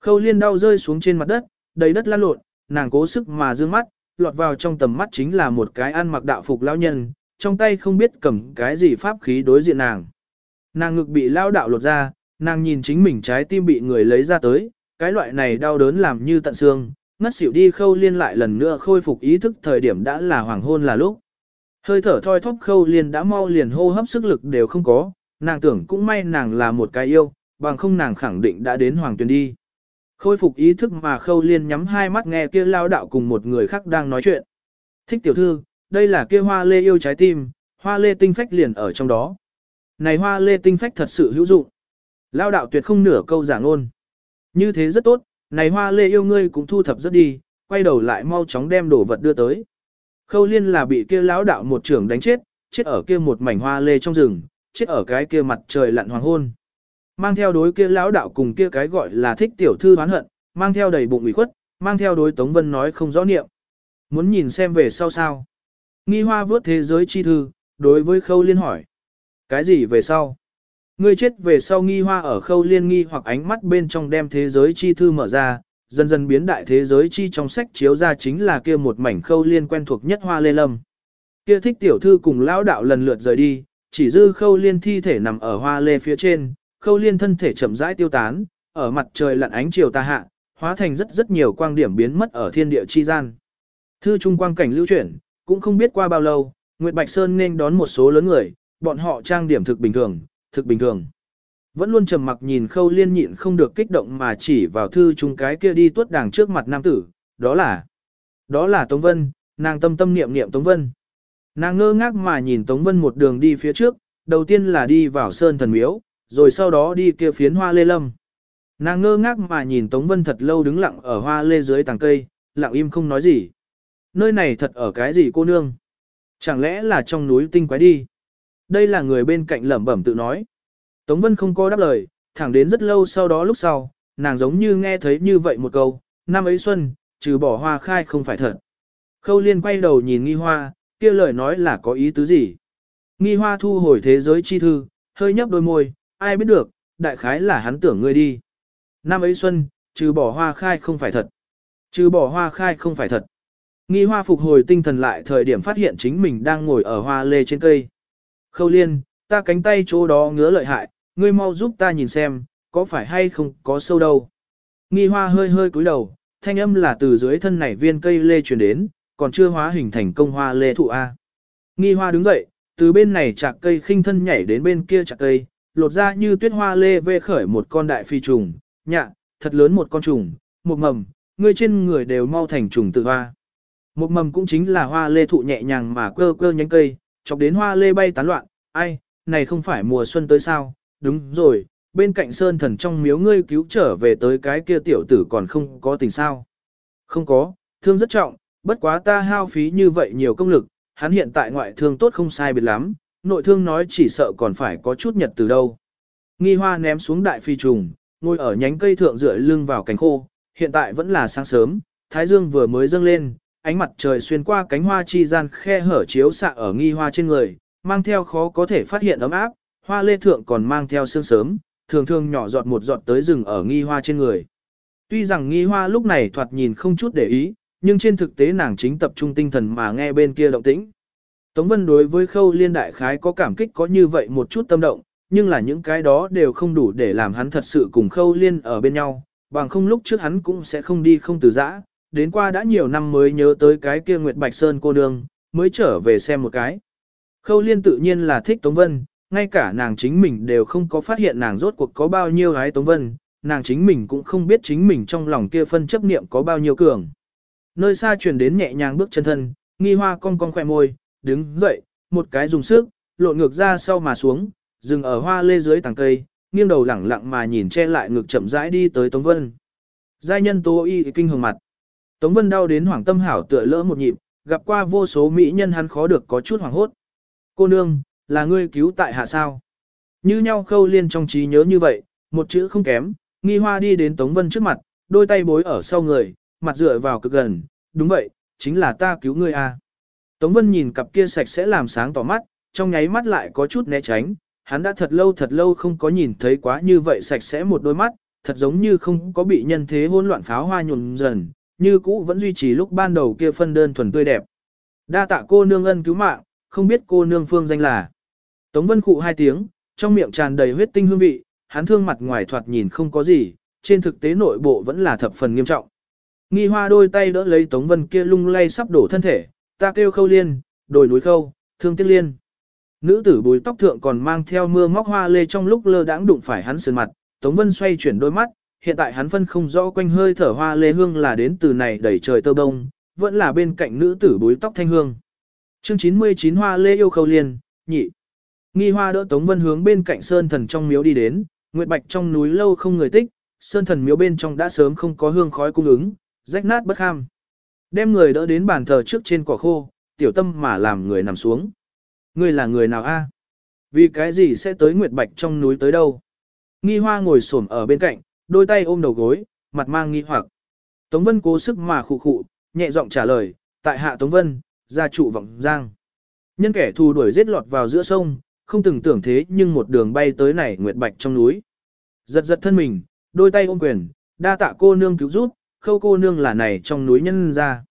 Khâu liên đau rơi xuống trên mặt đất, đầy đất lăn lộn, nàng cố sức mà dương mắt, lọt vào trong tầm mắt chính là một cái ăn mặc đạo phục lão nhân, trong tay không biết cầm cái gì pháp khí đối diện nàng. Nàng ngực bị lao đạo lột ra, nàng nhìn chính mình trái tim bị người lấy ra tới, cái loại này đau đớn làm như tận xương, ngất xỉu đi khâu liên lại lần nữa khôi phục ý thức thời điểm đã là hoàng hôn là lúc. Hơi thở thoi thóp khâu liên đã mau liền hô hấp sức lực đều không có, nàng tưởng cũng may nàng là một cái yêu, bằng không nàng khẳng định đã đến hoàng tuyển đi. Khôi phục ý thức mà khâu liên nhắm hai mắt nghe kia lao đạo cùng một người khác đang nói chuyện. Thích tiểu thư, đây là kia hoa lê yêu trái tim, hoa lê tinh phách liền ở trong đó. Này hoa lê tinh phách thật sự hữu dụng. Lao đạo tuyệt không nửa câu giả ngôn. Như thế rất tốt, này hoa lê yêu ngươi cũng thu thập rất đi, quay đầu lại mau chóng đem đồ vật đưa tới. Khâu liên là bị kia lão đạo một trưởng đánh chết, chết ở kia một mảnh hoa lê trong rừng, chết ở cái kia mặt trời lặn hoàng hôn. Mang theo đối kia lão đạo cùng kia cái gọi là thích tiểu thư oán hận, mang theo đầy bụng ủy khuất, mang theo đối Tống Vân nói không rõ niệm. Muốn nhìn xem về sau sao. Nghi hoa vớt thế giới chi thư, đối với khâu liên hỏi. Cái gì về sau? Ngươi chết về sau nghi hoa ở khâu liên nghi hoặc ánh mắt bên trong đem thế giới chi thư mở ra, dần dần biến đại thế giới chi trong sách chiếu ra chính là kia một mảnh khâu liên quen thuộc nhất hoa lê lâm. Kia thích tiểu thư cùng lão đạo lần lượt rời đi, chỉ dư khâu liên thi thể nằm ở hoa lê phía trên, khâu liên thân thể chậm rãi tiêu tán, ở mặt trời lặn ánh chiều tà hạ, hóa thành rất rất nhiều quang điểm biến mất ở thiên địa chi gian. Thư trung quang cảnh lưu chuyển, cũng không biết qua bao lâu, Nguyệt Bạch Sơn nên đón một số lớn người, bọn họ trang điểm thực bình thường, thực bình thường. Vẫn luôn trầm mặc nhìn khâu liên nhịn không được kích động mà chỉ vào thư Trung cái kia đi tuốt đàng trước mặt nam tử, đó là, đó là Tống Vân, nàng tâm tâm niệm niệm Tống Vân. Nàng ngơ ngác mà nhìn Tống Vân một đường đi phía trước, đầu tiên là đi vào sơn thần miếu, rồi sau đó đi kia phiến hoa lê lâm. Nàng ngơ ngác mà nhìn Tống Vân thật lâu đứng lặng ở hoa lê dưới tàng cây, lặng im không nói gì. Nơi này thật ở cái gì cô nương? Chẳng lẽ là trong núi tinh quái đi? Đây là người bên cạnh lẩm bẩm tự nói. Tống Vân không có đáp lời, thẳng đến rất lâu sau đó lúc sau, nàng giống như nghe thấy như vậy một câu, năm ấy xuân, trừ bỏ hoa khai không phải thật. Khâu liên quay đầu nhìn nghi hoa, kia lời nói là có ý tứ gì. Nghi hoa thu hồi thế giới chi thư, hơi nhấp đôi môi, ai biết được, đại khái là hắn tưởng ngươi đi. Năm ấy xuân, trừ bỏ hoa khai không phải thật. Trừ bỏ hoa khai không phải thật. Nghi hoa phục hồi tinh thần lại thời điểm phát hiện chính mình đang ngồi ở hoa lê trên cây. Khâu liên, ta cánh tay chỗ đó ngứa lợi hại, ngươi mau giúp ta nhìn xem, có phải hay không có sâu đâu. Nghi hoa hơi hơi cúi đầu, thanh âm là từ dưới thân này viên cây lê truyền đến, còn chưa hóa hình thành công hoa lê thụ A. Nghi hoa đứng dậy, từ bên này chạc cây khinh thân nhảy đến bên kia chạc cây, lột ra như tuyết hoa lê vê khởi một con đại phi trùng, nhạ, thật lớn một con trùng, một mầm, người trên người đều mau thành trùng tự hoa. Một mầm cũng chính là hoa lê thụ nhẹ nhàng mà cơ cơ nhánh cây, chọc đến hoa lê bay tán loạn, ai, này không phải mùa xuân tới sao, đúng rồi, bên cạnh sơn thần trong miếu ngươi cứu trở về tới cái kia tiểu tử còn không có tình sao. Không có, thương rất trọng, bất quá ta hao phí như vậy nhiều công lực, hắn hiện tại ngoại thương tốt không sai biệt lắm, nội thương nói chỉ sợ còn phải có chút nhật từ đâu. Nghi hoa ném xuống đại phi trùng, ngồi ở nhánh cây thượng dựa lưng vào cánh khô, hiện tại vẫn là sáng sớm, thái dương vừa mới dâng lên, ánh mặt trời xuyên qua cánh hoa chi gian khe hở chiếu xạ ở nghi hoa trên người, mang theo khó có thể phát hiện ấm áp, hoa lê thượng còn mang theo sương sớm, thường thường nhỏ giọt một giọt tới rừng ở nghi hoa trên người. Tuy rằng nghi hoa lúc này thoạt nhìn không chút để ý, nhưng trên thực tế nàng chính tập trung tinh thần mà nghe bên kia động tĩnh. Tống Vân đối với khâu liên đại khái có cảm kích có như vậy một chút tâm động, nhưng là những cái đó đều không đủ để làm hắn thật sự cùng khâu liên ở bên nhau, bằng không lúc trước hắn cũng sẽ không đi không từ giã, đến qua đã nhiều năm mới nhớ tới cái kia Nguyệt Bạch Sơn cô nương, mới trở về xem một cái. Khâu liên tự nhiên là thích Tống Vân, ngay cả nàng chính mình đều không có phát hiện nàng rốt cuộc có bao nhiêu gái Tống Vân, nàng chính mình cũng không biết chính mình trong lòng kia phân chấp niệm có bao nhiêu cường. Nơi xa truyền đến nhẹ nhàng bước chân thân, nghi hoa cong cong khỏe môi, đứng dậy, một cái dùng sức, lộn ngược ra sau mà xuống, dừng ở hoa lê dưới tàng cây, nghiêng đầu lẳng lặng mà nhìn che lại ngực chậm rãi đi tới Tống Vân. Giai nhân tố y kinh hồng mặt. Tống Vân đau đến hoảng tâm hảo tựa lỡ một nhịp, gặp qua vô số mỹ nhân hắn khó được có chút hoảng hốt. Cô nương, là ngươi cứu tại hạ sao? Như nhau khâu liên trong trí nhớ như vậy, một chữ không kém, nghi hoa đi đến Tống Vân trước mặt, đôi tay bối ở sau người, mặt dựa vào cực gần, đúng vậy, chính là ta cứu ngươi à. Tống Vân nhìn cặp kia sạch sẽ làm sáng tỏ mắt, trong nháy mắt lại có chút né tránh, hắn đã thật lâu thật lâu không có nhìn thấy quá như vậy sạch sẽ một đôi mắt, thật giống như không có bị nhân thế hỗn loạn pháo hoa nhuộm dần, như cũ vẫn duy trì lúc ban đầu kia phân đơn thuần tươi đẹp. Đa tạ cô nương ân cứu mạng, không biết cô nương phương danh là. Tống Vân khụ hai tiếng, trong miệng tràn đầy huyết tinh hương vị, hắn thương mặt ngoài thoạt nhìn không có gì, trên thực tế nội bộ vẫn là thập phần nghiêm trọng. Nghi hoa đôi tay đỡ lấy Tống Vân kia lung lay sắp đổ thân thể, ta kêu khâu liên, đồi núi khâu, thương tiếc liên. Nữ tử bùi tóc thượng còn mang theo mưa móc hoa lê trong lúc lơ đãng đụng phải hắn sườn mặt, Tống Vân xoay chuyển đôi mắt, hiện tại hắn phân không rõ quanh hơi thở hoa lê hương là đến từ này đẩy trời tơ bông, vẫn là bên cạnh nữ tử búi tóc thanh hương. Chương 99 hoa lê yêu khâu liên, nhị. Nghi hoa đỡ Tống Vân hướng bên cạnh sơn thần trong miếu đi đến, nguyệt bạch trong núi lâu không người tích, sơn thần miếu bên trong đã sớm không có hương khói cung ứng, rách nát bất ham. Đem người đỡ đến bàn thờ trước trên cỏ khô, tiểu tâm mà làm người nằm xuống. Ngươi là người nào a? Vì cái gì sẽ tới nguyệt bạch trong núi tới đâu? Nghi hoa ngồi xổm ở bên cạnh, đôi tay ôm đầu gối, mặt mang nghi hoặc. Tống Vân cố sức mà khụ khụ, nhẹ giọng trả lời, tại hạ Tống Vân, gia trụ vọng giang. Nhân kẻ thù đuổi giết lọt vào giữa sông, không từng tưởng thế nhưng một đường bay tới này nguyệt bạch trong núi. Giật giật thân mình, đôi tay ôm quyền, đa tạ cô nương cứu giúp, khâu cô nương là này trong núi nhân ra.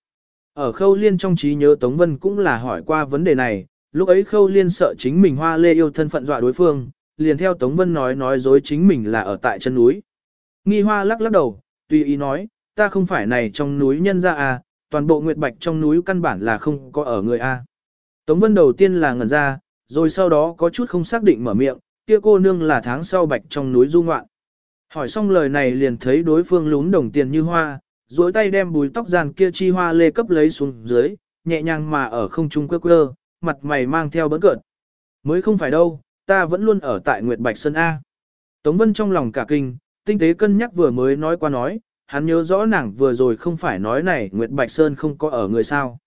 Ở khâu liên trong trí nhớ Tống Vân cũng là hỏi qua vấn đề này, lúc ấy khâu liên sợ chính mình hoa lê yêu thân phận dọa đối phương, liền theo Tống Vân nói nói dối chính mình là ở tại chân núi. Nghi hoa lắc lắc đầu, tùy ý nói, ta không phải này trong núi nhân ra à, toàn bộ nguyệt bạch trong núi căn bản là không có ở người a. Tống Vân đầu tiên là ngẩn ra, rồi sau đó có chút không xác định mở miệng, kia cô nương là tháng sau bạch trong núi du ngoạn. Hỏi xong lời này liền thấy đối phương lún đồng tiền như hoa, duỗi tay đem bùi tóc giàn kia chi hoa lê cấp lấy xuống dưới, nhẹ nhàng mà ở không trung quơ quơ, mặt mày mang theo bấn cợt. Mới không phải đâu, ta vẫn luôn ở tại Nguyệt Bạch Sơn A. Tống Vân trong lòng cả kinh, tinh tế cân nhắc vừa mới nói qua nói, hắn nhớ rõ nàng vừa rồi không phải nói này Nguyệt Bạch Sơn không có ở người sao.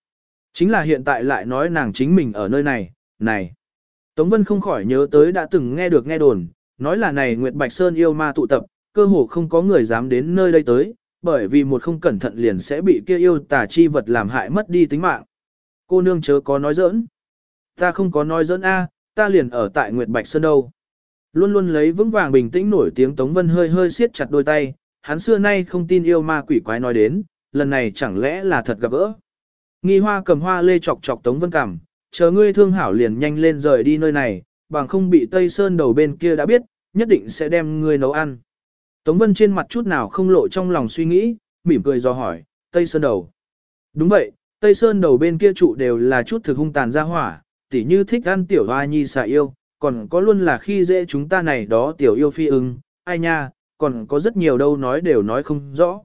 Chính là hiện tại lại nói nàng chính mình ở nơi này, này. Tống Vân không khỏi nhớ tới đã từng nghe được nghe đồn, nói là này Nguyệt Bạch Sơn yêu ma tụ tập, cơ hồ không có người dám đến nơi đây tới, bởi vì một không cẩn thận liền sẽ bị kia yêu tà chi vật làm hại mất đi tính mạng. Cô nương chớ có nói giỡn. Ta không có nói giỡn a, ta liền ở tại Nguyệt Bạch Sơn đâu. Luôn luôn lấy vững vàng bình tĩnh nổi tiếng Tống Vân hơi hơi siết chặt đôi tay, hắn xưa nay không tin yêu ma quỷ quái nói đến, lần này chẳng lẽ là thật gặp gỡ. Nghi hoa cầm hoa lê chọc chọc Tống Vân cảm, chờ ngươi thương hảo liền nhanh lên rời đi nơi này, bằng không bị Tây Sơn đầu bên kia đã biết, nhất định sẽ đem ngươi nấu ăn. Tống Vân trên mặt chút nào không lộ trong lòng suy nghĩ, mỉm cười do hỏi, Tây Sơn đầu. Đúng vậy, Tây Sơn đầu bên kia trụ đều là chút thực hung tàn ra hỏa, tỉ như thích ăn tiểu hoa nhi xà yêu, còn có luôn là khi dễ chúng ta này đó tiểu yêu phi ưng, ai nha, còn có rất nhiều đâu nói đều nói không rõ.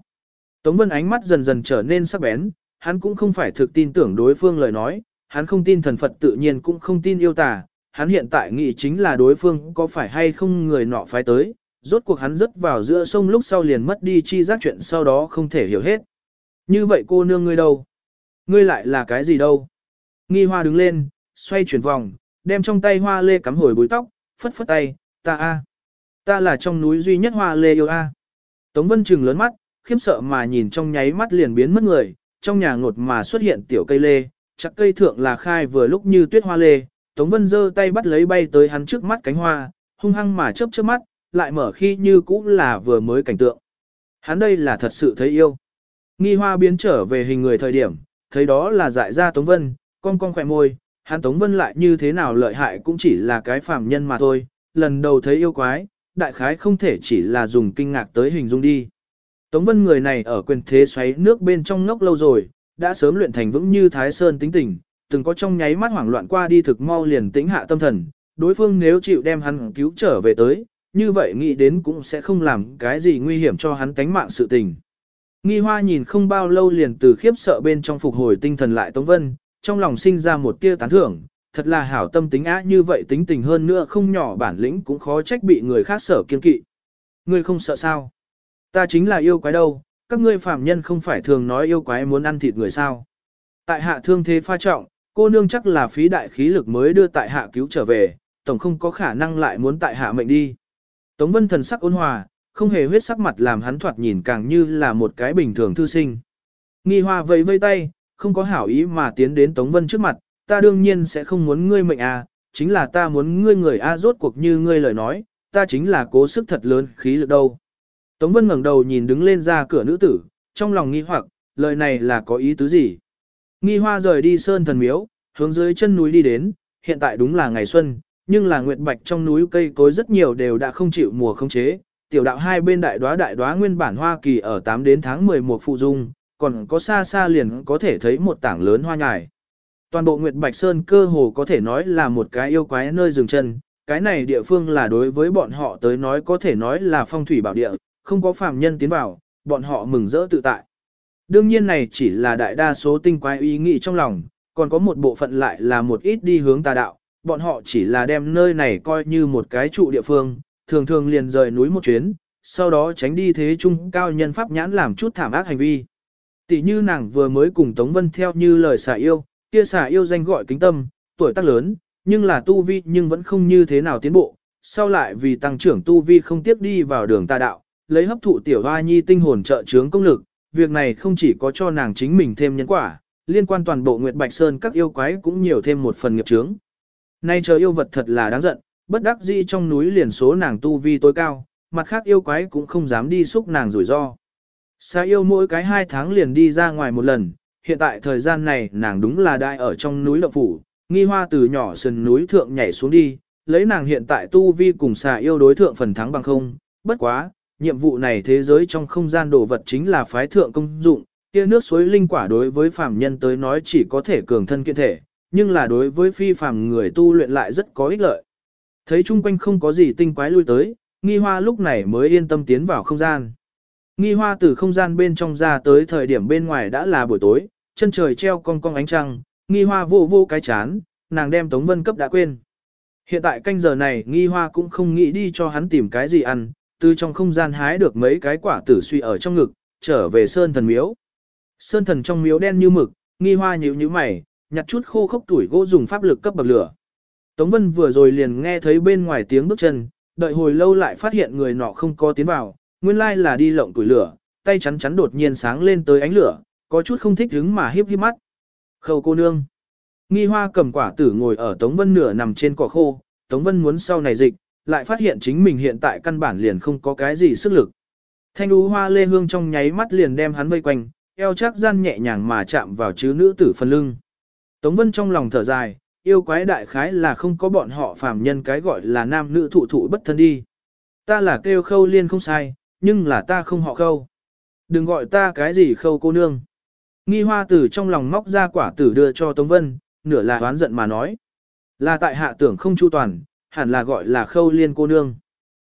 Tống Vân ánh mắt dần dần trở nên sắc bén, hắn cũng không phải thực tin tưởng đối phương lời nói, hắn không tin thần Phật tự nhiên cũng không tin yêu tà, hắn hiện tại nghĩ chính là đối phương có phải hay không người nọ phái tới, rốt cuộc hắn rớt vào giữa sông lúc sau liền mất đi chi giác chuyện sau đó không thể hiểu hết. Như vậy cô nương ngươi đâu? Ngươi lại là cái gì đâu? Nghi hoa đứng lên, xoay chuyển vòng, đem trong tay hoa lê cắm hồi búi tóc, phất phất tay, ta a, Ta là trong núi duy nhất hoa lê yêu a. Tống Vân Trừng lớn mắt, khiếp sợ mà nhìn trong nháy mắt liền biến mất người, trong nhà ngột mà xuất hiện tiểu cây lê, chắc cây thượng là khai vừa lúc như tuyết hoa lê, Tống Vân giơ tay bắt lấy bay tới hắn trước mắt cánh hoa, hung hăng mà chớp chớp mắt, lại mở khi như cũng là vừa mới cảnh tượng. Hắn đây là thật sự thấy yêu. Nghi hoa biến trở về hình người thời điểm, thấy đó là dại ra Tống Vân, con con khỏe môi, hắn Tống Vân lại như thế nào lợi hại cũng chỉ là cái phàm nhân mà thôi, lần đầu thấy yêu quái, đại khái không thể chỉ là dùng kinh ngạc tới hình dung đi. Tống Vân người này ở quyền thế xoáy nước bên trong ngốc lâu rồi, đã sớm luyện thành vững như Thái Sơn tính tình, từng có trong nháy mắt hoảng loạn qua đi thực mau liền tĩnh hạ tâm thần, đối phương nếu chịu đem hắn cứu trở về tới, như vậy nghĩ đến cũng sẽ không làm cái gì nguy hiểm cho hắn tánh mạng sự tình. Nghi hoa nhìn không bao lâu liền từ khiếp sợ bên trong phục hồi tinh thần lại Tống Vân, trong lòng sinh ra một tia tán thưởng, thật là hảo tâm tính á như vậy tính tình hơn nữa không nhỏ bản lĩnh cũng khó trách bị người khác sở kiên kỵ. Ngươi không sợ sao? Ta chính là yêu quái đâu, các ngươi phạm nhân không phải thường nói yêu quái muốn ăn thịt người sao? Tại hạ thương thế pha trọng, cô nương chắc là phí đại khí lực mới đưa tại hạ cứu trở về, tổng không có khả năng lại muốn tại hạ mệnh đi. Tống Vân thần sắc ôn hòa, không hề huyết sắc mặt làm hắn thoạt nhìn càng như là một cái bình thường thư sinh. Nghi hoa vẫy vây tay, không có hảo ý mà tiến đến Tống Vân trước mặt, ta đương nhiên sẽ không muốn ngươi mệnh à, chính là ta muốn ngươi người a rốt cuộc như ngươi lời nói, ta chính là cố sức thật lớn khí lực đâu. Tống Vân ngẩng đầu nhìn đứng lên ra cửa nữ tử, trong lòng nghi hoặc, lời này là có ý tứ gì? Nghi hoa rời đi sơn thần miếu, hướng dưới chân núi đi đến, hiện tại đúng là ngày xuân, nhưng là nguyệt bạch trong núi cây cối rất nhiều đều đã không chịu mùa không chế. Tiểu đạo hai bên đại đóa đại đóa nguyên bản Hoa Kỳ ở 8 đến tháng 11 phụ dung, còn có xa xa liền có thể thấy một tảng lớn hoa nhài. Toàn bộ Nguyệt Bạch Sơn cơ hồ có thể nói là một cái yêu quái nơi dừng chân, cái này địa phương là đối với bọn họ tới nói có thể nói là phong thủy bảo địa, không có phàm nhân tiến vào, bọn họ mừng rỡ tự tại. Đương nhiên này chỉ là đại đa số tinh quái ý nghĩ trong lòng, còn có một bộ phận lại là một ít đi hướng tà đạo, bọn họ chỉ là đem nơi này coi như một cái trụ địa phương, thường thường liền rời núi một chuyến, sau đó tránh đi thế trung cao nhân pháp nhãn làm chút thảm ác hành vi. Tỷ như nàng vừa mới cùng Tống Vân theo như lời xả yêu, kia xả yêu danh gọi kính tâm, tuổi tác lớn, nhưng là tu vi nhưng vẫn không như thế nào tiến bộ, sau lại vì tăng trưởng tu vi không tiếp đi vào đường tà đạo, lấy hấp thụ tiểu hoa nhi tinh hồn trợ chướng công lực, việc này không chỉ có cho nàng chính mình thêm nhân quả, liên quan toàn bộ Nguyệt Bạch Sơn các yêu quái cũng nhiều thêm một phần nghiệp chướng. Nay chờ yêu vật thật là đáng giận, bất đắc dĩ trong núi liền số nàng tu vi tối cao, mặt khác yêu quái cũng không dám đi xúc nàng rủi ro. Xa yêu mỗi cái hai tháng liền đi ra ngoài một lần, hiện tại thời gian này nàng đúng là đại ở trong núi động phủ, nghi hoa từ nhỏ sườn núi thượng nhảy xuống đi, lấy nàng hiện tại tu vi cùng xà yêu đối thượng phần thắng bằng không, bất quá, nhiệm vụ này thế giới trong không gian đồ vật chính là phái thượng công dụng, kia nước suối linh quả đối với phàm nhân tới nói chỉ có thể cường thân kiện thể, nhưng là đối với phi phàm người tu luyện lại rất có ích lợi. Thấy chung quanh không có gì tinh quái lui tới, nghi hoa lúc này mới yên tâm tiến vào không gian. Nghi hoa từ không gian bên trong ra tới thời điểm bên ngoài đã là buổi tối, chân trời treo cong cong ánh trăng, nghi hoa vô vô cái chán, nàng đem Tống Vân cấp đã quên. Hiện tại canh giờ này nghi hoa cũng không nghĩ đi cho hắn tìm cái gì ăn, từ trong không gian hái được mấy cái quả tử suy ở trong ngực, trở về sơn thần miếu. Sơn thần trong miếu đen như mực, nghi hoa nhíu nhíu mày, nhặt chút khô khốc tuổi gỗ dùng pháp lực cấp bậc lửa. Tống Vân vừa rồi liền nghe thấy bên ngoài tiếng bước chân, đợi hồi lâu lại phát hiện người nọ không có tiến vào, nguyên lai là đi lộng tuổi lửa, tay chắn chắn đột nhiên sáng lên tới ánh lửa, có chút không thích hứng mà hiếp hiếp mắt. Khâu cô nương. Nghi hoa cầm quả tử ngồi ở Tống Vân nửa nằm trên cỏ khô, Tống Vân muốn sau này dịch, lại phát hiện chính mình hiện tại căn bản liền không có cái gì sức lực. Thanh ú hoa lê hương trong nháy mắt liền đem hắn vây quanh, eo chắc gian nhẹ nhàng mà chạm vào chứ nữ tử phần lưng. Tống Vân trong lòng thở dài, yêu quái đại khái là không có bọn họ phàm nhân cái gọi là nam nữ thụ thụ bất thân đi. Ta là kêu khâu liên không sai, nhưng là ta không họ khâu. Đừng gọi ta cái gì khâu cô nương. Nghi hoa tử trong lòng móc ra quả tử đưa cho Tống Vân, nửa là oán giận mà nói. Là tại hạ tưởng không chu toàn, hẳn là gọi là khâu liên cô nương.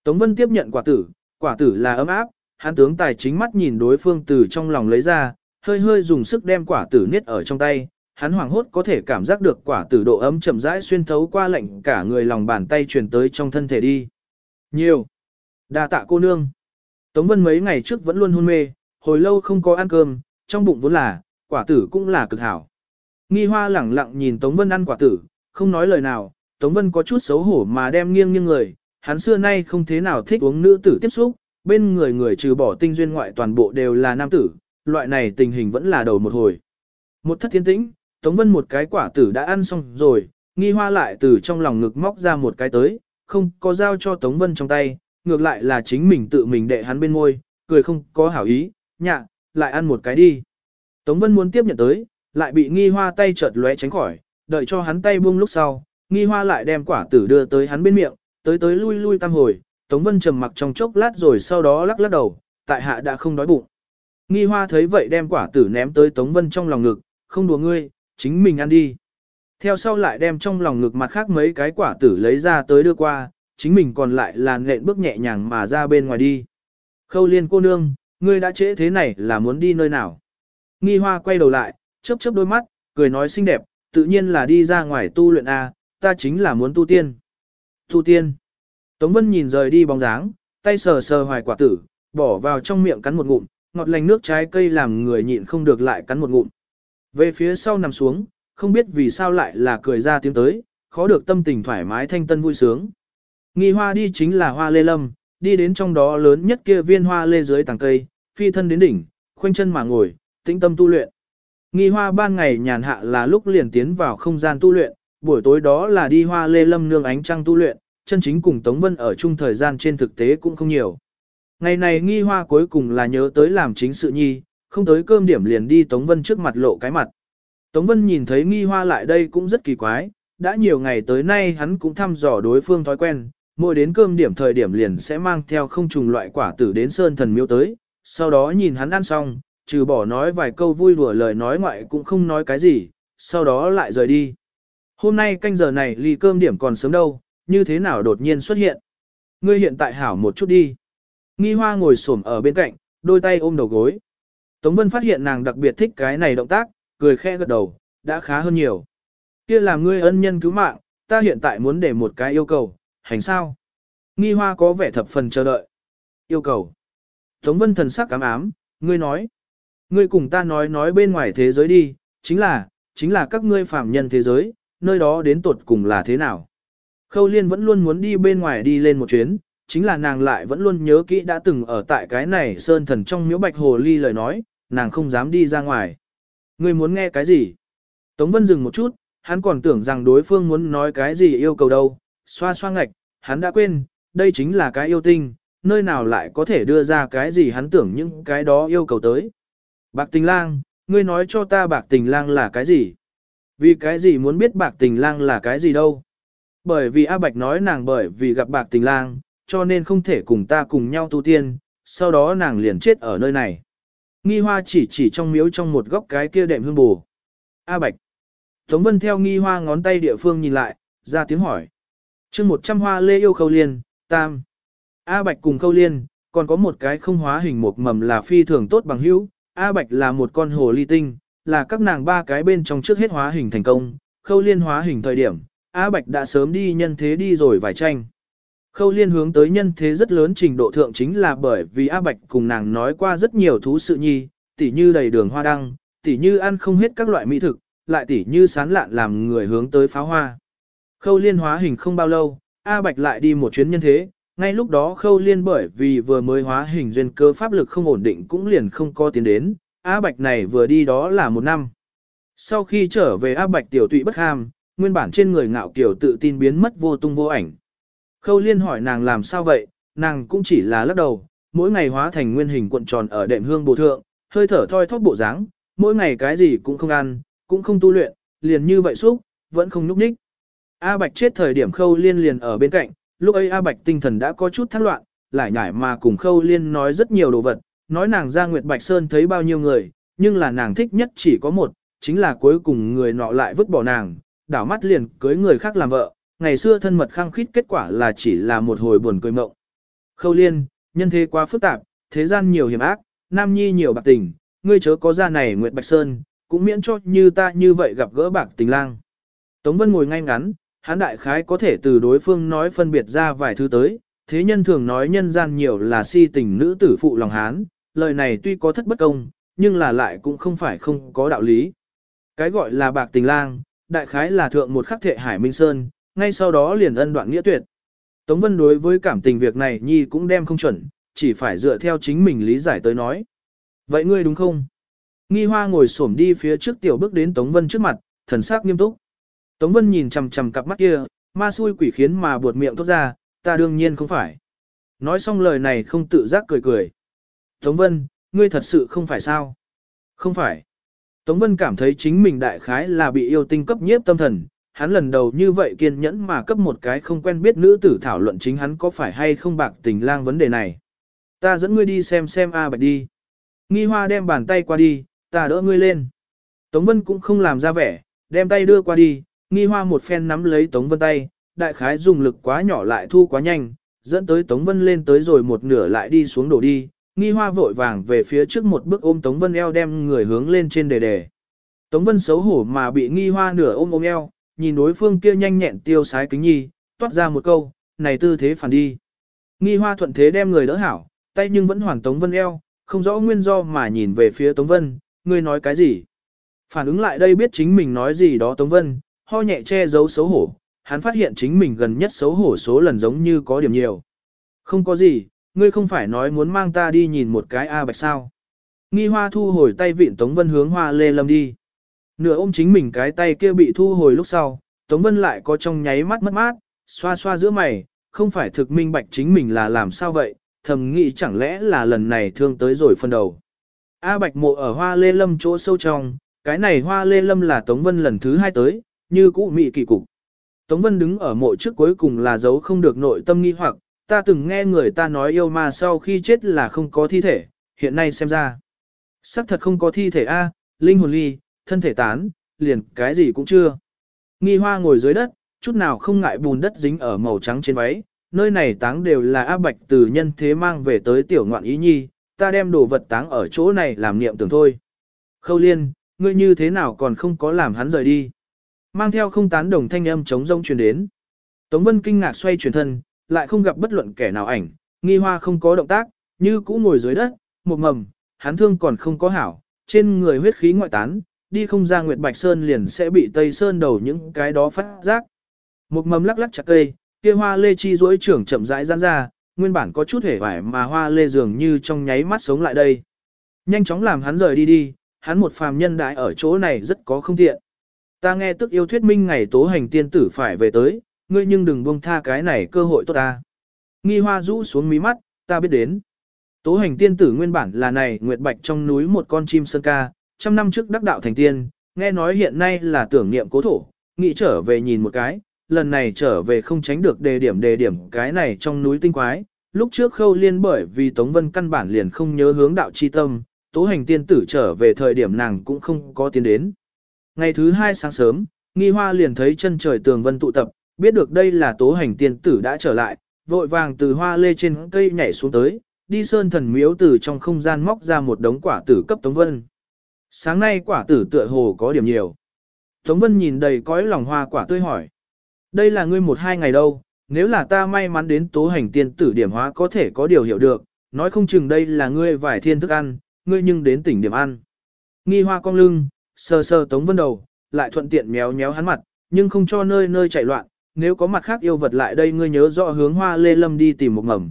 Tống Vân tiếp nhận quả tử, quả tử là ấm áp, hắn tướng tài chính mắt nhìn đối phương từ trong lòng lấy ra, hơi hơi dùng sức đem quả tử niết ở trong tay, hắn hoảng hốt có thể cảm giác được quả tử độ ấm chậm rãi xuyên thấu qua lạnh cả người lòng bàn tay truyền tới trong thân thể đi. Nhiều. đa tạ cô nương. Tống Vân mấy ngày trước vẫn luôn hôn mê, hồi lâu không có ăn cơm, trong bụng vốn là, quả tử cũng là cực hảo. Nghi hoa lẳng lặng nhìn Tống Vân ăn quả tử, không nói lời nào, Tống Vân có chút xấu hổ mà đem nghiêng nghiêng người, hắn xưa nay không thế nào thích uống nữ tử tiếp xúc, bên người người trừ bỏ tinh duyên ngoại toàn bộ đều là nam tử, loại này tình hình vẫn là đầu một hồi. Một thất thiên tĩnh, Tống Vân một cái quả tử đã ăn xong rồi, nghi hoa lại từ trong lòng ngực móc ra một cái tới, không có giao cho Tống Vân trong tay, ngược lại là chính mình tự mình đệ hắn bên môi, cười không có hảo ý, nhạ, lại ăn một cái đi. Tống Vân muốn tiếp nhận tới, lại bị nghi hoa tay chợt lóe tránh khỏi, đợi cho hắn tay buông lúc sau, nghi hoa lại đem quả tử đưa tới hắn bên miệng, tới tới lui lui tam hồi, Tống Vân trầm mặc trong chốc lát rồi sau đó lắc lắc đầu, tại hạ đã không đói bụng. Nghi hoa thấy vậy đem quả tử ném tới Tống Vân trong lòng ngực, không đùa ngươi, chính mình ăn đi. Theo sau lại đem trong lòng ngực mặt khác mấy cái quả tử lấy ra tới đưa qua, chính mình còn lại là nện bước nhẹ nhàng mà ra bên ngoài đi. Khâu liên cô nương, ngươi đã trễ thế này là muốn đi nơi nào? Nghi hoa quay đầu lại, chớp chớp đôi mắt, cười nói xinh đẹp, tự nhiên là đi ra ngoài tu luyện A, ta chính là muốn tu tiên. Tu tiên. Tống Vân nhìn rời đi bóng dáng, tay sờ sờ hoài quả tử, bỏ vào trong miệng cắn một ngụm, ngọt lành nước trái cây làm người nhịn không được lại cắn một ngụm. Về phía sau nằm xuống, không biết vì sao lại là cười ra tiếng tới, khó được tâm tình thoải mái thanh tân vui sướng. Nghi hoa đi chính là hoa lê lâm, đi đến trong đó lớn nhất kia viên hoa lê dưới tàng cây, phi thân đến đỉnh, khoanh chân mà ngồi, tĩnh tâm tu luyện. Nghi hoa ban ngày nhàn hạ là lúc liền tiến vào không gian tu luyện, buổi tối đó là đi hoa lê lâm nương ánh trăng tu luyện, chân chính cùng Tống Vân ở chung thời gian trên thực tế cũng không nhiều. Ngày này nghi hoa cuối cùng là nhớ tới làm chính sự nhi, không tới cơm điểm liền đi Tống Vân trước mặt lộ cái mặt. Tống Vân nhìn thấy nghi hoa lại đây cũng rất kỳ quái, đã nhiều ngày tới nay hắn cũng thăm dò đối phương thói quen, mỗi đến cơm điểm thời điểm liền sẽ mang theo không trùng loại quả tử đến sơn thần miếu tới, sau đó nhìn hắn ăn xong, trừ bỏ nói vài câu vui đùa lời nói ngoại cũng không nói cái gì, sau đó lại rời đi. Hôm nay canh giờ này ly cơm điểm còn sớm đâu, như thế nào đột nhiên xuất hiện. Ngươi hiện tại hảo một chút đi. Nghi hoa ngồi xổm ở bên cạnh, đôi tay ôm đầu gối. Tống Vân phát hiện nàng đặc biệt thích cái này động tác, cười khẽ gật đầu, đã khá hơn nhiều. Kia làm ngươi ân nhân cứu mạng, ta hiện tại muốn để một cái yêu cầu, hành sao? Nghi hoa có vẻ thập phần chờ đợi. Yêu cầu. Tống Vân thần sắc cám ám, ngươi nói. Ngươi cùng ta nói nói bên ngoài thế giới đi, chính là, chính là các ngươi phạm nhân thế giới, nơi đó đến tột cùng là thế nào. Khâu Liên vẫn luôn muốn đi bên ngoài đi lên một chuyến, chính là nàng lại vẫn luôn nhớ kỹ đã từng ở tại cái này sơn thần trong miếu bạch hồ ly lời nói, nàng không dám đi ra ngoài. Ngươi muốn nghe cái gì? Tống Vân dừng một chút, hắn còn tưởng rằng đối phương muốn nói cái gì yêu cầu đâu, xoa xoa ngạch, hắn đã quên, đây chính là cái yêu tinh, nơi nào lại có thể đưa ra cái gì hắn tưởng những cái đó yêu cầu tới. Bạc tình lang, ngươi nói cho ta bạc tình lang là cái gì? Vì cái gì muốn biết bạc tình lang là cái gì đâu? Bởi vì A Bạch nói nàng bởi vì gặp bạc tình lang, cho nên không thể cùng ta cùng nhau tu tiên, sau đó nàng liền chết ở nơi này. Nghi hoa chỉ chỉ trong miếu trong một góc cái kia đệm hương bù. A Bạch. Tống Vân theo nghi hoa ngón tay địa phương nhìn lại, ra tiếng hỏi. chương một trăm hoa lê yêu khâu liên, tam. A Bạch cùng khâu liên, còn có một cái không hóa hình một mầm là phi thường tốt bằng hữu. A Bạch là một con hồ ly tinh, là các nàng ba cái bên trong trước hết hóa hình thành công. Khâu liên hóa hình thời điểm, A Bạch đã sớm đi nhân thế đi rồi vài tranh. Khâu liên hướng tới nhân thế rất lớn trình độ thượng chính là bởi vì A Bạch cùng nàng nói qua rất nhiều thú sự nhi, tỉ như đầy đường hoa đăng, tỉ như ăn không hết các loại mỹ thực, lại tỉ như sán lạn làm người hướng tới pháo hoa. Khâu liên hóa hình không bao lâu, A Bạch lại đi một chuyến nhân thế, ngay lúc đó khâu liên bởi vì vừa mới hóa hình duyên cơ pháp lực không ổn định cũng liền không có tiến đến, A Bạch này vừa đi đó là một năm. Sau khi trở về A Bạch tiểu tụy bất ham, nguyên bản trên người ngạo kiểu tự tin biến mất vô tung vô ảnh. Khâu liên hỏi nàng làm sao vậy, nàng cũng chỉ là lắc đầu, mỗi ngày hóa thành nguyên hình cuộn tròn ở đệm hương bổ thượng, hơi thở thoi thóp bộ dáng, mỗi ngày cái gì cũng không ăn, cũng không tu luyện, liền như vậy suốt, vẫn không núp ních. A Bạch chết thời điểm khâu liên liền ở bên cạnh, lúc ấy A Bạch tinh thần đã có chút thác loạn, lại nhải mà cùng khâu liên nói rất nhiều đồ vật, nói nàng ra Nguyệt Bạch Sơn thấy bao nhiêu người, nhưng là nàng thích nhất chỉ có một, chính là cuối cùng người nọ lại vứt bỏ nàng, đảo mắt liền cưới người khác làm vợ, ngày xưa thân mật khăng khít kết quả là chỉ là một hồi buồn cười mộng. Khâu liên, nhân thế quá phức tạp, thế gian nhiều hiểm ác, nam nhi nhiều bạc tình, ngươi chớ có ra này Nguyệt Bạch Sơn, cũng miễn cho như ta như vậy gặp gỡ bạc tình lang. Tống Vân ngồi ngay ngắn, hắn đại khái có thể từ đối phương nói phân biệt ra vài thứ tới, thế nhân thường nói nhân gian nhiều là si tình nữ tử phụ lòng hán, lời này tuy có thất bất công, nhưng là lại cũng không phải không có đạo lý. Cái gọi là bạc tình lang, đại khái là thượng một khắc thệ Hải Minh Sơn, ngay sau đó liền ân đoạn nghĩa tuyệt. Tống Vân đối với cảm tình việc này Nhi cũng đem không chuẩn, chỉ phải dựa theo chính mình lý giải tới nói. Vậy ngươi đúng không? Nghi Hoa ngồi xổm đi phía trước tiểu bước đến Tống Vân trước mặt, thần sắc nghiêm túc. Tống Vân nhìn chằm chằm cặp mắt kia, ma xui quỷ khiến mà buột miệng thốt ra, ta đương nhiên không phải. Nói xong lời này không tự giác cười cười. Tống Vân, ngươi thật sự không phải sao? Không phải. Tống Vân cảm thấy chính mình đại khái là bị yêu tinh cấp nhiếp tâm thần, hắn lần đầu như vậy kiên nhẫn mà cấp một cái không quen biết nữ tử thảo luận chính hắn có phải hay không bạc tình lang vấn đề này. Ta dẫn ngươi đi xem xem A Bạch đi. Nghi hoa đem bàn tay qua đi, ta đỡ ngươi lên. Tống Vân cũng không làm ra vẻ, đem tay đưa qua đi, nghi hoa một phen nắm lấy Tống Vân tay, đại khái dùng lực quá nhỏ lại thu quá nhanh, dẫn tới Tống Vân lên tới rồi một nửa lại đi xuống đổ đi, nghi hoa vội vàng về phía trước một bước ôm Tống Vân eo đem người hướng lên trên đề đề. Tống Vân xấu hổ mà bị nghi hoa nửa ôm ôm eo, nhìn đối phương kia nhanh nhẹn tiêu sái kính nhi, toát ra một câu, này tư thế phản đi. Nghi hoa thuận thế đem người đỡ hảo, tay nhưng vẫn hoàn Tống Vân eo, không rõ nguyên do mà nhìn về phía Tống Vân, ngươi nói cái gì? Phản ứng lại đây biết chính mình nói gì đó Tống Vân, ho nhẹ che giấu xấu hổ, hắn phát hiện chính mình gần nhất xấu hổ số lần giống như có điểm nhiều. Không có gì, ngươi không phải nói muốn mang ta đi nhìn một cái A Bạch sao. Nghi hoa thu hồi tay vịn Tống Vân hướng hoa lê lâm đi. Nửa ôm chính mình cái tay kia bị thu hồi lúc sau, Tống Vân lại có trong nháy mắt mất mát, xoa xoa giữa mày, không phải thực minh bạch chính mình là làm sao vậy, thầm nghĩ chẳng lẽ là lần này thương tới rồi phân đầu. A Bạch mộ ở hoa lê lâm chỗ sâu trong, cái này hoa lê lâm là Tống Vân lần thứ hai tới, như cũ mị kỳ cục. Tống Vân đứng ở mộ trước cuối cùng là dấu không được nội tâm nghi hoặc, ta từng nghe người ta nói yêu ma sau khi chết là không có thi thể, hiện nay xem ra. Sắc thật không có thi thể A, linh hồn ly, thân thể tán, liền cái gì cũng chưa. Nghi hoa ngồi dưới đất, chút nào không ngại bùn đất dính ở màu trắng trên váy, nơi này táng đều là áp bạch từ nhân thế mang về tới tiểu ngoạn ý nhi, ta đem đồ vật táng ở chỗ này làm niệm tưởng thôi. Khâu liên, ngươi như thế nào còn không có làm hắn rời đi. Mang theo không tán đồng thanh âm chống rông truyền đến. Tống Vân kinh ngạc xoay chuyển thân, lại không gặp bất luận kẻ nào ảnh, nghi hoa không có động tác, như cũ ngồi dưới đất, một mầm, hắn thương còn không có hảo, trên người huyết khí ngoại tán, đi không ra Nguyệt Bạch Sơn liền sẽ bị Tây Sơn đầu những cái đó phát giác. Một mầm lắc lắc chặt cây, kia hoa lê chi rỗi trưởng chậm rãi giãn ra, nguyên bản có chút hề vải mà hoa lê dường như trong nháy mắt sống lại đây. Nhanh chóng làm hắn rời đi đi, hắn một phàm nhân đại ở chỗ này rất có không tiện. Ta nghe tức yêu thuyết minh ngày tố hành tiên tử phải về tới, ngươi nhưng đừng buông tha cái này cơ hội tốt ta. Nghi hoa rũ xuống mí mắt, ta biết đến. Tố hành tiên tử nguyên bản là này nguyệt bạch trong núi một con chim sơn ca, trăm năm trước đắc đạo thành tiên, nghe nói hiện nay là tưởng niệm cố thổ, nghĩ trở về nhìn một cái, lần này trở về không tránh được đề điểm đề điểm cái này trong núi tinh quái. Lúc trước khâu liên bởi vì Tống Vân căn bản liền không nhớ hướng đạo chi tâm, tố hành tiên tử trở về thời điểm nàng cũng không có tiến đến. Ngày thứ hai sáng sớm, nghi hoa liền thấy chân trời tường vân tụ tập, biết được đây là tố hành tiên tử đã trở lại, vội vàng từ hoa lê trên cây nhảy xuống tới, đi sơn thần miếu từ trong không gian móc ra một đống quả tử cấp Tống Vân. Sáng nay quả tử tựa hồ có điểm nhiều. Tống Vân nhìn đầy cõi lòng hoa quả tươi hỏi. Đây là ngươi một hai ngày đâu, nếu là ta may mắn đến tố hành tiên tử điểm hóa có thể có điều hiểu được, nói không chừng đây là ngươi vải thiên thức ăn, ngươi nhưng đến tỉnh điểm ăn. Nghi hoa cong lưng, sờ sờ Tống Vân đầu, lại thuận tiện méo méo hắn mặt, nhưng không cho nơi nơi chạy loạn, nếu có mặt khác yêu vật lại đây ngươi nhớ rõ hướng hoa lê lâm đi tìm một mầm.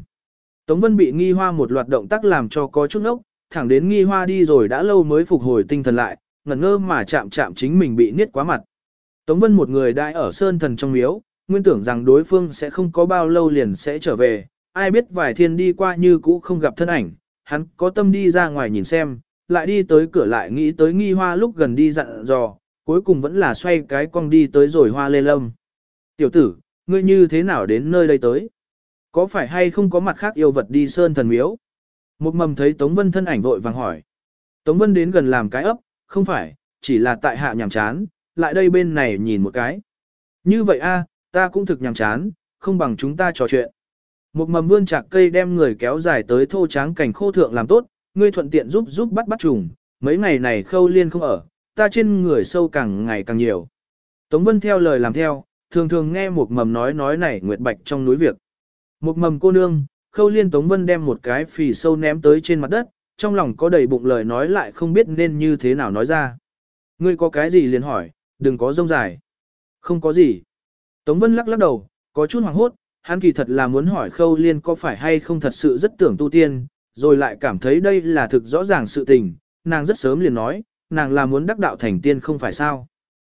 Tống Vân bị nghi hoa một loạt động tác làm cho có chút nốc, thẳng đến nghi hoa đi rồi đã lâu mới phục hồi tinh thần lại, ngẩn ngơ mà chạm chạm chính mình bị niết quá mặt. Tống Vân một người đại ở sơn thần trong miếu, nguyên tưởng rằng đối phương sẽ không có bao lâu liền sẽ trở về, ai biết vài thiên đi qua như cũ không gặp thân ảnh, hắn có tâm đi ra ngoài nhìn xem, lại đi tới cửa lại nghĩ tới nghi hoa lúc gần đi dặn dò, cuối cùng vẫn là xoay cái cong đi tới rồi hoa lê lâm. Tiểu tử, ngươi như thế nào đến nơi đây tới? Có phải hay không có mặt khác yêu vật đi sơn thần miếu? Một mầm thấy Tống Vân thân ảnh vội vàng hỏi. Tống Vân đến gần làm cái ấp, không phải, chỉ là tại hạ nhàm chán, lại đây bên này nhìn một cái. Như vậy a, ta cũng thực nhàm chán, không bằng chúng ta trò chuyện. Một mầm vươn chạc cây đem người kéo dài tới thô tráng cảnh khô thượng làm tốt, ngươi thuận tiện giúp giúp bắt bắt trùng, mấy ngày này khâu liên không ở, ta trên người sâu càng ngày càng nhiều. Tống Vân theo lời làm theo, thường thường nghe một mầm nói nói này nguyệt bạch trong núi việc. Một mầm cô nương, khâu liên Tống Vân đem một cái phì sâu ném tới trên mặt đất, trong lòng có đầy bụng lời nói lại không biết nên như thế nào nói ra. Ngươi có cái gì liền hỏi, đừng có rông dài. Không có gì. Tống Vân lắc lắc đầu, có chút hoảng hốt, hắn kỳ thật là muốn hỏi khâu liên có phải hay không thật sự rất tưởng tu tiên, rồi lại cảm thấy đây là thực rõ ràng sự tình, nàng rất sớm liền nói, nàng là muốn đắc đạo thành tiên không phải sao.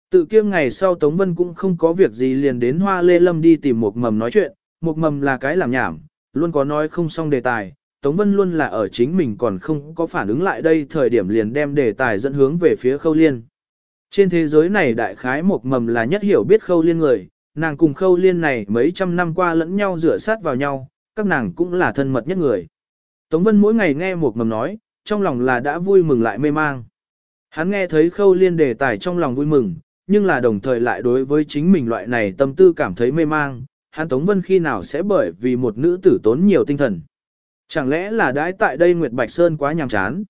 Tự kia ngày sau Tống Vân cũng không có việc gì liền đến Hoa Lê Lâm đi tìm một mầm nói chuyện, một mầm là cái làm nhảm, luôn có nói không xong đề tài. Tống Vân luôn là ở chính mình còn không có phản ứng lại đây thời điểm liền đem đề tài dẫn hướng về phía khâu liên. Trên thế giới này đại khái một mầm là nhất hiểu biết khâu liên người, nàng cùng khâu liên này mấy trăm năm qua lẫn nhau rửa sát vào nhau, các nàng cũng là thân mật nhất người. Tống Vân mỗi ngày nghe một mầm nói, trong lòng là đã vui mừng lại mê mang. Hắn nghe thấy khâu liên đề tài trong lòng vui mừng, nhưng là đồng thời lại đối với chính mình loại này tâm tư cảm thấy mê mang, hắn Tống Vân khi nào sẽ bởi vì một nữ tử tốn nhiều tinh thần. Chẳng lẽ là đãi tại đây Nguyệt Bạch Sơn quá nhàm chán.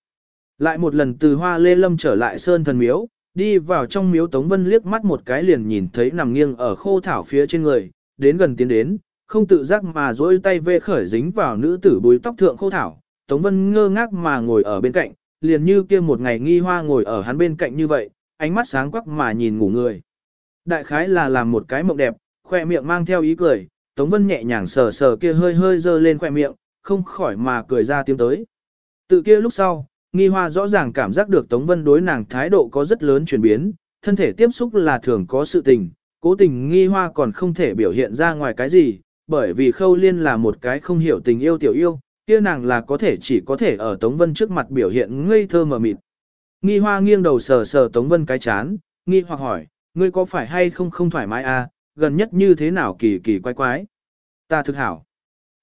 Lại một lần từ hoa lê lâm trở lại Sơn thần miếu, đi vào trong miếu Tống Vân liếc mắt một cái liền nhìn thấy nằm nghiêng ở khô thảo phía trên người, đến gần tiến đến, không tự giác mà dối tay vê khởi dính vào nữ tử bùi tóc thượng khô thảo. Tống Vân ngơ ngác mà ngồi ở bên cạnh, liền như kia một ngày nghi hoa ngồi ở hắn bên cạnh như vậy, ánh mắt sáng quắc mà nhìn ngủ người. Đại khái là làm một cái mộng đẹp, khoe miệng mang theo ý cười, Tống Vân nhẹ nhàng sờ sờ kia hơi hơi dơ lên khoe miệng, không khỏi mà cười ra tiếng tới. Tự kia lúc sau, nghi hoa rõ ràng cảm giác được Tống Vân đối nàng thái độ có rất lớn chuyển biến, thân thể tiếp xúc là thường có sự tình, cố tình nghi hoa còn không thể biểu hiện ra ngoài cái gì, bởi vì khâu liên là một cái không hiểu tình yêu tiểu yêu, kia nàng là có thể chỉ có thể ở Tống Vân trước mặt biểu hiện ngây thơ mờ mịt. Nghi hoa nghiêng đầu sờ sờ Tống Vân cái chán, nghi hoặc hỏi, ngươi có phải hay không không thoải mái à, gần nhất như thế nào kỳ kỳ quái quái. Ta thực hảo.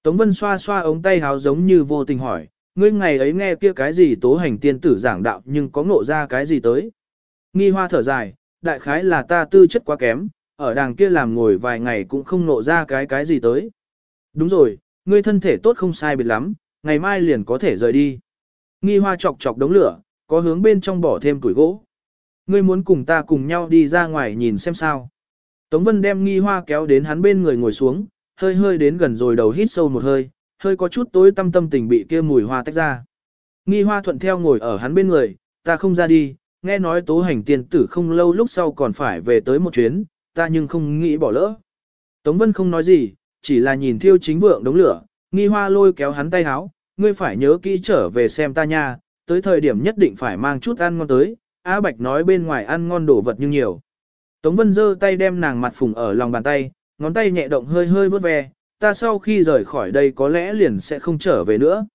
Tống Vân xoa xoa ống tay háo giống như vô tình hỏi, ngươi ngày ấy nghe kia cái gì tố hành tiên tử giảng đạo nhưng có ngộ ra cái gì tới. Nghi hoa thở dài, đại khái là ta tư chất quá kém, ở đàng kia làm ngồi vài ngày cũng không ngộ ra cái cái gì tới. Đúng rồi, ngươi thân thể tốt không sai biệt lắm, ngày mai liền có thể rời đi. Nghi hoa chọc chọc đống lửa, có hướng bên trong bỏ thêm tuổi gỗ. Ngươi muốn cùng ta cùng nhau đi ra ngoài nhìn xem sao. Tống Vân đem nghi hoa kéo đến hắn bên người ngồi xuống, hơi hơi đến gần rồi đầu hít sâu một hơi, hơi có chút tối tâm tâm tình bị kia mùi hoa tách ra. Nghi hoa thuận theo ngồi ở hắn bên người, ta không ra đi, nghe nói tố hành tiên tử không lâu lúc sau còn phải về tới một chuyến, ta nhưng không nghĩ bỏ lỡ. Tống Vân không nói gì, chỉ là nhìn thiêu chính vượng đống lửa, nghi hoa lôi kéo hắn tay háo, ngươi phải nhớ kỹ trở về xem ta nha, tới thời điểm nhất định phải mang chút ăn ngon tới, Á Bạch nói bên ngoài ăn ngon đồ vật nhưng nhiều. Tống Vân giơ tay đem nàng mặt phùng ở lòng bàn tay, ngón tay nhẹ động hơi hơi vớt ve, ta sau khi rời khỏi đây có lẽ liền sẽ không trở về nữa.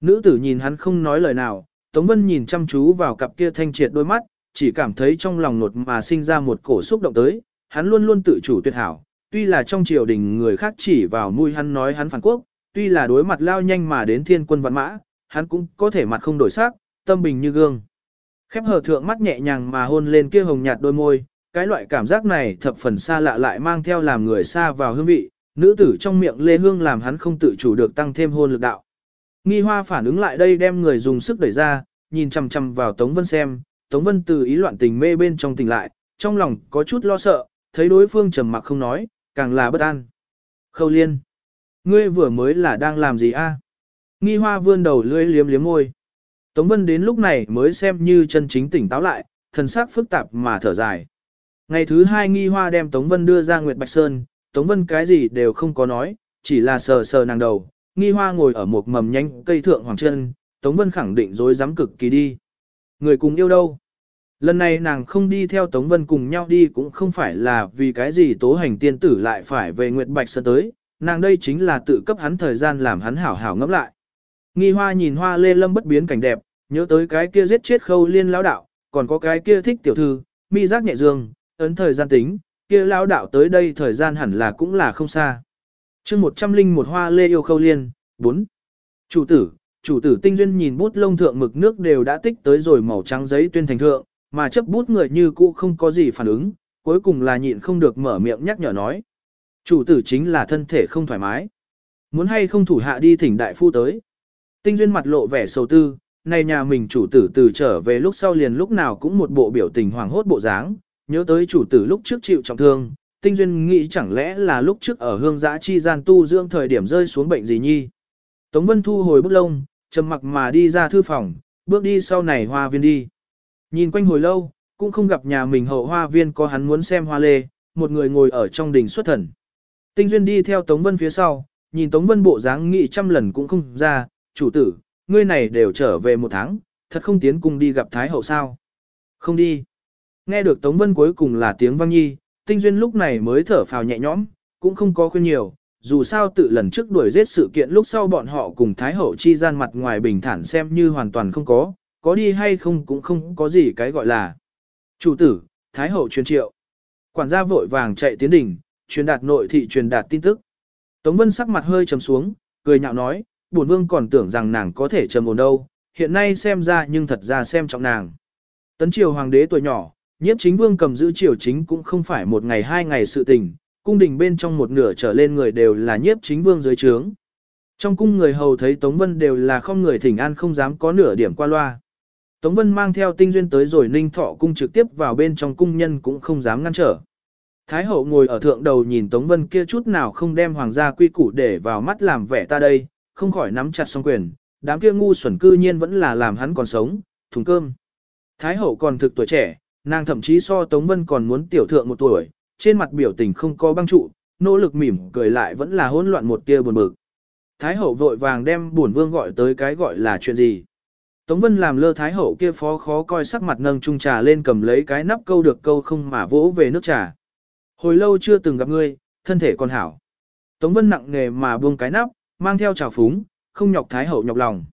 Nữ tử nhìn hắn không nói lời nào, Tống Vân nhìn chăm chú vào cặp kia thanh triệt đôi mắt, chỉ cảm thấy trong lòng nột mà sinh ra một cổ xúc động tới, hắn luôn luôn tự chủ tuyệt hảo, tuy là trong triều đình người khác chỉ vào mũi hắn nói hắn phản quốc, tuy là đối mặt lao nhanh mà đến thiên quân vạn mã, hắn cũng có thể mặt không đổi sắc, tâm bình như gương. Khép hờ thượng mắt nhẹ nhàng mà hôn lên kia hồng nhạt đôi môi, cái loại cảm giác này thập phần xa lạ lại mang theo làm người xa vào hương vị, nữ tử trong miệng lê hương làm hắn không tự chủ được tăng thêm hôn lực đạo. Nghi hoa phản ứng lại đây đem người dùng sức đẩy ra, nhìn chằm chằm vào Tống Vân xem, Tống Vân từ ý loạn tình mê bên trong tỉnh lại, trong lòng có chút lo sợ, thấy đối phương trầm mặc không nói, càng là bất an. Khâu liên, ngươi vừa mới là đang làm gì a? Nghi hoa vươn đầu lưỡi liếm liếm môi. Tống Vân đến lúc này mới xem như chân chính tỉnh táo lại, thần sắc phức tạp mà thở dài. Ngày thứ hai nghi hoa đem Tống Vân đưa ra Nguyệt Bạch Sơn, Tống Vân cái gì đều không có nói, chỉ là sờ sờ nàng đầu, nghi hoa ngồi ở một mầm nhanh cây thượng hoàng chân, Tống Vân khẳng định dối dám cực kỳ đi. Người cùng yêu đâu? Lần này nàng không đi theo Tống Vân cùng nhau đi cũng không phải là vì cái gì tố hành tiên tử lại phải về Nguyệt Bạch Sơn tới, nàng đây chính là tự cấp hắn thời gian làm hắn hảo hảo ngẫm lại. Nghi hoa nhìn hoa lê lâm bất biến cảnh đẹp, nhớ tới cái kia giết chết khâu liên lão đạo, còn có cái kia thích tiểu thư, mi giác nhẹ dương, ấn thời gian tính, kia lão đạo tới đây thời gian hẳn là cũng là không xa. chương một trăm linh một hoa lê yêu khâu liên, 4. Chủ tử, chủ tử tinh duyên nhìn bút lông thượng mực nước đều đã tích tới rồi màu trắng giấy tuyên thành thượng, mà chấp bút người như cũ không có gì phản ứng, cuối cùng là nhịn không được mở miệng nhắc nhở nói. Chủ tử chính là thân thể không thoải mái. Muốn hay không thủ hạ đi thỉnh đại phu tới. Tinh duyên mặt lộ vẻ sầu tư, này nhà mình chủ tử từ trở về lúc sau liền lúc nào cũng một bộ biểu tình hoàng hốt bộ dáng, nhớ tới chủ tử lúc trước chịu trọng thương, tinh duyên nghĩ chẳng lẽ là lúc trước ở hương giã chi gian tu dưỡng thời điểm rơi xuống bệnh gì nhi. Tống Vân thu hồi bút lông, trầm mặc mà đi ra thư phòng, bước đi sau này hoa viên đi. Nhìn quanh hồi lâu, cũng không gặp nhà mình hậu hoa viên có hắn muốn xem hoa lê, một người ngồi ở trong đình xuất thần. Tinh Duyên đi theo Tống Vân phía sau, nhìn Tống Vân bộ dáng nghị trăm lần cũng không ra, chủ tử, ngươi này đều trở về một tháng, thật không tiến cùng đi gặp Thái Hậu sao. Không đi. Nghe được Tống Vân cuối cùng là tiếng vang nhi, Tinh Duyên lúc này mới thở phào nhẹ nhõm, cũng không có khuyên nhiều, dù sao tự lần trước đuổi giết sự kiện lúc sau bọn họ cùng Thái Hậu chi gian mặt ngoài bình thản xem như hoàn toàn không có, có đi hay không cũng không có gì cái gọi là. Chủ tử, Thái Hậu truyền triệu. Quản gia vội vàng chạy tiến đỉnh, truyền đạt nội thị truyền đạt tin tức. Tống Vân sắc mặt hơi trầm xuống, cười nhạo nói, bổn vương còn tưởng rằng nàng có thể trầm ổn đâu, hiện nay xem ra nhưng thật ra xem trọng nàng. Tấn triều hoàng đế tuổi nhỏ, nhiếp chính vương cầm giữ triều chính cũng không phải một ngày hai ngày sự tình, cung đình bên trong một nửa trở lên người đều là nhiếp chính vương dưới trướng. Trong cung người hầu thấy Tống Vân đều là không người thỉnh an không dám có nửa điểm qua loa. Tống Vân mang theo tinh duyên tới rồi ninh thọ cung trực tiếp vào bên trong cung nhân cũng không dám ngăn trở. Thái hậu ngồi ở thượng đầu nhìn Tống Vân kia chút nào không đem hoàng gia quy củ để vào mắt làm vẻ ta đây, không khỏi nắm chặt song quyền, đám kia ngu xuẩn cư nhiên vẫn là làm hắn còn sống, thùng cơm. Thái hậu còn thực tuổi trẻ, nàng thậm chí so Tống Vân còn muốn tiểu thượng một tuổi, trên mặt biểu tình không có băng trụ, nỗ lực mỉm cười lại vẫn là hỗn loạn một tia buồn bực. Thái hậu vội vàng đem bổn vương gọi tới cái gọi là chuyện gì. Tống Vân làm lơ Thái hậu kia phó khó coi sắc mặt nâng chung trà lên cầm lấy cái nắp câu được câu không mà vỗ về nước trà. Hồi lâu chưa từng gặp ngươi, thân thể còn hảo. Tống Vân nặng nghề mà buông cái nắp, mang theo trào phúng, không nhọc Thái hậu nhọc lòng.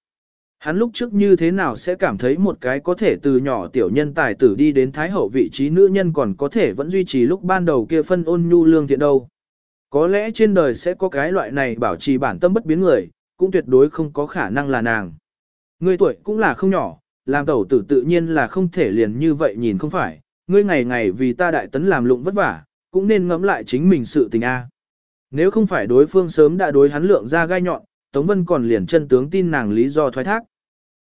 Hắn lúc trước như thế nào sẽ cảm thấy một cái có thể từ nhỏ tiểu nhân tài tử đi đến Thái hậu vị trí nữ nhân còn có thể vẫn duy trì lúc ban đầu kia phân ôn nhu lương thiện đâu. Có lẽ trên đời sẽ có cái loại này bảo trì bản tâm bất biến người, cũng tuyệt đối không có khả năng là nàng. Ngươi tuổi cũng là không nhỏ, làm tẩu tử tự nhiên là không thể liền như vậy nhìn không phải, ngươi ngày ngày vì ta đại tấn làm lụng vất vả, cũng nên ngẫm lại chính mình sự tình A. Nếu không phải đối phương sớm đã đối hắn lượng ra gai nhọn, Tống Vân còn liền chân tướng tin nàng lý do thoái thác.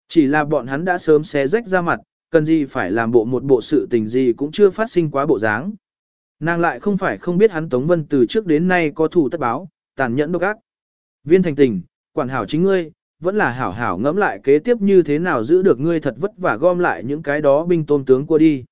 Chỉ là bọn hắn đã sớm xé rách ra mặt, cần gì phải làm bộ một bộ sự tình gì cũng chưa phát sinh quá bộ dáng. Nàng lại không phải không biết hắn Tống Vân từ trước đến nay có thủ tất báo, tàn nhẫn độc ác. Viên thành tình, quản hảo chính ngươi, vẫn là hảo hảo ngẫm lại kế tiếp như thế nào giữ được ngươi thật vất vả gom lại những cái đó binh tôm tướng qua đi.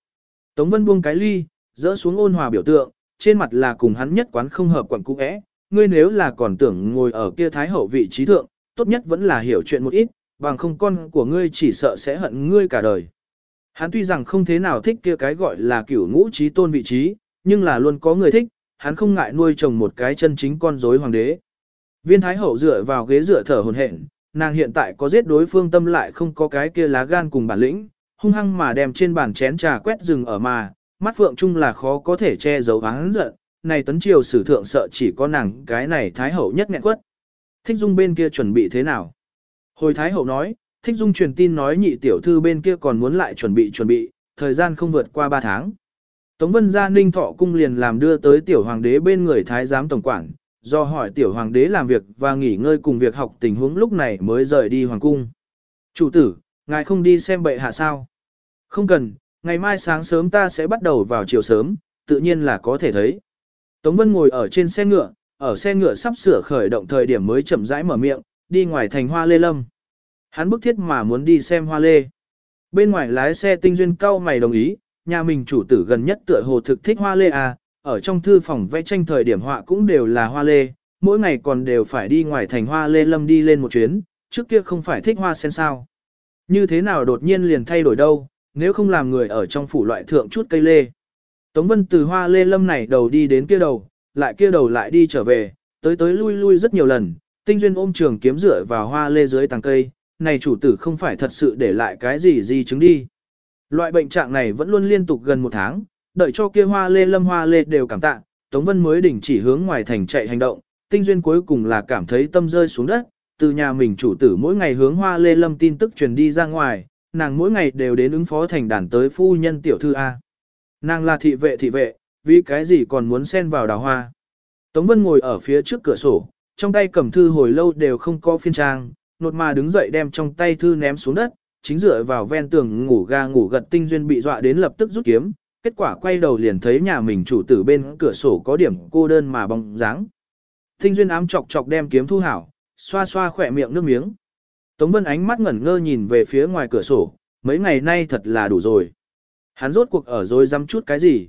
Tống Vân buông cái ly, dỡ xuống ôn hòa biểu tượng, trên mặt là cùng hắn nhất quán không hợp quẩn cũ é, ngươi nếu là còn tưởng ngồi ở kia thái hậu vị trí thượng, tốt nhất vẫn là hiểu chuyện một ít, bằng không con của ngươi chỉ sợ sẽ hận ngươi cả đời. Hắn tuy rằng không thế nào thích kia cái gọi là cửu ngũ trí tôn vị trí, nhưng là luôn có người thích, hắn không ngại nuôi chồng một cái chân chính con rối hoàng đế. Viên thái hậu dựa vào ghế dựa thở hồn hển, nàng hiện tại có giết đối phương tâm lại không có cái kia lá gan cùng bản lĩnh, hung hăng mà đem trên bàn chén trà quét rừng ở mà, mắt phượng chung là khó có thể che giấu hắn giận, này tấn triều sử thượng sợ chỉ có nàng cái này thái hậu nhất nghẹn quất. Thích dung bên kia chuẩn bị thế nào? Hồi thái hậu nói, thích dung truyền tin nói nhị tiểu thư bên kia còn muốn lại chuẩn bị chuẩn bị, thời gian không vượt qua 3 tháng. Tống vân gia ninh thọ cung liền làm đưa tới tiểu hoàng đế bên người thái giám tổng quản, do hỏi tiểu hoàng đế làm việc và nghỉ ngơi cùng việc học tình huống lúc này mới rời đi hoàng cung. Chủ tử, ngài không đi xem bệ hạ sao? Không cần, ngày mai sáng sớm ta sẽ bắt đầu vào chiều sớm, tự nhiên là có thể thấy. Tống Vân ngồi ở trên xe ngựa, ở xe ngựa sắp sửa khởi động thời điểm mới chậm rãi mở miệng, đi ngoài thành hoa lê lâm. Hắn bức thiết mà muốn đi xem hoa lê. Bên ngoài lái xe tinh duyên cao mày đồng ý, nhà mình chủ tử gần nhất tựa hồ thực thích hoa lê à, ở trong thư phòng vẽ tranh thời điểm họa cũng đều là hoa lê, mỗi ngày còn đều phải đi ngoài thành hoa lê lâm đi lên một chuyến, trước kia không phải thích hoa sen sao. Như thế nào đột nhiên liền thay đổi đâu, nếu không làm người ở trong phủ loại thượng chút cây lê. Tống Vân từ hoa lê lâm này đầu đi đến kia đầu, lại kia đầu lại đi trở về, tới tới lui lui rất nhiều lần, tinh duyên ôm trường kiếm rửa vào hoa lê dưới tàng cây, này chủ tử không phải thật sự để lại cái gì gì chứng đi. Loại bệnh trạng này vẫn luôn liên tục gần một tháng, đợi cho kia hoa lê lâm hoa lê đều cảm tạ, Tống Vân mới đỉnh chỉ hướng ngoài thành chạy hành động, tinh duyên cuối cùng là cảm thấy tâm rơi xuống đất, từ nhà mình chủ tử mỗi ngày hướng hoa lê lâm tin tức truyền đi ra ngoài, nàng mỗi ngày đều đến ứng phó thành đàn tới phu nhân tiểu thư A. Nàng là thị vệ thị vệ, vì cái gì còn muốn xen vào đào hoa. Tống Vân ngồi ở phía trước cửa sổ, trong tay cầm thư hồi lâu đều không có phiên trang, nột mà đứng dậy đem trong tay thư ném xuống đất, chính dựa vào ven tường ngủ ga ngủ gật tinh duyên bị dọa đến lập tức rút kiếm, kết quả quay đầu liền thấy nhà mình chủ tử bên cửa sổ có điểm cô đơn mà bóng dáng. Tinh duyên ám chọc chọc đem kiếm thu hảo, xoa xoa khỏe miệng nước miếng. Tống Vân ánh mắt ngẩn ngơ nhìn về phía ngoài cửa sổ, mấy ngày nay thật là đủ rồi. Hắn rốt cuộc ở rồi dám chút cái gì?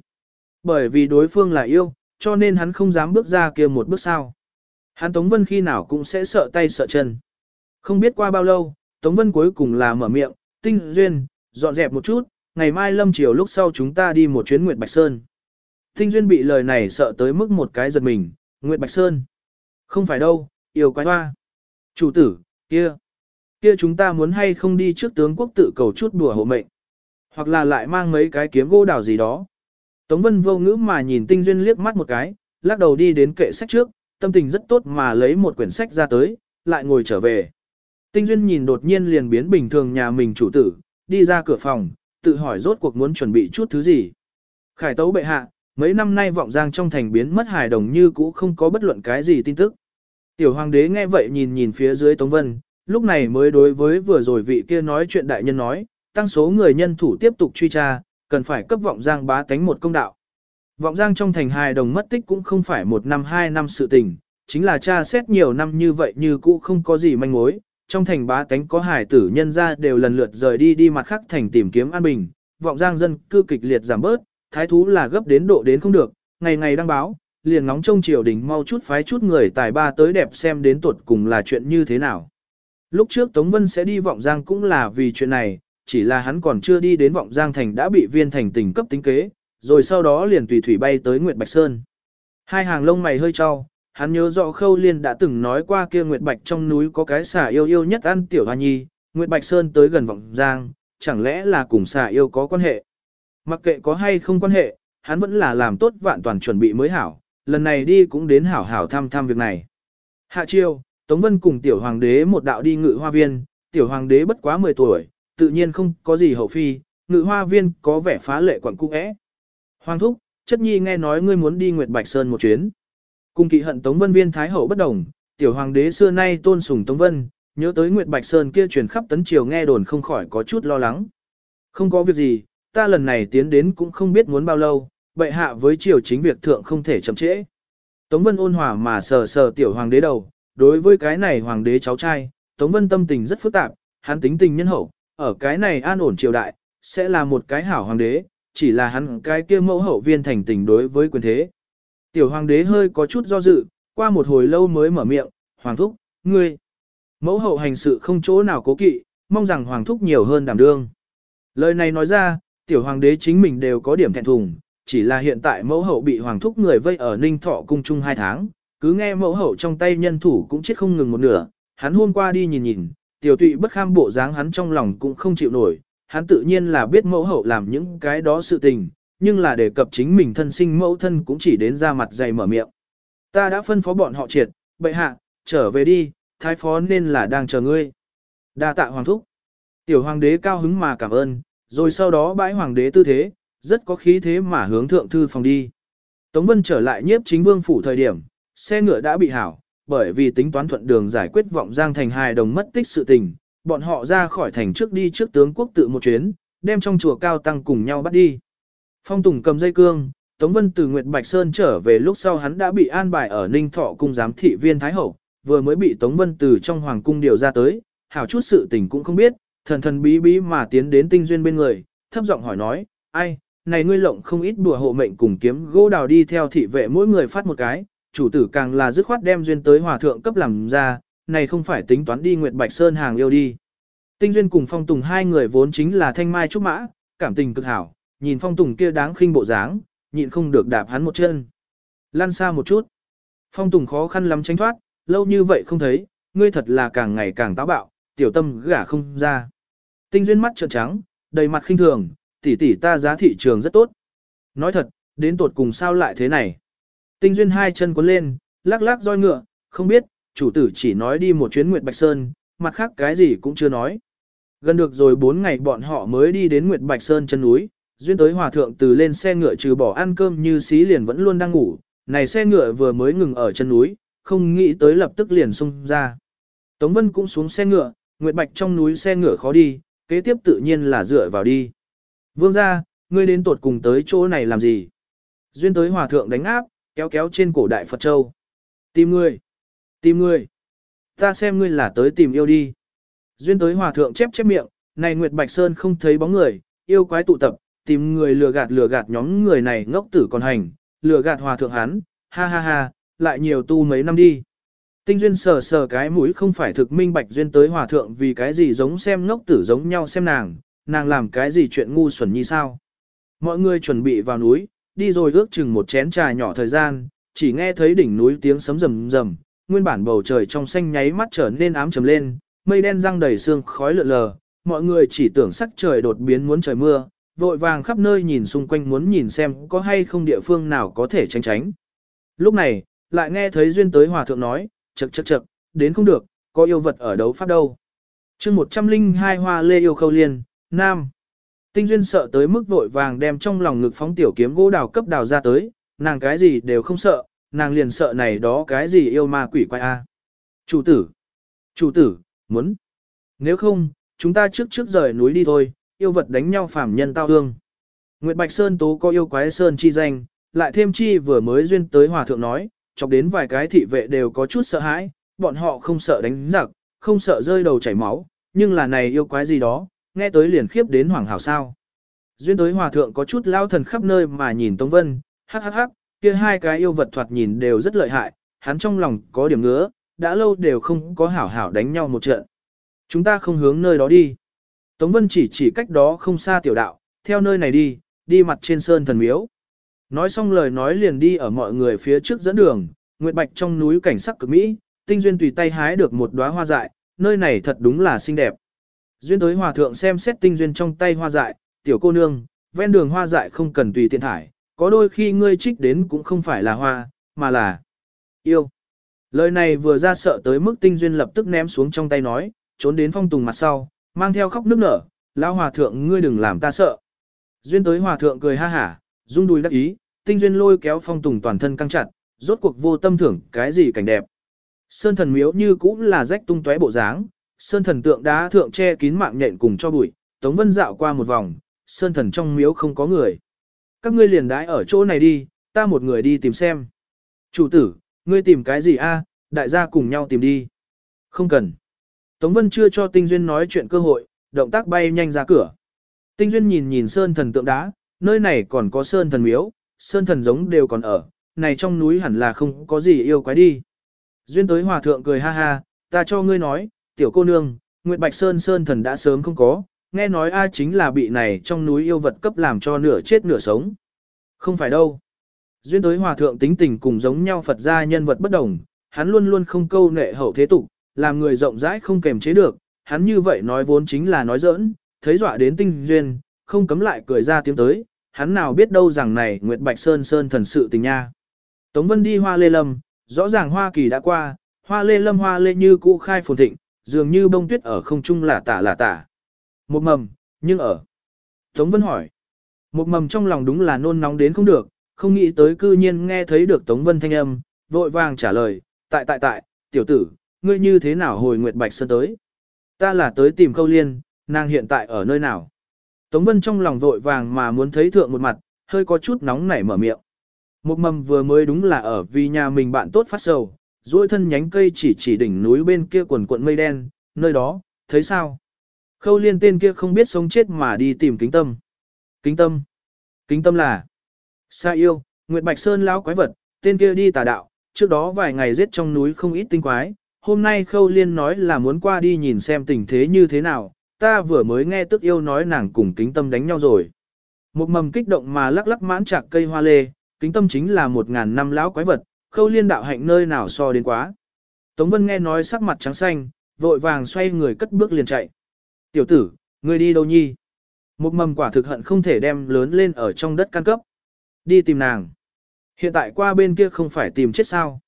Bởi vì đối phương là yêu, cho nên hắn không dám bước ra kia một bước sao. Hắn Tống Vân khi nào cũng sẽ sợ tay sợ chân. Không biết qua bao lâu, Tống Vân cuối cùng là mở miệng, tinh duyên, dọn dẹp một chút, ngày mai lâm chiều lúc sau chúng ta đi một chuyến Nguyệt Bạch Sơn. Tinh duyên bị lời này sợ tới mức một cái giật mình, Nguyệt Bạch Sơn. Không phải đâu, yêu quái hoa. Chủ tử, kia. Kia chúng ta muốn hay không đi trước tướng quốc tự cầu chút đùa hộ mệnh. Hoặc là lại mang mấy cái kiếm gỗ đào gì đó. Tống Vân vô ngữ mà nhìn Tinh Duyên liếc mắt một cái, lắc đầu đi đến kệ sách trước, tâm tình rất tốt mà lấy một quyển sách ra tới, lại ngồi trở về. Tinh Duyên nhìn đột nhiên liền biến bình thường nhà mình chủ tử, đi ra cửa phòng, tự hỏi rốt cuộc muốn chuẩn bị chút thứ gì. Khải tấu bệ hạ, mấy năm nay vọng giang trong thành biến mất hài đồng như cũ không có bất luận cái gì tin tức. Tiểu hoàng đế nghe vậy nhìn nhìn phía dưới Tống Vân, lúc này mới đối với vừa rồi vị kia nói chuyện đại nhân nói, tăng số người nhân thủ tiếp tục truy tra, cần phải cấp vọng giang bá tánh một công đạo. Vọng giang trong thành hài đồng mất tích cũng không phải một năm hai năm sự tình, chính là tra xét nhiều năm như vậy như cũ không có gì manh mối, trong thành bá tánh có hài tử nhân ra đều lần lượt rời đi đi mặt khác thành tìm kiếm an bình, vọng giang dân cư kịch liệt giảm bớt, thái thú là gấp đến độ đến không được, ngày ngày đăng báo, liền ngóng trông triều đình mau chút phái chút người tài ba tới đẹp xem đến tuột cùng là chuyện như thế nào. Lúc trước Tống Vân sẽ đi vọng giang cũng là vì chuyện này, chỉ là hắn còn chưa đi đến vọng giang thành đã bị viên thành tình cấp tính kế, rồi sau đó liền tùy thủy bay tới Nguyệt Bạch Sơn. Hai hàng lông mày hơi cho, hắn nhớ rõ Khâu Liên đã từng nói qua kia Nguyệt Bạch trong núi có cái xà yêu yêu nhất ăn tiểu hoa nhi, Nguyệt Bạch Sơn tới gần vọng giang, chẳng lẽ là cùng xà yêu có quan hệ. Mặc kệ có hay không quan hệ, hắn vẫn là làm tốt vạn toàn chuẩn bị mới hảo, lần này đi cũng đến hảo hảo thăm thăm việc này. Hạ chiêu, Tống Vân cùng tiểu hoàng đế một đạo đi ngự hoa viên, tiểu hoàng đế bất quá 10 tuổi, tự nhiên không có gì hậu phi, ngự hoa viên có vẻ phá lệ quẩn cung ẽ. Hoàng thúc, chất nhi nghe nói ngươi muốn đi Nguyệt Bạch Sơn một chuyến. Cùng kỵ hận Tống Vân viên thái hậu bất đồng, tiểu hoàng đế xưa nay tôn sùng Tống Vân, nhớ tới Nguyệt Bạch Sơn kia truyền khắp tấn triều nghe đồn không khỏi có chút lo lắng. Không có việc gì, ta lần này tiến đến cũng không biết muốn bao lâu, bệ hạ với triều chính việc thượng không thể chậm trễ. Tống Vân ôn hòa mà sờ sờ tiểu hoàng đế đầu, đối với cái này hoàng đế cháu trai, Tống Vân tâm tình rất phức tạp, hắn tính tình nhân hậu, ở cái này an ổn triều đại, sẽ là một cái hảo hoàng đế, chỉ là hắn cái kia mẫu hậu viên thành tình đối với quyền thế. Tiểu hoàng đế hơi có chút do dự, qua một hồi lâu mới mở miệng, hoàng thúc, ngươi. Mẫu hậu hành sự không chỗ nào cố kỵ, mong rằng hoàng thúc nhiều hơn đảm đương. Lời này nói ra, tiểu hoàng đế chính mình đều có điểm thẹn thùng, chỉ là hiện tại mẫu hậu bị hoàng thúc người vây ở ninh thọ cung chung hai tháng, cứ nghe mẫu hậu trong tay nhân thủ cũng chết không ngừng một nửa, hắn hôm qua đi nhìn nhìn, tiểu tụy bất kham bộ dáng hắn trong lòng cũng không chịu nổi, hắn tự nhiên là biết mẫu hậu làm những cái đó sự tình, nhưng là đề cập chính mình thân sinh mẫu thân cũng chỉ đến ra mặt dày mở miệng. Ta đã phân phó bọn họ triệt, bệ hạ, trở về đi, thái phó nên là đang chờ ngươi. đa tạ hoàng thúc. Tiểu hoàng đế cao hứng mà cảm ơn, rồi sau đó bãi hoàng đế tư thế, rất có khí thế mà hướng thượng thư phòng đi. Tống Vân trở lại nhiếp chính vương phủ thời điểm, xe ngựa đã bị hảo, bởi vì tính toán thuận đường giải quyết vọng giang thành hài đồng mất tích sự tình, bọn họ ra khỏi thành trước đi trước tướng quốc tự một chuyến, đem trong chùa cao tăng cùng nhau bắt đi. Phong Tùng cầm dây cương, Tống Vân từ Nguyệt Bạch Sơn trở về lúc sau hắn đã bị an bài ở Ninh Thọ cung giám thị viên Thái Hậu, vừa mới bị Tống Vân từ trong hoàng cung điều ra tới, hảo chút sự tình cũng không biết, thần thần bí bí mà tiến đến tinh duyên bên người, thấp giọng hỏi nói, ai, này ngươi lộng không ít đùa hộ mệnh cùng kiếm gỗ đào đi theo thị vệ mỗi người phát một cái, chủ tử càng là dứt khoát đem duyên tới hòa thượng cấp làm ra, này không phải tính toán đi Nguyệt Bạch Sơn hàng yêu đi. Tinh duyên cùng phong tùng hai người vốn chính là thanh mai trúc mã, cảm tình cực hảo, nhìn phong tùng kia đáng khinh bộ dáng, nhịn không được đạp hắn một chân. Lăn xa một chút. Phong tùng khó khăn lắm tránh thoát, lâu như vậy không thấy, ngươi thật là càng ngày càng táo bạo, tiểu tâm gả không ra. Tinh duyên mắt trợn trắng, đầy mặt khinh thường, tỷ tỷ ta giá thị trường rất tốt. Nói thật, đến tột cùng sao lại thế này. Tinh duyên hai chân quấn lên, lắc lắc roi ngựa, không biết, chủ tử chỉ nói đi một chuyến Nguyệt Bạch Sơn, mặt khác cái gì cũng chưa nói. Gần được rồi 4 ngày bọn họ mới đi đến Nguyệt Bạch Sơn chân núi, duyên tới hòa thượng từ lên xe ngựa trừ bỏ ăn cơm như xí liền vẫn luôn đang ngủ, này xe ngựa vừa mới ngừng ở chân núi, không nghĩ tới lập tức liền xung ra. Tống Vân cũng xuống xe ngựa, Nguyệt Bạch trong núi xe ngựa khó đi, kế tiếp tự nhiên là dựa vào đi. Vương ra, ngươi đến tột cùng tới chỗ này làm gì? Duyên tới hòa thượng đánh áp, kéo kéo trên cổ đại Phật Châu. Tìm ngươi! Tìm ngươi! Ta xem ngươi là tới tìm yêu đi. Duyên tới hòa thượng chép chép miệng, này Nguyệt Bạch Sơn không thấy bóng người, yêu quái tụ tập, tìm người lừa gạt lừa gạt nhóm người này ngốc tử còn hành, lừa gạt hòa thượng hắn, ha ha ha, lại nhiều tu mấy năm đi. Tinh duyên sờ sờ cái mũi không phải thực minh bạch duyên tới hòa thượng vì cái gì giống xem ngốc tử giống nhau xem nàng, nàng làm cái gì chuyện ngu xuẩn như sao. Mọi người chuẩn bị vào núi, đi rồi ước chừng một chén trà nhỏ thời gian, chỉ nghe thấy đỉnh núi tiếng sấm rầm rầm, nguyên bản bầu trời trong xanh nháy mắt trở nên ám trầm lên, mây đen răng đầy sương khói lượn lờ, mọi người chỉ tưởng sắc trời đột biến muốn trời mưa, vội vàng khắp nơi nhìn xung quanh muốn nhìn xem có hay không địa phương nào có thể tránh tránh. Lúc này, lại nghe thấy duyên tới hòa thượng nói, chậc chậc chậc, đến không được, có yêu vật ở đấu pháp đâu. chương 102 hoa lê yêu khâu liên, nam. Tinh duyên sợ tới mức vội vàng đem trong lòng ngực phóng tiểu kiếm gỗ đào cấp đào ra tới, nàng cái gì đều không sợ, nàng liền sợ này đó cái gì yêu ma quỷ quái a. Chủ tử, chủ tử, muốn. Nếu không, chúng ta trước trước rời núi đi thôi, yêu vật đánh nhau phàm nhân tao hương. Nguyệt Bạch Sơn tố có yêu quái Sơn chi danh, lại thêm chi vừa mới duyên tới hòa thượng nói, chọc đến vài cái thị vệ đều có chút sợ hãi, bọn họ không sợ đánh giặc, không sợ rơi đầu chảy máu, nhưng là này yêu quái gì đó, nghe tới liền khiếp đến hoảng hảo sao. Duyên tới hòa thượng có chút lao thần khắp nơi mà nhìn Tống Vân, hắc hắc hắc, kia hai cái yêu vật thoạt nhìn đều rất lợi hại, hắn trong lòng có điểm ngứa, đã lâu đều không có hảo hảo đánh nhau một trận. Chúng ta không hướng nơi đó đi. Tống Vân chỉ chỉ cách đó không xa tiểu đạo, theo nơi này đi, đi mặt trên sơn thần miếu. Nói xong lời nói liền đi ở mọi người phía trước dẫn đường, Nguyệt Bạch trong núi cảnh sắc cực mỹ, tinh duyên tùy tay hái được một đóa hoa dại, nơi này thật đúng là xinh đẹp. Duyên tới hòa thượng xem xét tinh duyên trong tay hoa dại, tiểu cô nương, ven đường hoa dại không cần tùy tiện thải, có đôi khi ngươi trích đến cũng không phải là hoa, mà là yêu. Lời này vừa ra sợ tới mức tinh duyên lập tức ném xuống trong tay nói, trốn đến phong tùng mặt sau, mang theo khóc nước nở, lão hòa thượng ngươi đừng làm ta sợ. Duyên tới hòa thượng cười ha hả, rung đùi đắc ý, tinh duyên lôi kéo phong tùng toàn thân căng chặt, rốt cuộc vô tâm thưởng cái gì cảnh đẹp. Sơn thần miếu như cũng là rách tung tóe bộ dáng, sơn thần tượng đá thượng che kín mạng nhện cùng cho bụi, Tống Vân dạo qua một vòng, sơn thần trong miếu không có người. Các ngươi liền đãi ở chỗ này đi, ta một người đi tìm xem. Chủ tử, ngươi tìm cái gì a? đại gia cùng nhau tìm đi. Không cần. Tống Vân chưa cho Tinh Duyên nói chuyện cơ hội, động tác bay nhanh ra cửa. Tinh Duyên nhìn nhìn sơn thần tượng đá, nơi này còn có sơn thần miếu, sơn thần giống đều còn ở, này trong núi hẳn là không có gì yêu quái đi. Duyên tới hòa thượng cười ha ha, ta cho ngươi nói, tiểu cô nương, Nguyệt Bạch Sơn Sơn thần đã sớm không có, nghe nói A chính là bị này trong núi yêu vật cấp làm cho nửa chết nửa sống. Không phải đâu. Duyên tới hòa thượng tính tình cùng giống nhau Phật gia nhân vật bất đồng, hắn luôn luôn không câu nệ hậu thế tục, làm người rộng rãi không kềm chế được, hắn như vậy nói vốn chính là nói giỡn, thấy dọa đến tinh duyên, không cấm lại cười ra tiếng tới, hắn nào biết đâu rằng này Nguyệt Bạch Sơn Sơn thần sự tình nha. Tống Vân đi hoa lê lâm, rõ ràng Hoa Kỳ đã qua, hoa lê lâm hoa lê như cũ khai phồn thịnh, dường như bông tuyết ở không trung là tả là tả. Một mầm, nhưng ở. Tống Vân hỏi. Một mầm trong lòng đúng là nôn nóng đến không được, không nghĩ tới cư nhiên nghe thấy được Tống Vân thanh âm, vội vàng trả lời, tại tại tại, tiểu tử, ngươi như thế nào hồi Nguyệt Bạch Sơn tới? Ta là tới tìm Khâu Liên, nàng hiện tại ở nơi nào? Tống Vân trong lòng vội vàng mà muốn thấy thượng một mặt, hơi có chút nóng nảy mở miệng. Một mầm vừa mới đúng là ở vì nhà mình bạn tốt phát sầu, duỗi thân nhánh cây chỉ chỉ đỉnh núi bên kia quần cuộn mây đen, nơi đó, thấy sao? Khâu liên tên kia không biết sống chết mà đi tìm kính tâm. Kính tâm? Kính tâm là Sa yêu, Nguyệt Bạch Sơn lão quái vật, tên kia đi tà đạo, trước đó vài ngày giết trong núi không ít tinh quái, hôm nay Khâu Liên nói là muốn qua đi nhìn xem tình thế như thế nào, ta vừa mới nghe tức yêu nói nàng cùng kính tâm đánh nhau rồi. Một mầm kích động mà lắc lắc mãn chạc cây hoa lê, kính tâm chính là một ngàn năm lão quái vật, khâu liên đạo hạnh nơi nào so đến quá. Tống Vân nghe nói sắc mặt trắng xanh, vội vàng xoay người cất bước liền chạy. Tiểu tử, ngươi đi đâu nhi? Một mầm quả thực hận không thể đem lớn lên ở trong đất căn cấp. Đi tìm nàng. Hiện tại qua bên kia không phải tìm chết sao.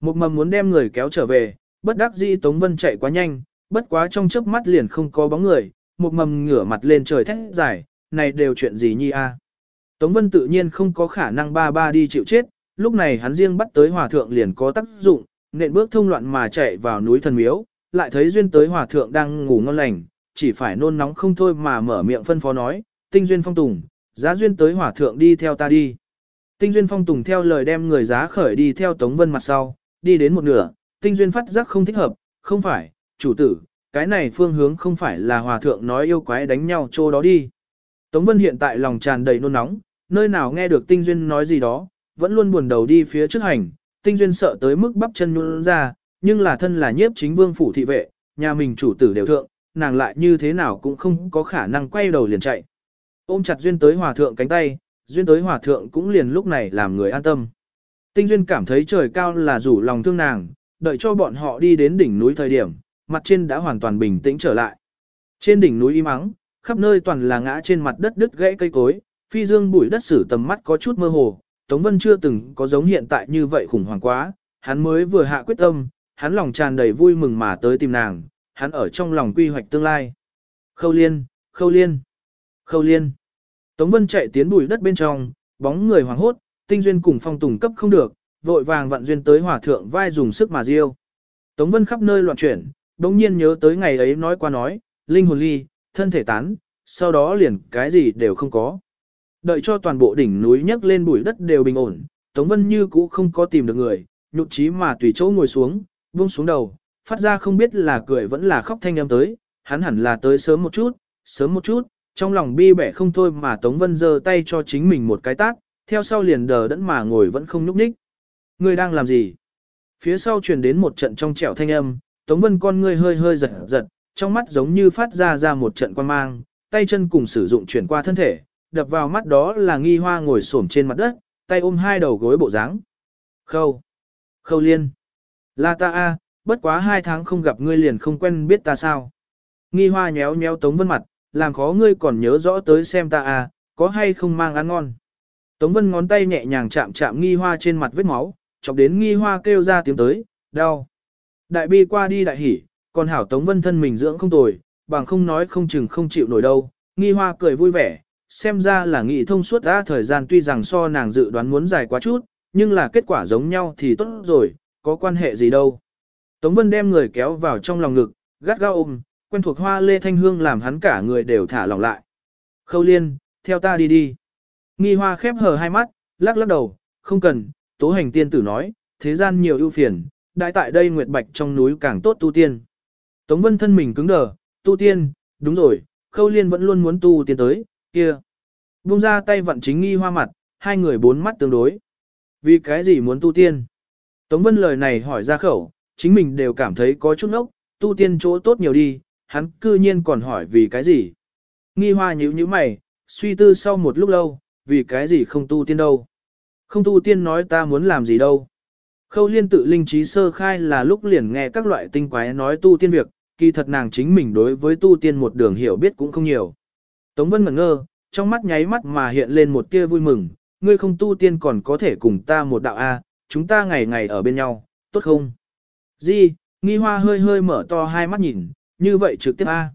Một mầm muốn đem người kéo trở về, bất đắc dĩ Tống Vân chạy quá nhanh, bất quá trong chớp mắt liền không có bóng người, một mầm ngửa mặt lên trời thét dài, này đều chuyện gì nhi a? Tống Vân tự nhiên không có khả năng ba ba đi chịu chết, lúc này hắn riêng bắt tới hòa thượng liền có tác dụng, nện bước thông loạn mà chạy vào núi thần miếu, lại thấy duyên tới hòa thượng đang ngủ ngon lành, chỉ phải nôn nóng không thôi mà mở miệng phân phó nói, tinh duyên phong tùng, giá duyên tới hỏa thượng đi theo ta đi. Tinh duyên phong tùng theo lời đem người giá khởi đi theo Tống Vân mặt sau, đi đến một nửa, tinh duyên phát giác không thích hợp, không phải, chủ tử, cái này phương hướng không phải là hòa thượng nói yêu quái đánh nhau chỗ đó đi. Tống Vân hiện tại lòng tràn đầy nôn nóng, nơi nào nghe được tinh duyên nói gì đó, vẫn luôn buồn đầu đi phía trước hành, tinh duyên sợ tới mức bắp chân nhún ra, nhưng là thân là nhiếp chính vương phủ thị vệ, nhà mình chủ tử đều thượng, nàng lại như thế nào cũng không có khả năng quay đầu liền chạy. Ôm chặt duyên tới hòa thượng cánh tay, duyên tới hòa thượng cũng liền lúc này làm người an tâm. Tinh duyên cảm thấy trời cao là rủ lòng thương nàng, đợi cho bọn họ đi đến đỉnh núi thời điểm, mặt trên đã hoàn toàn bình tĩnh trở lại. Trên đỉnh núi im ắng, khắp nơi toàn là ngã trên mặt đất đứt gãy cây cối, phi dương bụi đất sử tầm mắt có chút mơ hồ, Tống Vân chưa từng có giống hiện tại như vậy khủng hoảng quá, hắn mới vừa hạ quyết tâm, hắn lòng tràn đầy vui mừng mà tới tìm nàng, hắn ở trong lòng quy hoạch tương lai. Khâu liên, khâu liên, khâu liên. Tống Vân chạy tiến bụi đất bên trong, bóng người hoàng hốt, tinh duyên cùng phong tùng cấp không được, vội vàng vặn duyên tới hỏa thượng vai dùng sức mà diêu. Tống Vân khắp nơi loạn chuyển, đống nhiên nhớ tới ngày ấy nói qua nói, linh hồn ly, thân thể tán, sau đó liền cái gì đều không có. Đợi cho toàn bộ đỉnh núi nhấc lên bụi đất đều bình ổn, Tống Vân như cũ không có tìm được người, nhụt chí mà tùy chỗ ngồi xuống, buông xuống đầu, phát ra không biết là cười vẫn là khóc thanh âm tới, hắn hẳn là tới sớm một chút, sớm một chút, trong lòng bi bẻ không thôi mà Tống Vân giơ tay cho chính mình một cái tát, theo sau liền đờ đẫn mà ngồi vẫn không nhúc nhích. Ngươi đang làm gì? Phía sau truyền đến một trận trong trẻo thanh âm, Tống Vân con ngươi hơi hơi giật giật, trong mắt giống như phát ra ra một trận quan mang, tay chân cùng sử dụng chuyển qua thân thể, đập vào mắt đó là nghi hoa ngồi xổm trên mặt đất, tay ôm hai đầu gối bộ dáng. Khâu. Khâu liên. La ta a, bất quá hai tháng không gặp ngươi liền không quen biết ta sao. Nghi hoa nhéo nhéo Tống Vân mặt, làm khó ngươi còn nhớ rõ tới xem ta à? có hay không mang ăn ngon. Tống Vân ngón tay nhẹ nhàng chạm chạm nghi hoa trên mặt vết máu, chọc đến nghi hoa kêu ra tiếng tới, đau. Đại bi qua đi đại hỉ, còn hảo Tống Vân thân mình dưỡng không tồi, bằng không nói không chừng không chịu nổi đâu. Nghi hoa cười vui vẻ, xem ra là nghị thông suốt ra thời gian tuy rằng so nàng dự đoán muốn dài quá chút, nhưng là kết quả giống nhau thì tốt rồi, có quan hệ gì đâu. Tống Vân đem người kéo vào trong lòng ngực, gắt gao ôm, quen thuộc hoa lê thanh hương làm hắn cả người đều thả lỏng lại. Khâu liên, theo ta đi đi. Nghi hoa khép hờ hai mắt, lắc lắc đầu, không cần, tố hành tiên tử nói, thế gian nhiều ưu phiền, đại tại đây nguyệt bạch trong núi càng tốt tu tiên. Tống Vân thân mình cứng đờ, tu tiên, đúng rồi, khâu liên vẫn luôn muốn tu tiên tới, kia. Bung ra tay vận chính nghi hoa mặt, hai người bốn mắt tương đối. Vì cái gì muốn tu tiên? Tống Vân lời này hỏi ra khẩu, chính mình đều cảm thấy có chút ốc, tu tiên chỗ tốt nhiều đi, hắn cư nhiên còn hỏi vì cái gì? Nghi hoa nhíu nhíu mày, suy tư sau một lúc lâu, vì cái gì không tu tiên đâu? Không tu tiên nói ta muốn làm gì đâu? Khâu liên tự linh trí sơ khai là lúc liền nghe các loại tinh quái nói tu tiên việc, kỳ thật nàng chính mình đối với tu tiên một đường hiểu biết cũng không nhiều. Tống Vân ngẩn ngơ, trong mắt nháy mắt mà hiện lên một tia vui mừng, ngươi không tu tiên còn có thể cùng ta một đạo A, chúng ta ngày ngày ở bên nhau, tốt không? Di, nghi hoa hơi hơi mở to hai mắt nhìn, như vậy trực tiếp A.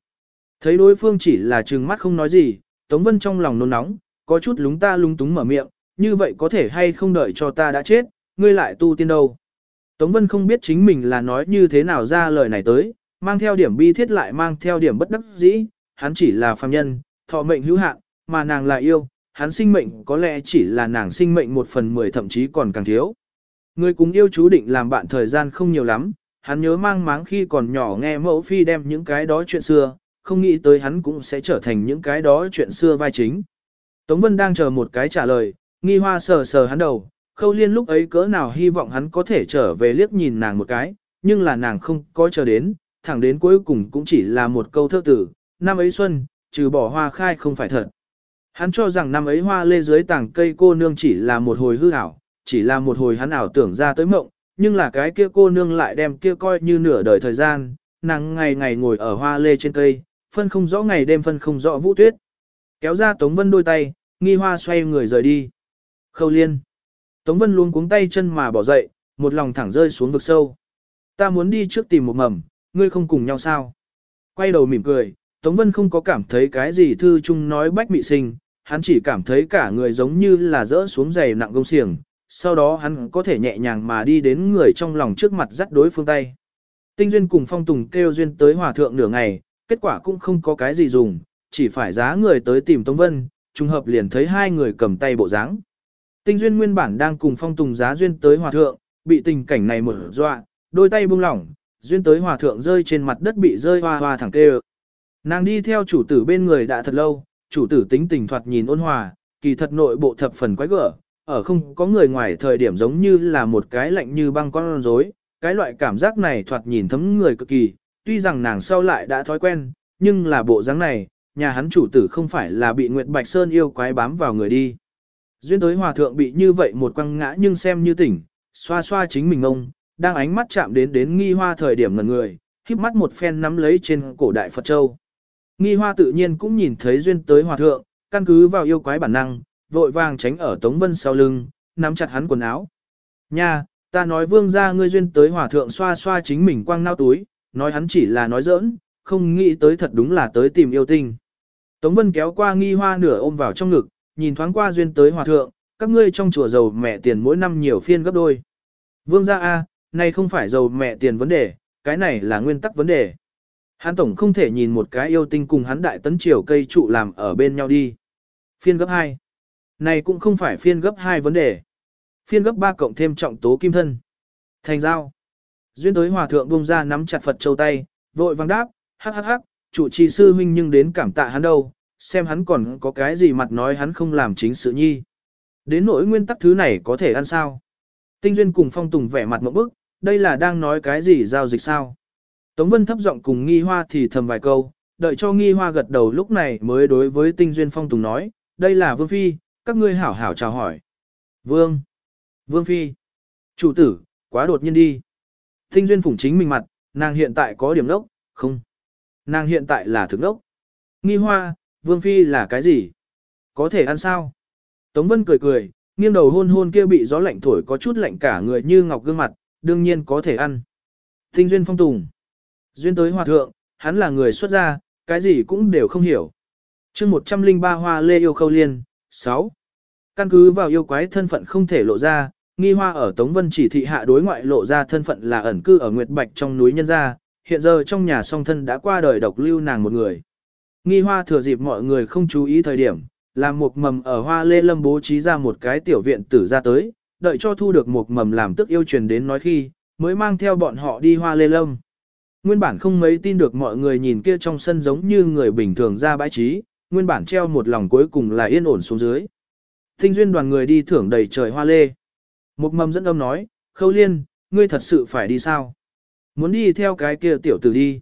Thấy đối phương chỉ là trừng mắt không nói gì, Tống Vân trong lòng nôn nóng, có chút lúng ta lúng túng mở miệng, như vậy có thể hay không đợi cho ta đã chết, ngươi lại tu tiên đâu. Tống Vân không biết chính mình là nói như thế nào ra lời này tới, mang theo điểm bi thiết lại mang theo điểm bất đắc dĩ, hắn chỉ là phàm nhân, thọ mệnh hữu hạn, mà nàng là yêu, hắn sinh mệnh có lẽ chỉ là nàng sinh mệnh một phần mười thậm chí còn càng thiếu. Người cùng yêu chú định làm bạn thời gian không nhiều lắm, hắn nhớ mang máng khi còn nhỏ nghe mẫu phi đem những cái đó chuyện xưa, không nghĩ tới hắn cũng sẽ trở thành những cái đó chuyện xưa vai chính. Tống Vân đang chờ một cái trả lời, nghi hoa sờ sờ hắn đầu, khâu liên lúc ấy cỡ nào hy vọng hắn có thể trở về liếc nhìn nàng một cái, nhưng là nàng không có chờ đến, thẳng đến cuối cùng cũng chỉ là một câu thơ tử, năm ấy xuân, trừ bỏ hoa khai không phải thật. Hắn cho rằng năm ấy hoa lê dưới tảng cây cô nương chỉ là một hồi hư ảo, chỉ là một hồi hắn ảo tưởng ra tới mộng, nhưng là cái kia cô nương lại đem kia coi như nửa đời thời gian, nàng ngày ngày ngồi ở hoa lê trên cây, phân không rõ ngày đêm phân không rõ vũ tuyết. Kéo ra Tống Vân đôi tay, nghi hoa xoay người rời đi. Khâu liên. Tống Vân luôn cuống tay chân mà bỏ dậy, một lòng thẳng rơi xuống vực sâu. Ta muốn đi trước tìm một mầm, ngươi không cùng nhau sao? Quay đầu mỉm cười, Tống Vân không có cảm thấy cái gì thư chung nói bách mị sinh, hắn chỉ cảm thấy cả người giống như là rỡ xuống giày nặng gông xiềng, sau đó hắn có thể nhẹ nhàng mà đi đến người trong lòng trước mặt dắt đối phương tay. Tinh Duyên cùng Phong Tùng kêu Duyên tới hòa thượng nửa ngày, kết quả cũng không có cái gì dùng, chỉ phải giá người tới tìm Tống Vân, trùng hợp liền thấy hai người cầm tay bộ dáng. Tinh Duyên nguyên bản đang cùng Phong Tùng giá Duyên tới hòa thượng, bị tình cảnh này mở dọa, đôi tay buông lỏng, Duyên tới hòa thượng rơi trên mặt đất bị rơi hoa hoa thẳng kêu. Nàng đi theo chủ tử bên người đã thật lâu, chủ tử tính tình thoạt nhìn ôn hòa, kỳ thật nội bộ thập phần quái gở, ở không có người ngoài thời điểm giống như là một cái lạnh như băng con rối, cái loại cảm giác này thoạt nhìn thấm người cực kỳ, tuy rằng nàng sau lại đã thói quen, nhưng là bộ dáng này, nhà hắn chủ tử không phải là bị Nguyệt Bạch Sơn yêu quái bám vào người đi. Duyên tới hòa thượng bị như vậy một quăng ngã nhưng xem như tỉnh, xoa xoa chính mình ông, đang ánh mắt chạm đến đến nghi hoa thời điểm ngần người, híp mắt một phen nắm lấy trên cổ đại Phật Châu. Nghi hoa tự nhiên cũng nhìn thấy duyên tới hòa thượng, căn cứ vào yêu quái bản năng, vội vàng tránh ở Tống Vân sau lưng, nắm chặt hắn quần áo. Nha, ta nói vương ra ngươi duyên tới hỏa thượng xoa xoa chính mình quăng nao túi, nói hắn chỉ là nói giỡn, không nghĩ tới thật đúng là tới tìm yêu tinh. Tống Vân kéo qua nghi hoa nửa ôm vào trong ngực, nhìn thoáng qua duyên tới hòa thượng, các ngươi trong chùa giàu mẹ tiền mỗi năm nhiều phiên gấp đôi. Vương gia A, này không phải giàu mẹ tiền vấn đề, cái này là nguyên tắc vấn đề. Hắn tổng không thể nhìn một cái yêu tinh cùng hắn đại tấn triều cây trụ làm ở bên nhau đi. Phiên gấp 2. Này cũng không phải phiên gấp 2 vấn đề. Phiên gấp 3 cộng thêm trọng tố kim thân. Thành giao. Duyên tới hòa thượng bung ra nắm chặt Phật châu tay, vội vàng đáp, hắc hắc hắc, chủ trì sư huynh nhưng đến cảm tạ hắn đâu, xem hắn còn có cái gì mặt nói hắn không làm chính sự nhi. Đến nỗi nguyên tắc thứ này có thể ăn sao? Tinh Duyên cùng Phong Tùng vẻ mặt một bức, đây là đang nói cái gì giao dịch sao? Tống Vân thấp giọng cùng nghi hoa thì thầm vài câu, đợi cho nghi hoa gật đầu lúc này mới đối với Tinh Duyên Phong Tùng nói, đây là Vương Phi, các ngươi hảo hảo chào hỏi. Vương! Vương Phi! Chủ tử, quá đột nhiên đi. Tinh Duyên phủng chính mình mặt, nàng hiện tại có điểm đốc, không. Nàng hiện tại là thực đốc. Nghi hoa, Vương Phi là cái gì? Có thể ăn sao? Tống Vân cười cười, nghiêng đầu hôn hôn kia bị gió lạnh thổi có chút lạnh cả người như ngọc gương mặt, đương nhiên có thể ăn. Tinh Duyên Phong Tùng! Duyên tới hòa thượng, hắn là người xuất gia, cái gì cũng đều không hiểu. chương 103 hoa lê yêu khâu liên, 6. Căn cứ vào yêu quái thân phận không thể lộ ra, nghi hoa ở Tống Vân chỉ thị hạ đối ngoại lộ ra thân phận là ẩn cư ở Nguyệt Bạch trong núi nhân gia, hiện giờ trong nhà song thân đã qua đời độc lưu nàng một người. Nghi hoa thừa dịp mọi người không chú ý thời điểm, làm một mầm ở hoa lê lâm bố trí ra một cái tiểu viện tử ra tới, đợi cho thu được một mầm làm tức yêu truyền đến nói khi, mới mang theo bọn họ đi hoa lê lâm. Nguyên bản không mấy tin được mọi người nhìn kia trong sân giống như người bình thường ra bãi trí, nguyên bản treo một lòng cuối cùng là yên ổn xuống dưới. Tinh duyên đoàn người đi thưởng đầy trời hoa lê. Một mầm dẫn âm nói, khâu liên, ngươi thật sự phải đi sao? Muốn đi theo cái kia tiểu tử đi.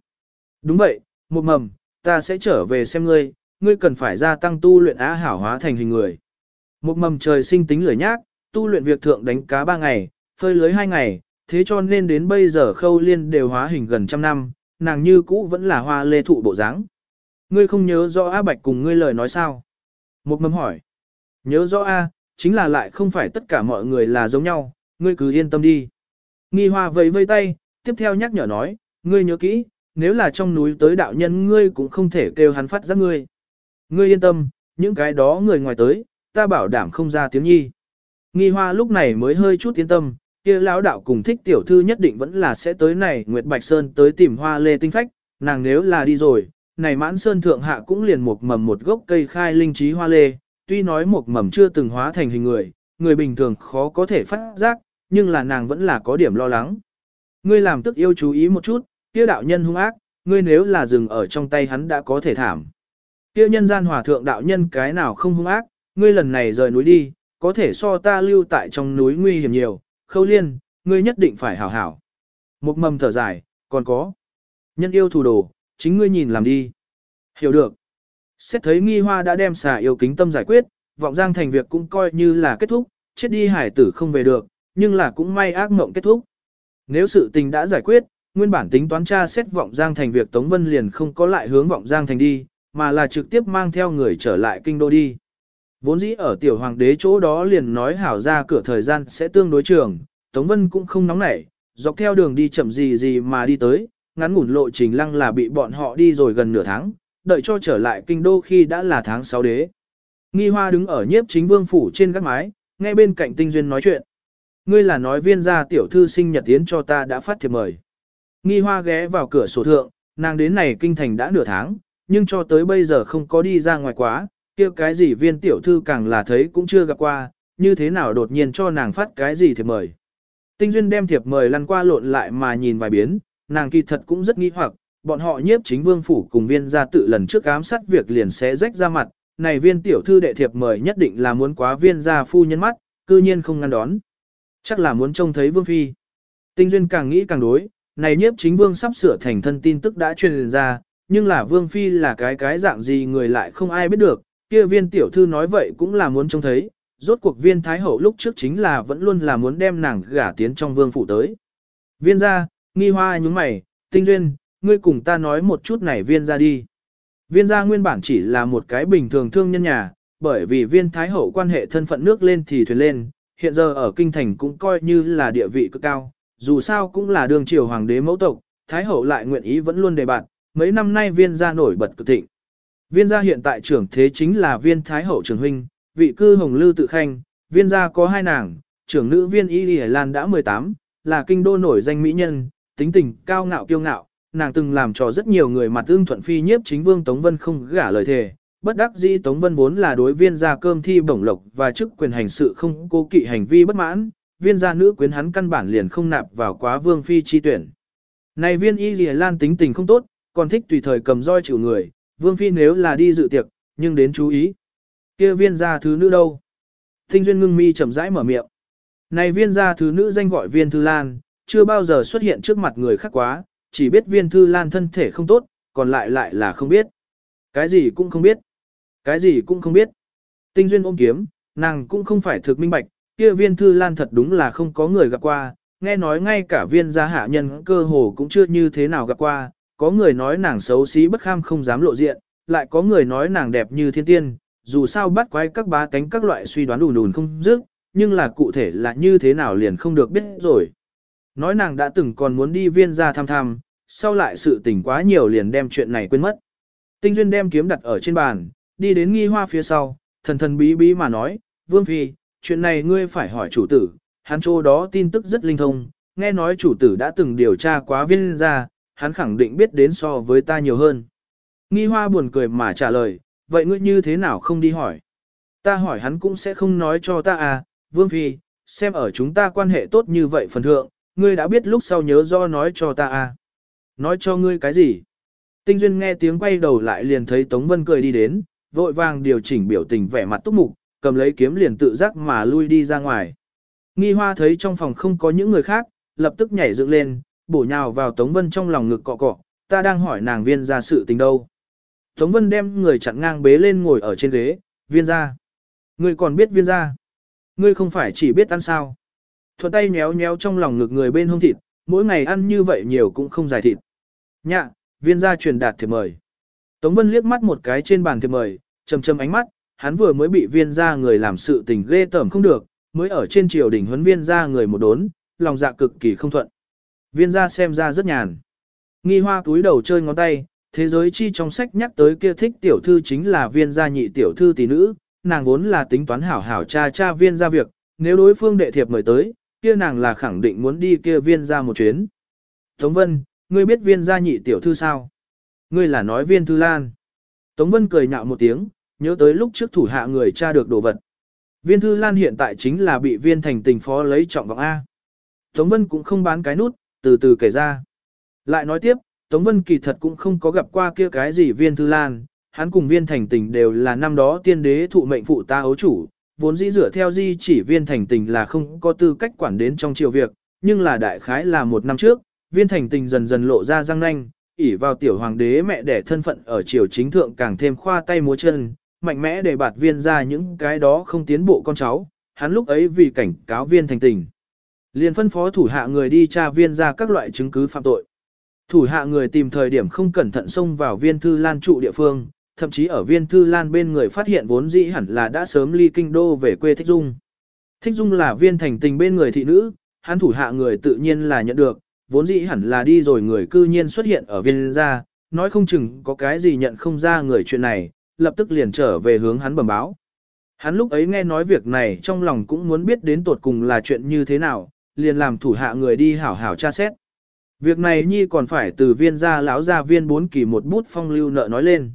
Đúng vậy, một mầm, ta sẽ trở về xem ngươi, ngươi cần phải gia tăng tu luyện á hảo hóa thành hình người. Một mầm trời sinh tính lười nhác, tu luyện việc thượng đánh cá ba ngày, phơi lưới hai ngày, thế cho nên đến bây giờ khâu liên đều hóa hình gần trăm năm, nàng như cũ vẫn là hoa lê thụ bộ dáng. Ngươi không nhớ rõ A Bạch cùng ngươi lời nói sao? Một mầm hỏi. Nhớ rõ A, chính là lại không phải tất cả mọi người là giống nhau, ngươi cứ yên tâm đi. Nghi hoa vẫy vây tay, tiếp theo nhắc nhở nói, ngươi nhớ kỹ, nếu là trong núi tới đạo nhân ngươi cũng không thể kêu hắn phát ra ngươi. Ngươi yên tâm, những cái đó người ngoài tới, ta bảo đảm không ra tiếng nhi. Nghi hoa lúc này mới hơi chút yên tâm, kia lão đạo cùng thích tiểu thư nhất định vẫn là sẽ tới này Nguyệt Bạch Sơn tới tìm hoa lê tinh phách, nàng nếu là đi rồi, này mãn sơn thượng hạ cũng liền một mầm một gốc cây khai linh trí hoa lê, tuy nói một mầm chưa từng hóa thành hình người, người bình thường khó có thể phát giác, nhưng là nàng vẫn là có điểm lo lắng. Ngươi làm tức yêu chú ý một chút, kia đạo nhân hung ác, ngươi nếu là dừng ở trong tay hắn đã có thể thảm. Kia nhân gian hòa thượng đạo nhân cái nào không hung ác, ngươi lần này rời núi đi, có thể so ta lưu tại trong núi nguy hiểm nhiều, khâu liên, ngươi nhất định phải hảo hảo. Một mầm thở dài, còn có. Nhân yêu thủ đồ, chính ngươi nhìn làm đi. Hiểu được. Xét thấy nghi hoa đã đem xà yêu kính tâm giải quyết, vọng giang thành việc cũng coi như là kết thúc, chết đi hải tử không về được, nhưng là cũng may ác mộng kết thúc. Nếu sự tình đã giải quyết, nguyên bản tính toán tra xét vọng giang thành việc Tống Vân liền không có lại hướng vọng giang thành đi, mà là trực tiếp mang theo người trở lại kinh đô đi. Vốn dĩ ở tiểu hoàng đế chỗ đó liền nói hảo ra cửa thời gian sẽ tương đối trường, Tống Vân cũng không nóng nảy, dọc theo đường đi chậm gì gì mà đi tới, ngắn ngủn lộ trình lăng là bị bọn họ đi rồi gần nửa tháng, đợi cho trở lại kinh đô khi đã là tháng 6 đế. Nghi hoa đứng ở nhiếp chính vương phủ trên gác mái, ngay bên cạnh tinh duyên nói chuyện. Ngươi là nói viên gia tiểu thư sinh nhật tiến cho ta đã phát thiệp mời. Nghi hoa ghé vào cửa sổ thượng, nàng đến này kinh thành đã nửa tháng, nhưng cho tới bây giờ không có đi ra ngoài quá, kia cái gì viên tiểu thư càng là thấy cũng chưa gặp qua, như thế nào đột nhiên cho nàng phát cái gì thiệp mời. Tinh duyên đem thiệp mời lăn qua lộn lại mà nhìn vài biến, nàng kỳ thật cũng rất nghi hoặc, bọn họ nhiếp chính vương phủ cùng viên gia tự lần trước ám sát việc liền sẽ rách ra mặt, này viên tiểu thư đệ thiệp mời nhất định là muốn quá viên gia phu nhân mắt, cư nhiên không ngăn đón. Chắc là muốn trông thấy vương phi. Tinh duyên càng nghĩ càng đối, này nhiếp chính vương sắp sửa thành thân tin tức đã truyền ra, nhưng là vương phi là cái cái dạng gì người lại không ai biết được, kia viên tiểu thư nói vậy cũng là muốn trông thấy, rốt cuộc viên thái hậu lúc trước chính là vẫn luôn là muốn đem nàng gả tiến trong vương phủ tới. Viên gia, nghi hoa nhúng mày, tinh duyên, ngươi cùng ta nói một chút này viên gia đi. Viên gia nguyên bản chỉ là một cái bình thường thương nhân nhà, bởi vì viên thái hậu quan hệ thân phận nước lên thì thuyền lên, hiện giờ ở kinh thành cũng coi như là địa vị cực cao, dù sao cũng là đường triều hoàng đế mẫu tộc, thái hậu lại nguyện ý vẫn luôn đề bạt, mấy năm nay viên gia nổi bật cực thịnh. Viên gia hiện tại trưởng thế chính là viên thái hậu trưởng huynh, vị cư hồng lư tự khanh, viên gia có hai nàng, trưởng nữ viên y lì lan đã 18, là kinh đô nổi danh mỹ nhân, tính tình cao ngạo kiêu ngạo, nàng từng làm cho rất nhiều người mặt tương thuận phi nhiếp chính vương Tống Vân không gả lời thề. Bất đắc dĩ Tống Vân vốn là đối viên gia cơm thi bổng lộc và chức quyền hành sự không cố kỵ hành vi bất mãn, viên gia nữ quyến hắn căn bản liền không nạp vào quá vương phi chi tuyển. Này viên y lìa lan tính tình không tốt, còn thích tùy thời cầm roi chịu người, vương phi nếu là đi dự tiệc, nhưng đến chú ý. kia viên gia thứ nữ đâu? Tinh duyên ngưng mi chậm rãi mở miệng. Này viên gia thứ nữ danh gọi viên thư lan, chưa bao giờ xuất hiện trước mặt người khác quá, chỉ biết viên thư lan thân thể không tốt, còn lại lại là không biết. Cái gì cũng không biết. Cái gì cũng không biết. Tinh duyên ôm kiếm, nàng cũng không phải thực minh bạch, kia viên thư lan thật đúng là không có người gặp qua, nghe nói ngay cả viên gia hạ nhân cơ hồ cũng chưa như thế nào gặp qua, có người nói nàng xấu xí bất kham không dám lộ diện, lại có người nói nàng đẹp như thiên tiên, dù sao bắt quái các bá tánh các loại suy đoán đùn đùn không dứt, nhưng là cụ thể là như thế nào liền không được biết rồi. Nói nàng đã từng còn muốn đi viên gia thăm thăm, sau lại sự tình quá nhiều liền đem chuyện này quên mất. Tinh Duyên đem kiếm đặt ở trên bàn, đi đến nghi hoa phía sau, thần thần bí bí mà nói, Vương Phi, chuyện này ngươi phải hỏi chủ tử, hắn chỗ đó tin tức rất linh thông, nghe nói chủ tử đã từng điều tra quá viên gia, hắn khẳng định biết đến so với ta nhiều hơn. Nghi hoa buồn cười mà trả lời, vậy ngươi như thế nào không đi hỏi? Ta hỏi hắn cũng sẽ không nói cho ta à, Vương Phi, xem ở chúng ta quan hệ tốt như vậy phần thượng, ngươi đã biết lúc sau nhớ do nói cho ta à. Nói cho ngươi cái gì? Tinh Duyên nghe tiếng quay đầu lại liền thấy Tống Vân cười đi đến, vội vàng điều chỉnh biểu tình vẻ mặt túc mục, cầm lấy kiếm liền tự giác mà lui đi ra ngoài. Nghi hoa thấy trong phòng không có những người khác, lập tức nhảy dựng lên, bổ nhào vào Tống Vân trong lòng ngực cọ cọ, ta đang hỏi nàng viên ra sự tình đâu. Tống Vân đem người chặn ngang bế lên ngồi ở trên ghế, viên ra. Ngươi còn biết viên ra. Ngươi không phải chỉ biết ăn sao. Thuận tay nhéo nhéo trong lòng ngực người bên hông thịt, mỗi ngày ăn như vậy nhiều cũng không giải thịt. Nhạ, viên gia truyền đạt thiệp mời. Tống Vân liếc mắt một cái trên bàn thiệp mời, chầm chầm ánh mắt, hắn vừa mới bị viên gia người làm sự tình ghê tởm không được, mới ở trên triều đình huấn viên gia người một đốn, lòng dạ cực kỳ không thuận. Viên gia xem ra rất nhàn. Nghi hoa túi đầu chơi ngón tay, thế giới chi trong sách nhắc tới kia thích tiểu thư chính là viên gia nhị tiểu thư tỷ nữ, nàng vốn là tính toán hảo hảo cha cha viên gia việc, nếu đối phương đệ thiệp mời tới, kia nàng là khẳng định muốn đi kia viên gia một chuyến. Tống Vân, ngươi biết viên gia nhị tiểu thư sao? Ngươi là nói viên thư lan. Tống Vân cười nhạo một tiếng, nhớ tới lúc trước thủ hạ người tra được đồ vật. Viên thư lan hiện tại chính là bị viên thành tình phó lấy trọng vọng A. Tống Vân cũng không bán cái nút, từ từ kể ra. Lại nói tiếp, Tống Vân kỳ thật cũng không có gặp qua kia cái gì viên thư lan, hắn cùng viên thành tình đều là năm đó tiên đế thụ mệnh phụ ta ấu chủ, vốn dĩ dựa theo di chỉ viên thành tình là không có tư cách quản đến trong triều việc, nhưng là đại khái là một năm trước, viên thành tình dần dần lộ ra răng nanh, ỉ vào tiểu hoàng đế mẹ đẻ thân phận ở triều chính thượng càng thêm khoa tay múa chân, mạnh mẽ để bạt viên ra những cái đó không tiến bộ con cháu, hắn lúc ấy vì cảnh cáo viên thành tình. Liền phân phó thủ hạ người đi tra viên ra các loại chứng cứ phạm tội. Thủ hạ người tìm thời điểm không cẩn thận xông vào viên thư lan trụ địa phương, thậm chí ở viên thư lan bên người phát hiện vốn dĩ hẳn là đã sớm ly kinh đô về quê Thích Dung. Thích Dung là viên thành tình bên người thị nữ, hắn thủ hạ người tự nhiên là nhận được, vốn dĩ hẳn là đi rồi người cư nhiên xuất hiện ở viên gia, nói không chừng có cái gì nhận không ra người chuyện này, lập tức liền trở về hướng hắn bẩm báo. Hắn lúc ấy nghe nói việc này trong lòng cũng muốn biết đến tột cùng là chuyện như thế nào, liền làm thủ hạ người đi hảo hảo tra xét. Việc này nhi còn phải từ viên gia lão gia viên bốn kỳ một bút phong lưu nợ nói lên.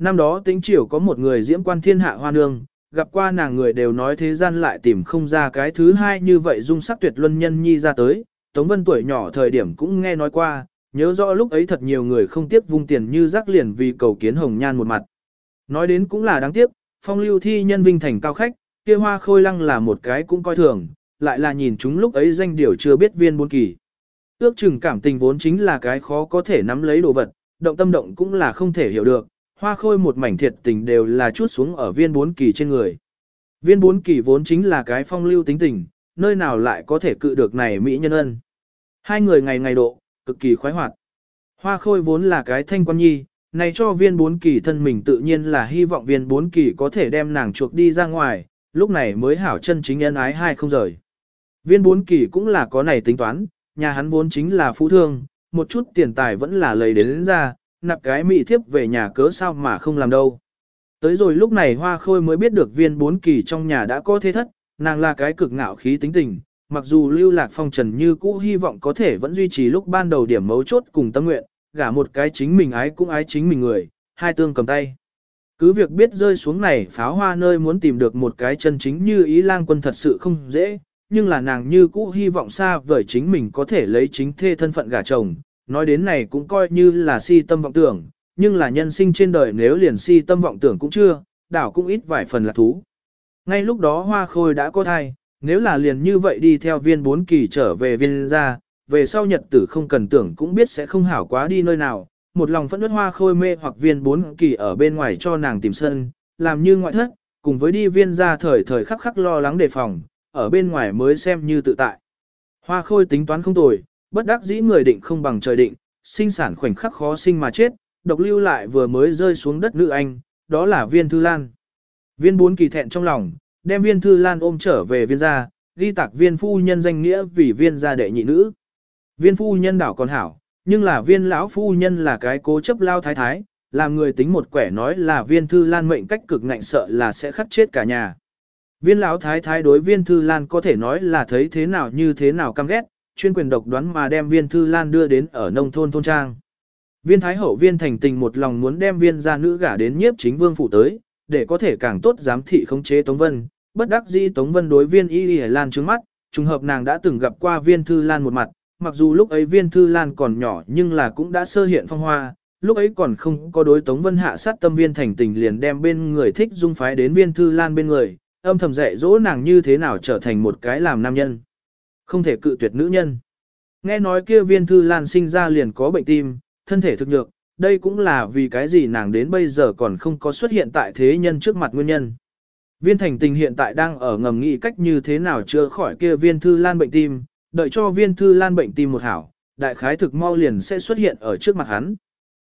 Năm đó tính triều có một người diễm quan thiên hạ hoa nương, gặp qua nàng người đều nói thế gian lại tìm không ra cái thứ hai như vậy dung sắc tuyệt luân nhân nhi ra tới. Tống Vân tuổi nhỏ thời điểm cũng nghe nói qua, nhớ rõ lúc ấy thật nhiều người không tiếc vung tiền như rác liền vì cầu kiến hồng nhan một mặt. Nói đến cũng là đáng tiếc, phong lưu thi nhân vinh thành cao khách, kia hoa khôi lăng là một cái cũng coi thường, lại là nhìn chúng lúc ấy danh điều chưa biết viên bốn kỳ. Ước chừng cảm tình vốn chính là cái khó có thể nắm lấy đồ vật, động tâm động cũng là không thể hiểu được, hoa khôi một mảnh thiệt tình đều là chút xuống ở viên bốn kỳ trên người. Viên bốn kỳ vốn chính là cái phong lưu tính tình, nơi nào lại có thể cự được này mỹ nhân ân. Hai người ngày ngày độ, cực kỳ khoái hoạt. Hoa khôi vốn là cái thanh quan nhi, này cho viên bốn kỳ thân mình tự nhiên là hy vọng viên bốn kỳ có thể đem nàng chuộc đi ra ngoài, lúc này mới hảo chân chính nhân ái hai không rời. Viên bốn kỳ cũng là có này tính toán, nhà hắn vốn chính là phú thương, một chút tiền tài vẫn là lấy đến, đến ra, nạp cái mị thiếp về nhà cớ sao mà không làm đâu. Tới rồi lúc này hoa khôi mới biết được viên bốn kỳ trong nhà đã có thế thất, nàng là cái cực ngạo khí tính tình, mặc dù lưu lạc phong trần như cũ hy vọng có thể vẫn duy trì lúc ban đầu điểm mấu chốt cùng tâm nguyện, gả một cái chính mình ái cũng ái chính mình người, hai tương cầm tay. Cứ việc biết rơi xuống này pháo hoa nơi muốn tìm được một cái chân chính như ý lang quân thật sự không dễ, nhưng là nàng như cũ hy vọng xa vời chính mình có thể lấy chính thê thân phận gả chồng, nói đến này cũng coi như là si tâm vọng tưởng, nhưng là nhân sinh trên đời nếu liền si tâm vọng tưởng cũng chưa, đảo cũng ít vài phần là thú. Ngay lúc đó hoa khôi đã có thai, nếu là liền như vậy đi theo viên bốn kỳ trở về viên ra, về sau nhật tử không cần tưởng cũng biết sẽ không hảo quá đi nơi nào, một lòng phẫn nứt hoa khôi mê hoặc viên bốn kỳ ở bên ngoài cho nàng tìm sân, làm như ngoại thất, cùng với đi viên ra thời thời khắc khắc lo lắng đề phòng, ở bên ngoài mới xem như tự tại. Hoa khôi tính toán không tồi, bất đắc dĩ người định không bằng trời định, sinh sản khoảnh khắc khó sinh mà chết, độc lưu lại vừa mới rơi xuống đất nữ anh, đó là viên thư lan. Viên bốn kỳ thẹn trong lòng, đem viên thư lan ôm trở về viên gia, ghi tạc viên phu nhân danh nghĩa vì viên gia đệ nhị nữ. Viên phu nhân đảo còn hảo, nhưng là viên lão phu nhân là cái cố chấp lao thái thái, làm người tính một quẻ nói là viên thư lan mệnh cách cực ngạnh sợ là sẽ khắc chết cả nhà. Viên lão thái thái đối viên thư lan có thể nói là thấy thế nào như thế nào căm ghét, chuyên quyền độc đoán mà đem viên thư lan đưa đến ở nông thôn thôn trang. Viên thái hậu viên thành tình một lòng muốn đem viên gia nữ gả đến nhiếp chính vương phủ tới, để có thể càng tốt giám thị khống chế Tống Vân. Bất đắc dĩ Tống Vân đối viên y y lan trước mắt, trùng hợp nàng đã từng gặp qua viên thư lan một mặt, mặc dù lúc ấy viên thư lan còn nhỏ nhưng là cũng đã sơ hiện phong hoa, lúc ấy còn không có đối Tống Vân hạ sát tâm viên thành tình liền đem bên người thích dung phái đến viên thư lan bên người, âm thầm dạy dỗ nàng như thế nào trở thành một cái làm nam nhân. Không thể cự tuyệt nữ nhân. Nghe nói kia viên thư lan sinh ra liền có bệnh tim, thân thể thực nhược, đây cũng là vì cái gì nàng đến bây giờ còn không có xuất hiện tại thế nhân trước mặt nguyên nhân. Viên thành tình hiện tại đang ở ngầm nghĩ cách như thế nào chữa khỏi kia viên thư lan bệnh tim, đợi cho viên thư lan bệnh tim một hảo, đại khái thực mau liền sẽ xuất hiện ở trước mặt hắn.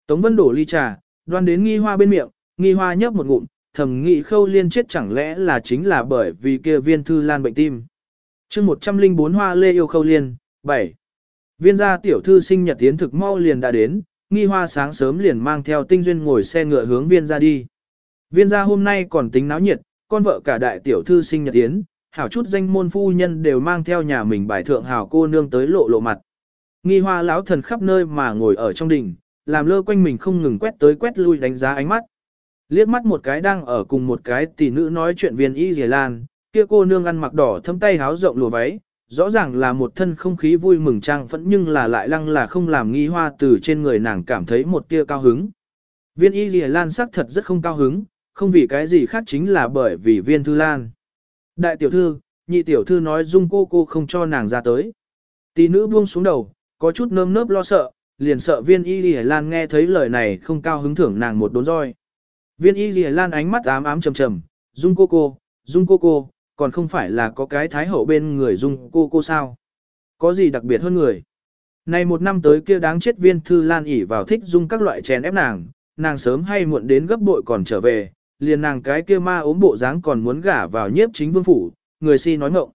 Tống Vân đổ ly trà, đoan đến nghi hoa bên miệng, nghi hoa nhấp một ngụm, thầm nghĩ khâu liên chết chẳng lẽ là chính là bởi vì kia viên thư lan bệnh tim chương 104 hoa lê yêu khâu liên, 7. Viên gia tiểu thư sinh nhật tiến thực mau liền đã đến, nghi hoa sáng sớm liền mang theo tinh duyên ngồi xe ngựa hướng viên gia đi. Viên gia hôm nay còn tính náo nhiệt, con vợ cả đại tiểu thư sinh nhật tiến, hảo chút danh môn phu nhân đều mang theo nhà mình bài thượng hảo cô nương tới lộ lộ mặt. Nghi hoa lão thần khắp nơi mà ngồi ở trong đình, làm lơ quanh mình không ngừng quét tới quét lui đánh giá ánh mắt. Liếc mắt một cái đang ở cùng một cái tỷ nữ nói chuyện viên y dề lan, kia cô nương ăn mặc đỏ thấm tay háo rộng lùa váy, rõ ràng là một thân không khí vui mừng trang phẫn nhưng là lại lăng là không làm nghi hoa từ trên người nàng cảm thấy một tia cao hứng. Viên y lìa lan sắc thật rất không cao hứng, không vì cái gì khác chính là bởi vì viên thư lan. Đại tiểu thư, nhị tiểu thư nói dung cô cô không cho nàng ra tới. Tỷ nữ buông xuống đầu, có chút nơm nớp lo sợ, liền sợ viên y lìa lan nghe thấy lời này không cao hứng thưởng nàng một đốn roi. Viên y lìa lan ánh mắt ám ám trầm trầm, dung cô cô, dung cô cô, còn không phải là có cái thái hậu bên người dung cô cô sao. Có gì đặc biệt hơn người. Này một năm tới kia đáng chết viên thư lan ỉ vào thích dung các loại chèn ép nàng, nàng sớm hay muộn đến gấp bội còn trở về, liền nàng cái kia ma ốm bộ dáng còn muốn gả vào nhiếp chính vương phủ, người si nói ngộng.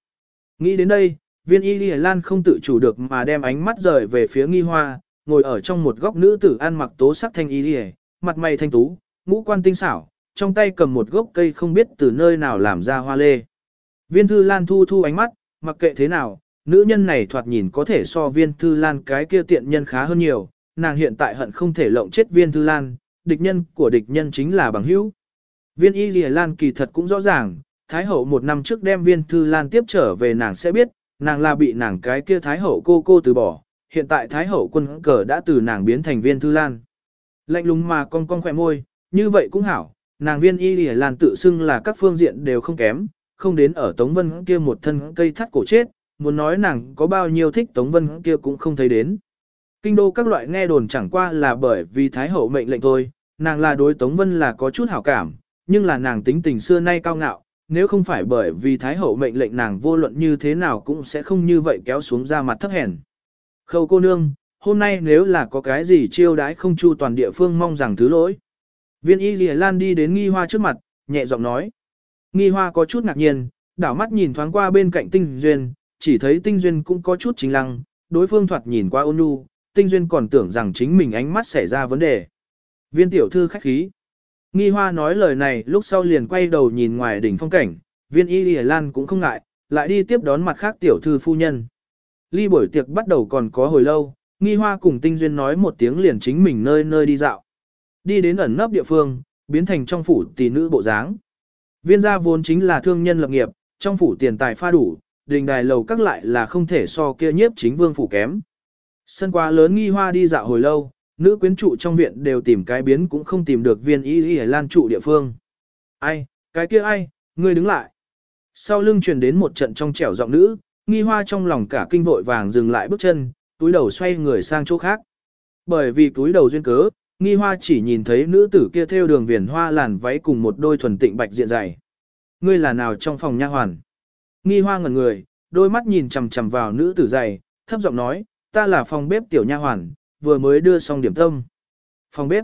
Nghĩ đến đây, viên y li lan không tự chủ được mà đem ánh mắt rời về phía nghi hoa, ngồi ở trong một góc nữ tử ăn mặc tố sắc thanh y li mặt mày thanh tú, ngũ quan tinh xảo, trong tay cầm một gốc cây không biết từ nơi nào làm ra hoa lê. Viên thư lan thu thu ánh mắt, mặc kệ thế nào, nữ nhân này thoạt nhìn có thể so viên thư lan cái kia tiện nhân khá hơn nhiều, nàng hiện tại hận không thể lộng chết viên thư lan, địch nhân của địch nhân chính là bằng hữu. Viên y lìa lan kỳ thật cũng rõ ràng, Thái hậu một năm trước đem viên thư lan tiếp trở về nàng sẽ biết, nàng là bị nàng cái kia Thái hậu cô cô từ bỏ, hiện tại Thái hậu quân cờ đã từ nàng biến thành viên thư lan. Lạnh lùng mà con con khỏe môi, như vậy cũng hảo, nàng viên y lìa lan tự xưng là các phương diện đều không kém, không đến ở Tống Vân kia một thân cây thắt cổ chết, muốn nói nàng có bao nhiêu thích Tống Vân kia cũng không thấy đến. Kinh đô các loại nghe đồn chẳng qua là bởi vì Thái hậu mệnh lệnh thôi, nàng là đối Tống Vân là có chút hảo cảm, nhưng là nàng tính tình xưa nay cao ngạo, nếu không phải bởi vì Thái hậu mệnh lệnh nàng vô luận như thế nào cũng sẽ không như vậy kéo xuống ra mặt thấp hèn. Khâu cô nương, hôm nay nếu là có cái gì chiêu đãi không chu toàn địa phương mong rằng thứ lỗi. Viên y lìa lan đi đến nghi hoa trước mặt, nhẹ giọng nói. Nghi hoa có chút ngạc nhiên, đảo mắt nhìn thoáng qua bên cạnh tinh duyên, chỉ thấy tinh duyên cũng có chút chính lăng, đối phương thoạt nhìn qua ôn nhu, tinh duyên còn tưởng rằng chính mình ánh mắt xảy ra vấn đề. Viên tiểu thư khách khí. Nghi hoa nói lời này lúc sau liền quay đầu nhìn ngoài đỉnh phong cảnh, viên y lì lan cũng không ngại, lại đi tiếp đón mặt khác tiểu thư phu nhân. Ly buổi tiệc bắt đầu còn có hồi lâu, nghi hoa cùng tinh duyên nói một tiếng liền chính mình nơi nơi đi dạo. Đi đến ẩn nấp địa phương, biến thành trong phủ tỷ nữ bộ dáng. Viên gia vốn chính là thương nhân lập nghiệp, trong phủ tiền tài pha đủ, đình đài lầu các lại là không thể so kia nhiếp chính vương phủ kém. Sân quá lớn nghi hoa đi dạo hồi lâu, nữ quyến trụ trong viện đều tìm cái biến cũng không tìm được viên y y lan trụ địa phương. Ai, cái kia ai, ngươi đứng lại. Sau lưng truyền đến một trận trong trẻo giọng nữ, nghi hoa trong lòng cả kinh vội vàng dừng lại bước chân, túi đầu xoay người sang chỗ khác. Bởi vì túi đầu duyên cớ, nghi hoa chỉ nhìn thấy nữ tử kia theo đường viền hoa làn váy cùng một đôi thuần tịnh bạch diện dày. Ngươi là nào trong phòng nha hoàn? Nghi hoa ngẩn người, đôi mắt nhìn chằm chằm vào nữ tử dày, thấp giọng nói, ta là phòng bếp tiểu nha hoàn, vừa mới đưa xong điểm tâm. Phòng bếp.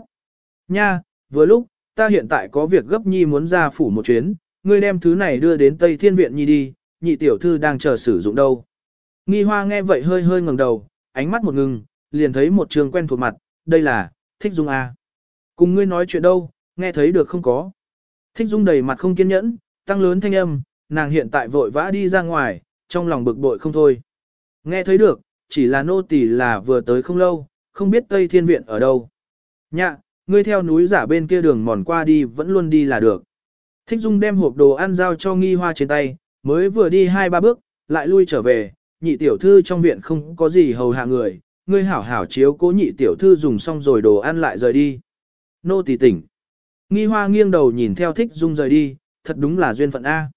Nha, vừa lúc, ta hiện tại có việc gấp nhi muốn ra phủ một chuyến, ngươi đem thứ này đưa đến Tây Thiên Viện nhi đi, nhị tiểu thư đang chờ sử dụng đâu. Nghi hoa nghe vậy hơi hơi ngẩng đầu, ánh mắt một ngừng, liền thấy một trường quen thuộc mặt, đây là, thích dung à. Cùng ngươi nói chuyện đâu, nghe thấy được không có. Thích dung đầy mặt không kiên nhẫn, tăng lớn thanh âm, nàng hiện tại vội vã đi ra ngoài, trong lòng bực bội không thôi. Nghe thấy được, chỉ là nô tỳ là vừa tới không lâu, không biết Tây Thiên Viện ở đâu. Nhạ, ngươi theo núi giả bên kia đường mòn qua đi vẫn luôn đi là được. Thích Dung đem hộp đồ ăn giao cho nghi hoa trên tay, mới vừa đi hai ba bước, lại lui trở về, nhị tiểu thư trong viện không có gì hầu hạ người, ngươi hảo hảo chiếu cố nhị tiểu thư dùng xong rồi đồ ăn lại rời đi. Nô tỳ tỉnh. Nghi hoa nghiêng đầu nhìn theo Thích Dung rời đi, thật đúng là duyên phận A.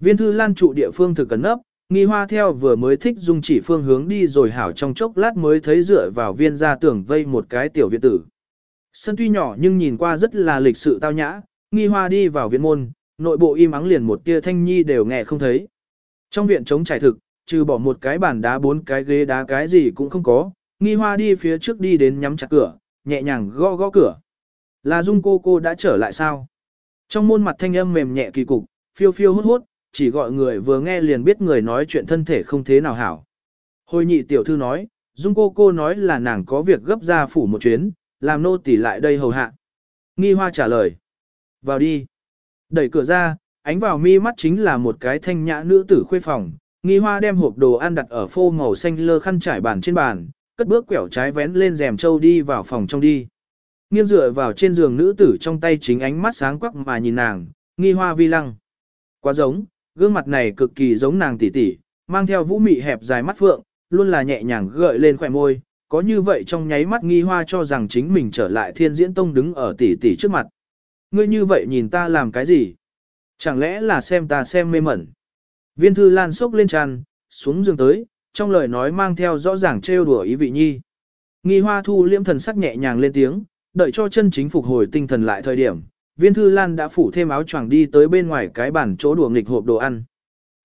Viên thư lan trụ địa phương thực cẩn nấp, nghi hoa theo vừa mới thích dung chỉ phương hướng đi rồi hảo trong chốc lát mới thấy dựa vào viên ra tưởng vây một cái tiểu viện tử. Sân tuy nhỏ nhưng nhìn qua rất là lịch sự tao nhã, nghi hoa đi vào viện môn, nội bộ im ắng liền một tia thanh nhi đều nghe không thấy. Trong viện trống trải thực, trừ bỏ một cái bàn đá bốn cái ghế đá cái gì cũng không có, nghi hoa đi phía trước đi đến nhắm chặt cửa, nhẹ nhàng gõ gõ cửa. Là dung cô cô đã trở lại sao? Trong môn mặt thanh âm mềm nhẹ kỳ cục, phiêu phiêu hốt hốt, chỉ gọi người vừa nghe liền biết người nói chuyện thân thể không thế nào hảo. Hồi nhị tiểu thư nói, Dung cô cô nói là nàng có việc gấp ra phủ một chuyến, làm nô tỳ lại đây hầu hạ. Nghi hoa trả lời. Vào đi. Đẩy cửa ra, ánh vào mi mắt chính là một cái thanh nhã nữ tử khuê phòng. Nghi hoa đem hộp đồ ăn đặt ở phô màu xanh lơ khăn trải bàn trên bàn, cất bước quẹo trái vén lên rèm trâu đi vào phòng trong đi. Nghiêng dựa vào trên giường nữ tử trong tay chính ánh mắt sáng quắc mà nhìn nàng, nghi hoa vi lăng. Quá giống, gương mặt này cực kỳ giống nàng tỷ tỷ, mang theo vũ mị hẹp dài mắt phượng, luôn là nhẹ nhàng gợi lên khỏe môi, có như vậy trong nháy mắt nghi hoa cho rằng chính mình trở lại thiên diễn tông đứng ở tỷ tỷ trước mặt. Ngươi như vậy nhìn ta làm cái gì? Chẳng lẽ là xem ta xem mê mẩn? Viên thư lan sốc lên tràn, xuống giường tới, trong lời nói mang theo rõ ràng trêu đùa ý vị nhi. Nghi hoa thu liễm thần sắc nhẹ nhàng lên tiếng, đợi cho chân chính phục hồi tinh thần lại thời điểm, viên thư lan đã phủ thêm áo choàng đi tới bên ngoài cái bàn chỗ đùa nghịch hộp đồ ăn.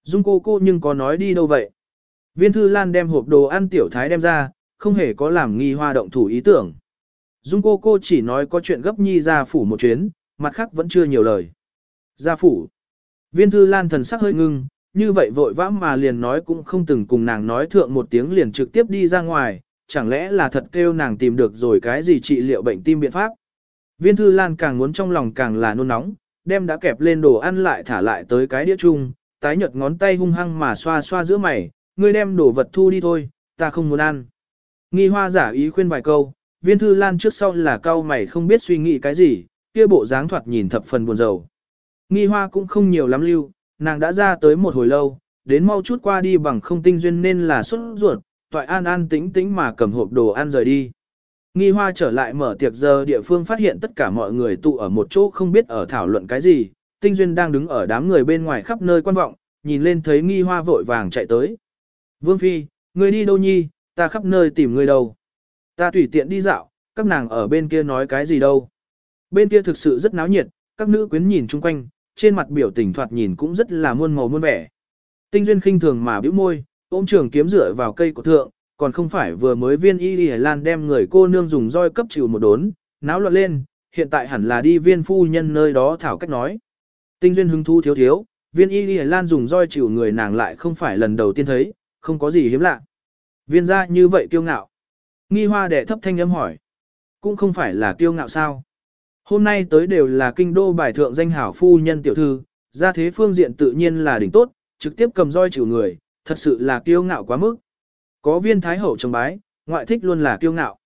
Dung cô cô nhưng có nói đi đâu vậy? Viên thư lan đem hộp đồ ăn tiểu thái đem ra, không hề có làm nghi hoa động thủ ý tưởng. Dung cô cô chỉ nói có chuyện gấp nhi ra phủ một chuyến, mặt khác vẫn chưa nhiều lời. Ra phủ. Viên thư lan thần sắc hơi ngưng, như vậy vội vã mà liền nói cũng không từng cùng nàng nói thượng một tiếng liền trực tiếp đi ra ngoài, chẳng lẽ là thật kêu nàng tìm được rồi cái gì trị liệu bệnh tim biện pháp. Viên thư lan càng muốn trong lòng càng là nôn nóng, đem đã kẹp lên đồ ăn lại thả lại tới cái đĩa chung, tái nhợt ngón tay hung hăng mà xoa xoa giữa mày, ngươi đem đồ vật thu đi thôi, ta không muốn ăn. Nghi hoa giả ý khuyên vài câu, viên thư lan trước sau là cao mày không biết suy nghĩ cái gì, kia bộ dáng thoạt nhìn thập phần buồn rầu. Nghi hoa cũng không nhiều lắm lưu, nàng đã ra tới một hồi lâu, đến mau chút qua đi bằng không tinh duyên nên là xuất ruột, toại an an tĩnh tĩnh mà cầm hộp đồ ăn rời đi. Nghi hoa trở lại mở tiệc giờ địa phương phát hiện tất cả mọi người tụ ở một chỗ không biết ở thảo luận cái gì, tinh duyên đang đứng ở đám người bên ngoài khắp nơi quan vọng, nhìn lên thấy nghi hoa vội vàng chạy tới. Vương Phi, người đi đâu nhi, ta khắp nơi tìm người đâu. Ta tùy tiện đi dạo, các nàng ở bên kia nói cái gì đâu. Bên kia thực sự rất náo nhiệt, các nữ quyến nhìn chung quanh, trên mặt biểu tình thoạt nhìn cũng rất là muôn màu muôn vẻ. Tinh duyên khinh thường mà bĩu môi, ôm trường kiếm dựa vào cây của thượng, còn không phải vừa mới viên y y lan đem người cô nương dùng roi cấp chịu một đốn, náo loạn lên, hiện tại hẳn là đi viên phu nhân nơi đó thảo cách nói. Tinh duyên hứng thu thiếu thiếu, viên y y lan dùng roi chịu người nàng lại không phải lần đầu tiên thấy, không có gì hiếm lạ. Viên gia như vậy kiêu ngạo. Nghi hoa đệ thấp thanh âm hỏi. Cũng không phải là kiêu ngạo sao. Hôm nay tới đều là kinh đô bài thượng danh hảo phu nhân tiểu thư, ra thế phương diện tự nhiên là đỉnh tốt, trực tiếp cầm roi chịu người, thật sự là kiêu ngạo quá mức. Có viên thái hậu trông bái, ngoại thích luôn là kiêu ngạo.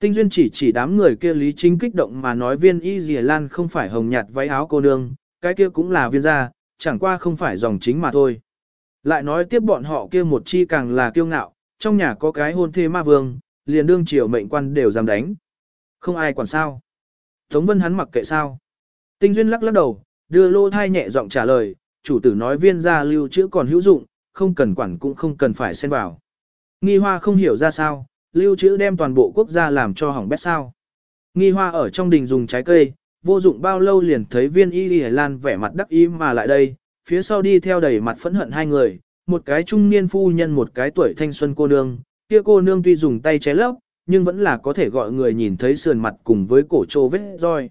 Tinh duyên chỉ chỉ đám người kia lý chính kích động mà nói viên y dì lan không phải hồng nhạt váy áo cô nương, cái kia cũng là viên gia, chẳng qua không phải dòng chính mà thôi. Lại nói tiếp bọn họ kia một chi càng là kiêu ngạo, trong nhà có cái hôn thê ma vương, liền đương triều mệnh quan đều dám đánh. Không ai quản sao. Tống Vân hắn mặc kệ sao. Tinh Duyên lắc lắc đầu, đưa lô thai nhẹ giọng trả lời, chủ tử nói viên gia lưu chữ còn hữu dụng, không cần quản cũng không cần phải xen vào. Nghi hoa không hiểu ra sao, lưu trữ đem toàn bộ quốc gia làm cho hỏng bét sao. Nghi hoa ở trong đình dùng trái cây, vô dụng bao lâu liền thấy viên y y lan vẻ mặt đắc ý mà lại đây, phía sau đi theo đầy mặt phẫn hận hai người, một cái trung niên phu nhân một cái tuổi thanh xuân cô nương, kia cô nương tuy dùng tay ché lấp, nhưng vẫn là có thể gọi người nhìn thấy sườn mặt cùng với cổ trô vết roi.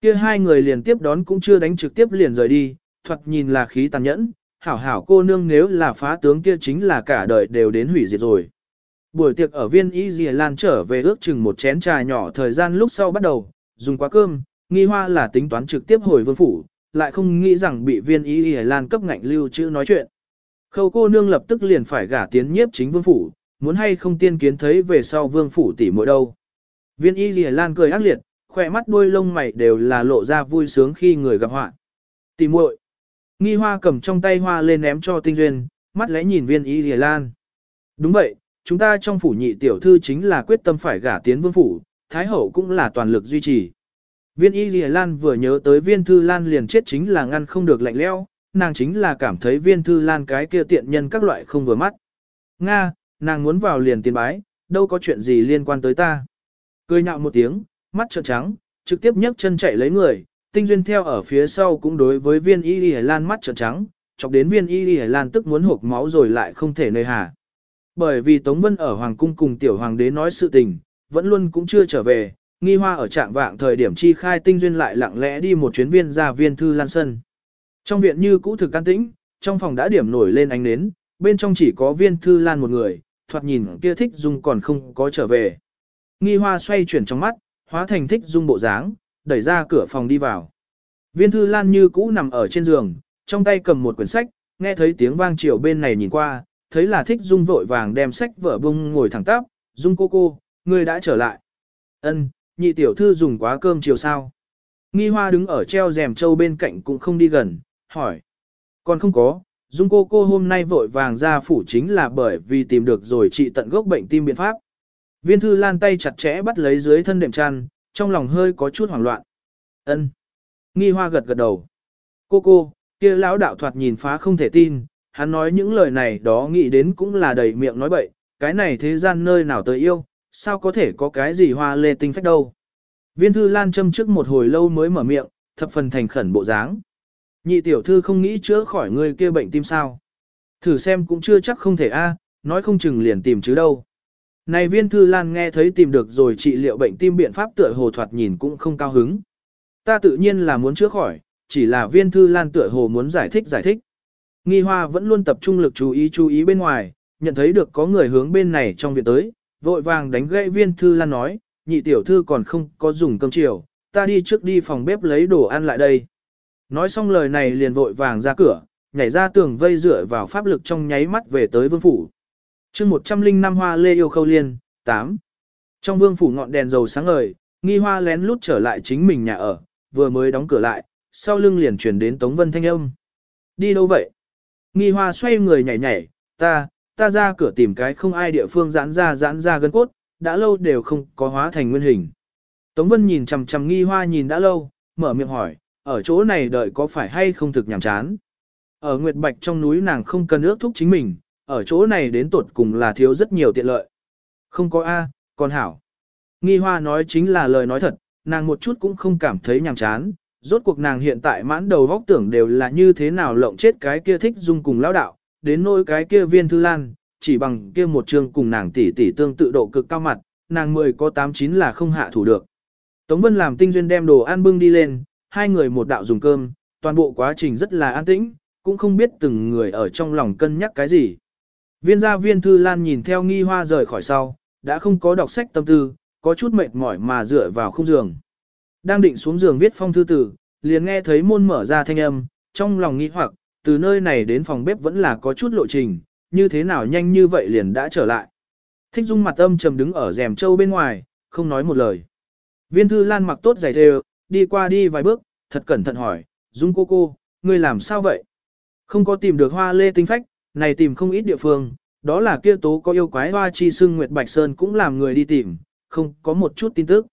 Kia hai người liền tiếp đón cũng chưa đánh trực tiếp liền rời đi, thoạt nhìn là khí tàn nhẫn, hảo hảo cô nương nếu là phá tướng kia chính là cả đời đều đến hủy diệt rồi. Buổi tiệc ở viên Y Dì Lan trở về ước chừng một chén trà nhỏ thời gian lúc sau bắt đầu, dùng quá cơm, nghi hoa là tính toán trực tiếp hồi vương phủ, lại không nghĩ rằng bị viên Y Dì Lan cấp ngạnh lưu chữ nói chuyện. Khâu cô nương lập tức liền phải gả tiến nhiếp chính vương phủ, muốn hay không tiên kiến thấy về sau vương phủ tỷ mỗi đâu. Viên Y Dì Lan cười ác liệt, khỏe mắt đuôi lông mày đều là lộ ra vui sướng khi người gặp họa. Tỷ muội Nghi hoa cầm trong tay hoa lên ném cho tinh duyên, mắt lẽ nhìn viên y lìa lan. Đúng vậy, chúng ta trong phủ nhị tiểu thư chính là quyết tâm phải gả tiến vương phủ, thái hậu cũng là toàn lực duy trì. Viên y lìa lan vừa nhớ tới viên thư lan liền chết chính là ngăn không được lạnh leo, nàng chính là cảm thấy viên thư lan cái kia tiện nhân các loại không vừa mắt. Nga, nàng muốn vào liền tiền bái, đâu có chuyện gì liên quan tới ta. Cười nhạo một tiếng, mắt trợn trắng, trực tiếp nhấc chân chạy lấy người, tinh duyên theo ở phía sau cũng đối với viên y y lan mắt trợn trắng, chọc đến viên y y lan tức muốn hộp máu rồi lại không thể nơi hà. Bởi vì Tống Vân ở Hoàng Cung cùng tiểu hoàng đế nói sự tình, vẫn luôn cũng chưa trở về, nghi hoa ở trạng vạng thời điểm chi khai tinh duyên lại lặng lẽ đi một chuyến viên ra viên thư lan sân. Trong viện như cũ thực can tĩnh, trong phòng đã điểm nổi lên ánh nến, bên trong chỉ có viên thư lan một người, thoạt nhìn kia thích dung còn không có trở về. Nghi hoa xoay chuyển trong mắt, hóa thành thích dung bộ dáng, đẩy ra cửa phòng đi vào. Viên thư lan như cũ nằm ở trên giường, trong tay cầm một quyển sách, nghe thấy tiếng vang chiều bên này nhìn qua, thấy là thích dung vội vàng đem sách vở bông ngồi thẳng tắp, dung cô cô, ngươi đã trở lại. Ân, nhị tiểu thư dùng quá cơm chiều sao. Nghi hoa đứng ở treo rèm châu bên cạnh cũng không đi gần, hỏi. Còn không có, dung cô cô hôm nay vội vàng ra phủ chính là bởi vì tìm được rồi trị tận gốc bệnh tim biện pháp. Viên thư lan tay chặt chẽ bắt lấy dưới thân đệm chăn, trong lòng hơi có chút hoảng loạn. Ân. Nghi hoa gật gật đầu. Cô cô, kia lão đạo thoạt nhìn phá không thể tin, hắn nói những lời này đó nghĩ đến cũng là đầy miệng nói bậy, cái này thế gian nơi nào tới yêu, sao có thể có cái gì hoa lê tinh phách đâu. Viên thư lan châm trước một hồi lâu mới mở miệng, thập phần thành khẩn bộ dáng. Nhị tiểu thư không nghĩ chữa khỏi người kia bệnh tim sao. Thử xem cũng chưa chắc không thể a, nói không chừng liền tìm chứ đâu. Này viên thư lan nghe thấy tìm được rồi trị liệu bệnh tim biện pháp tựa hồ thoạt nhìn cũng không cao hứng. Ta tự nhiên là muốn chữa khỏi, chỉ là viên thư lan tựa hồ muốn giải thích giải thích. Nghi hoa vẫn luôn tập trung lực chú ý chú ý bên ngoài, nhận thấy được có người hướng bên này trong viện tới, vội vàng đánh gãy viên thư lan nói, nhị tiểu thư còn không có dùng cơm chiều, ta đi trước đi phòng bếp lấy đồ ăn lại đây. Nói xong lời này liền vội vàng ra cửa, nhảy ra tường vây dựa vào pháp lực trong nháy mắt về tới vương phủ. chương 105 hoa lê yêu khâu liên, 8. Trong vương phủ ngọn đèn dầu sáng ngời, nghi hoa lén lút trở lại chính mình nhà ở, vừa mới đóng cửa lại, sau lưng liền chuyển đến Tống Vân thanh âm. Đi đâu vậy? Nghi hoa xoay người nhảy nhảy, ta, ta ra cửa tìm cái không ai địa phương giãn ra giãn ra gân cốt, đã lâu đều không có hóa thành nguyên hình. Tống Vân nhìn chằm chằm nghi hoa nhìn đã lâu, mở miệng hỏi, ở chỗ này đợi có phải hay không thực nhàm chán. Ở Nguyệt Bạch trong núi nàng không cần ước thúc chính mình, ở chỗ này đến tột cùng là thiếu rất nhiều tiện lợi. Không có A, còn hảo. Nghi hoa nói chính là lời nói thật, nàng một chút cũng không cảm thấy nhàm chán, rốt cuộc nàng hiện tại mãn đầu góc tưởng đều là như thế nào lộng chết cái kia thích dung cùng lão đạo, đến nỗi cái kia viên thư lan, chỉ bằng kia một chương cùng nàng tỷ tỷ tương tự độ cực cao mặt, nàng mười có tám chín là không hạ thủ được. Tống Vân làm tinh duyên đem đồ ăn bưng đi lên, hai người một đạo dùng cơm, toàn bộ quá trình rất là an tĩnh, cũng không biết từng người ở trong lòng cân nhắc cái gì. Viên gia viên thư lan nhìn theo nghi hoa rời khỏi sau, đã không có đọc sách tâm tư, có chút mệt mỏi mà dựa vào không giường. Đang định xuống giường viết phong thư tử, liền nghe thấy môn mở ra thanh âm, trong lòng nghi hoặc, từ nơi này đến phòng bếp vẫn là có chút lộ trình, như thế nào nhanh như vậy liền đã trở lại. Thích dung mặt âm trầm đứng ở rèm châu bên ngoài, không nói một lời. Viên thư lan mặc tốt giày thề, đi qua đi vài bước, thật cẩn thận hỏi, dung cô cô, ngươi làm sao vậy? Không có tìm được hoa lê tinh phách, này tìm không ít địa phương, đó là kia tố có yêu quái hoa chi sưng Nguyệt Bạch Sơn cũng làm người đi tìm, không có một chút tin tức.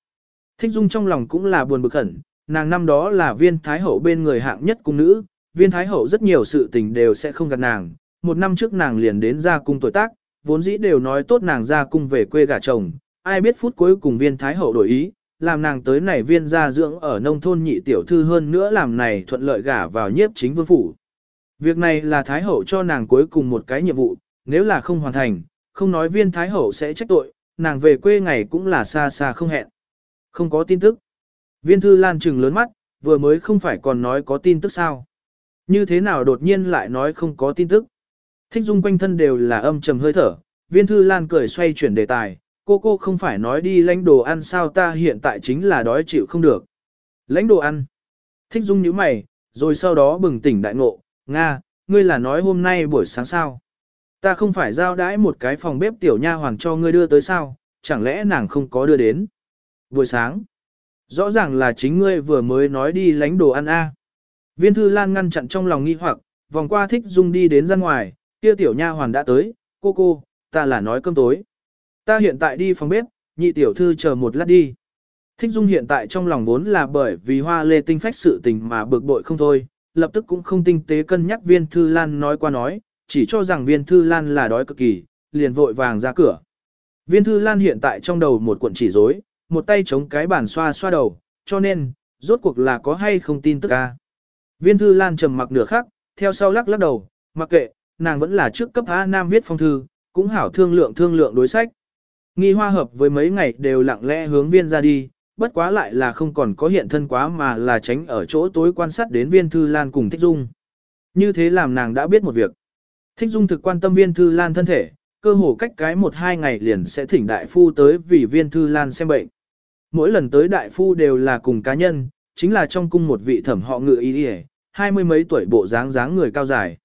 Thích Dung trong lòng cũng là buồn bực khẩn, nàng năm đó là viên thái hậu bên người hạng nhất cung nữ, viên thái hậu rất nhiều sự tình đều sẽ không gặp nàng, một năm trước nàng liền đến ra cung tuổi tác, vốn dĩ đều nói tốt nàng ra cung về quê gả chồng, ai biết phút cuối cùng viên thái hậu đổi ý, làm nàng tới này viên gia dưỡng ở nông thôn nhị tiểu thư hơn nữa làm này thuận lợi gả vào nhiếp chính vương phủ. Việc này là thái hậu cho nàng cuối cùng một cái nhiệm vụ, nếu là không hoàn thành, không nói viên thái hậu sẽ trách tội, nàng về quê ngày cũng là xa xa không hẹn. Không có tin tức. Viên thư lan trừng lớn mắt, vừa mới không phải còn nói có tin tức sao. Như thế nào đột nhiên lại nói không có tin tức. Thích dung quanh thân đều là âm trầm hơi thở, viên thư lan cười xoay chuyển đề tài, cô cô không phải nói đi lãnh đồ ăn sao ta hiện tại chính là đói chịu không được. Lãnh đồ ăn. Thích dung nhíu mày, rồi sau đó bừng tỉnh đại ngộ, Nga, ngươi là nói hôm nay buổi sáng sao. Ta không phải giao đãi một cái phòng bếp tiểu nha hoàng cho ngươi đưa tới sao, chẳng lẽ nàng không có đưa đến. Buổi sáng. Rõ ràng là chính ngươi vừa mới nói đi lãnh đồ ăn a. Viên thư lan ngăn chặn trong lòng nghi hoặc, vòng qua thích dung đi đến ra ngoài, kia tiểu nha hoàn đã tới, cô cô, ta là nói cơm tối. Ta hiện tại đi phòng bếp, nhị tiểu thư chờ một lát đi. Thích dung hiện tại trong lòng vốn là bởi vì hoa lê tinh phách sự tình mà bực bội không thôi, lập tức cũng không tinh tế cân nhắc viên thư lan nói qua nói, chỉ cho rằng viên thư lan là đói cực kỳ, liền vội vàng ra cửa. Viên thư lan hiện tại trong đầu một cuộn chỉ rối, một tay chống cái bàn xoa xoa đầu, cho nên, rốt cuộc là có hay không tin tức ca. Viên thư lan trầm mặc nửa khắc, theo sau lắc lắc đầu, mặc kệ, nàng vẫn là trước cấp A Nam viết phong thư, cũng hảo thương lượng thương lượng đối sách. Nghi hoa hợp với mấy ngày đều lặng lẽ hướng viên ra đi, bất quá lại là không còn có hiện thân quá mà là tránh ở chỗ tối quan sát đến viên thư lan cùng thích dung. Như thế làm nàng đã biết một việc. Thích dung thực quan tâm viên thư lan thân thể, cơ hồ cách cái một hai ngày liền sẽ thỉnh đại phu tới vì viên thư lan xem bệnh. Mỗi lần tới đại phu đều là cùng cá nhân, chính là trong cung một vị thẩm họ ngự y y, hai mươi mấy tuổi bộ dáng dáng người cao dài.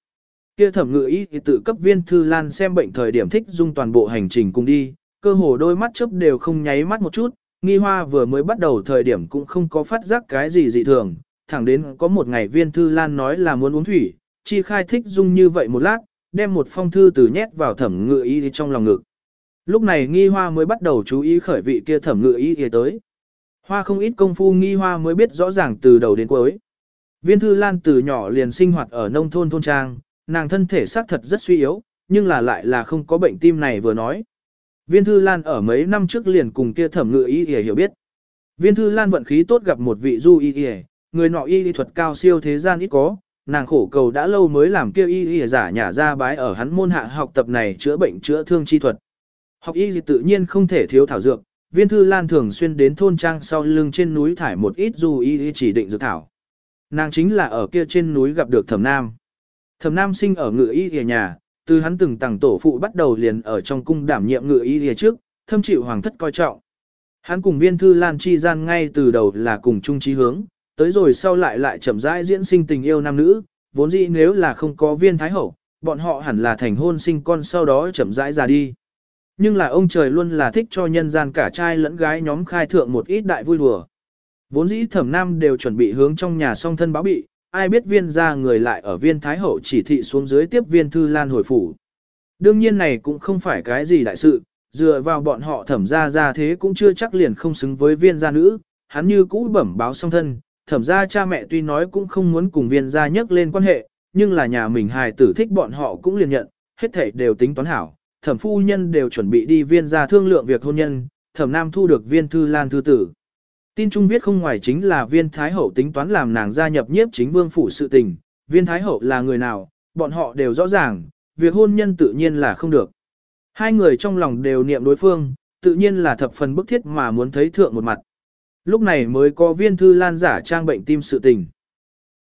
Kia thẩm ngự y tự cấp viên thư lan xem bệnh thời điểm thích dung toàn bộ hành trình cùng đi, cơ hồ đôi mắt chớp đều không nháy mắt một chút, nghi hoa vừa mới bắt đầu thời điểm cũng không có phát giác cái gì dị thường, thẳng đến có một ngày viên thư lan nói là muốn uống thủy, chi khai thích dung như vậy một lát, đem một phong thư từ nhét vào thẩm ngự y trong lòng ngực. Lúc này nghi hoa mới bắt đầu chú ý khởi vị kia thẩm ngự y tới. Hoa không ít công phu nghi hoa mới biết rõ ràng từ đầu đến cuối. Viên thư lan từ nhỏ liền sinh hoạt ở nông thôn thôn trang, nàng thân thể xác thật rất suy yếu, nhưng là lại là không có bệnh tim này vừa nói. Viên Thư Lan ở mấy năm trước liền cùng kia thẩm ngự y y hiểu biết. Viên Thư Lan vận khí tốt gặp một vị du y y, người nọ y y thuật cao siêu thế gian ít có, nàng khổ cầu đã lâu mới làm kia y y giả nhả ra bái ở hắn môn hạ học tập này chữa bệnh chữa thương chi thuật. Học y tự nhiên không thể thiếu thảo dược, Viên Thư Lan thường xuyên đến thôn trang sau lưng trên núi thải một ít du y y chỉ định dược thảo. Nàng chính là ở kia trên núi gặp được Thẩm Nam. Thẩm Nam sinh ở ngự y y nhà, từ hắn từng tặng tổ phụ bắt đầu liền ở trong cung đảm nhiệm ngự y lìa trước, thâm chịu hoàng thất coi trọng. Hắn cùng viên thư lan chi gian ngay từ đầu là cùng chung chí hướng, tới rồi sau lại lại chậm rãi diễn sinh tình yêu nam nữ, vốn dĩ nếu là không có viên thái hậu, bọn họ hẳn là thành hôn sinh con sau đó chậm rãi ra đi. Nhưng là ông trời luôn là thích cho nhân gian cả trai lẫn gái nhóm khai thượng một ít đại vui đùa. Vốn dĩ thẩm nam đều chuẩn bị hướng trong nhà song thân báo bị, ai biết viên ra người lại ở viên thái hậu chỉ thị xuống dưới tiếp viên thư lan hồi phủ. Đương nhiên này cũng không phải cái gì đại sự, dựa vào bọn họ thẩm ra ra thế cũng chưa chắc liền không xứng với viên gia nữ, hắn như cũ bẩm báo song thân, thẩm ra cha mẹ tuy nói cũng không muốn cùng viên gia nhắc lên quan hệ, nhưng là nhà mình hài tử thích bọn họ cũng liền nhận, hết thảy đều tính toán hảo, thẩm phu nhân đều chuẩn bị đi viên gia thương lượng việc hôn nhân, thẩm nam thu được viên thư lan thư tử. Tin Trung viết không ngoài chính là viên thái hậu tính toán làm nàng gia nhập nhiếp chính vương phủ sự tình, viên thái hậu là người nào, bọn họ đều rõ ràng, việc hôn nhân tự nhiên là không được. Hai người trong lòng đều niệm đối phương, tự nhiên là thập phần bức thiết mà muốn thấy thượng một mặt. Lúc này mới có viên thư lan giả trang bệnh tim sự tình.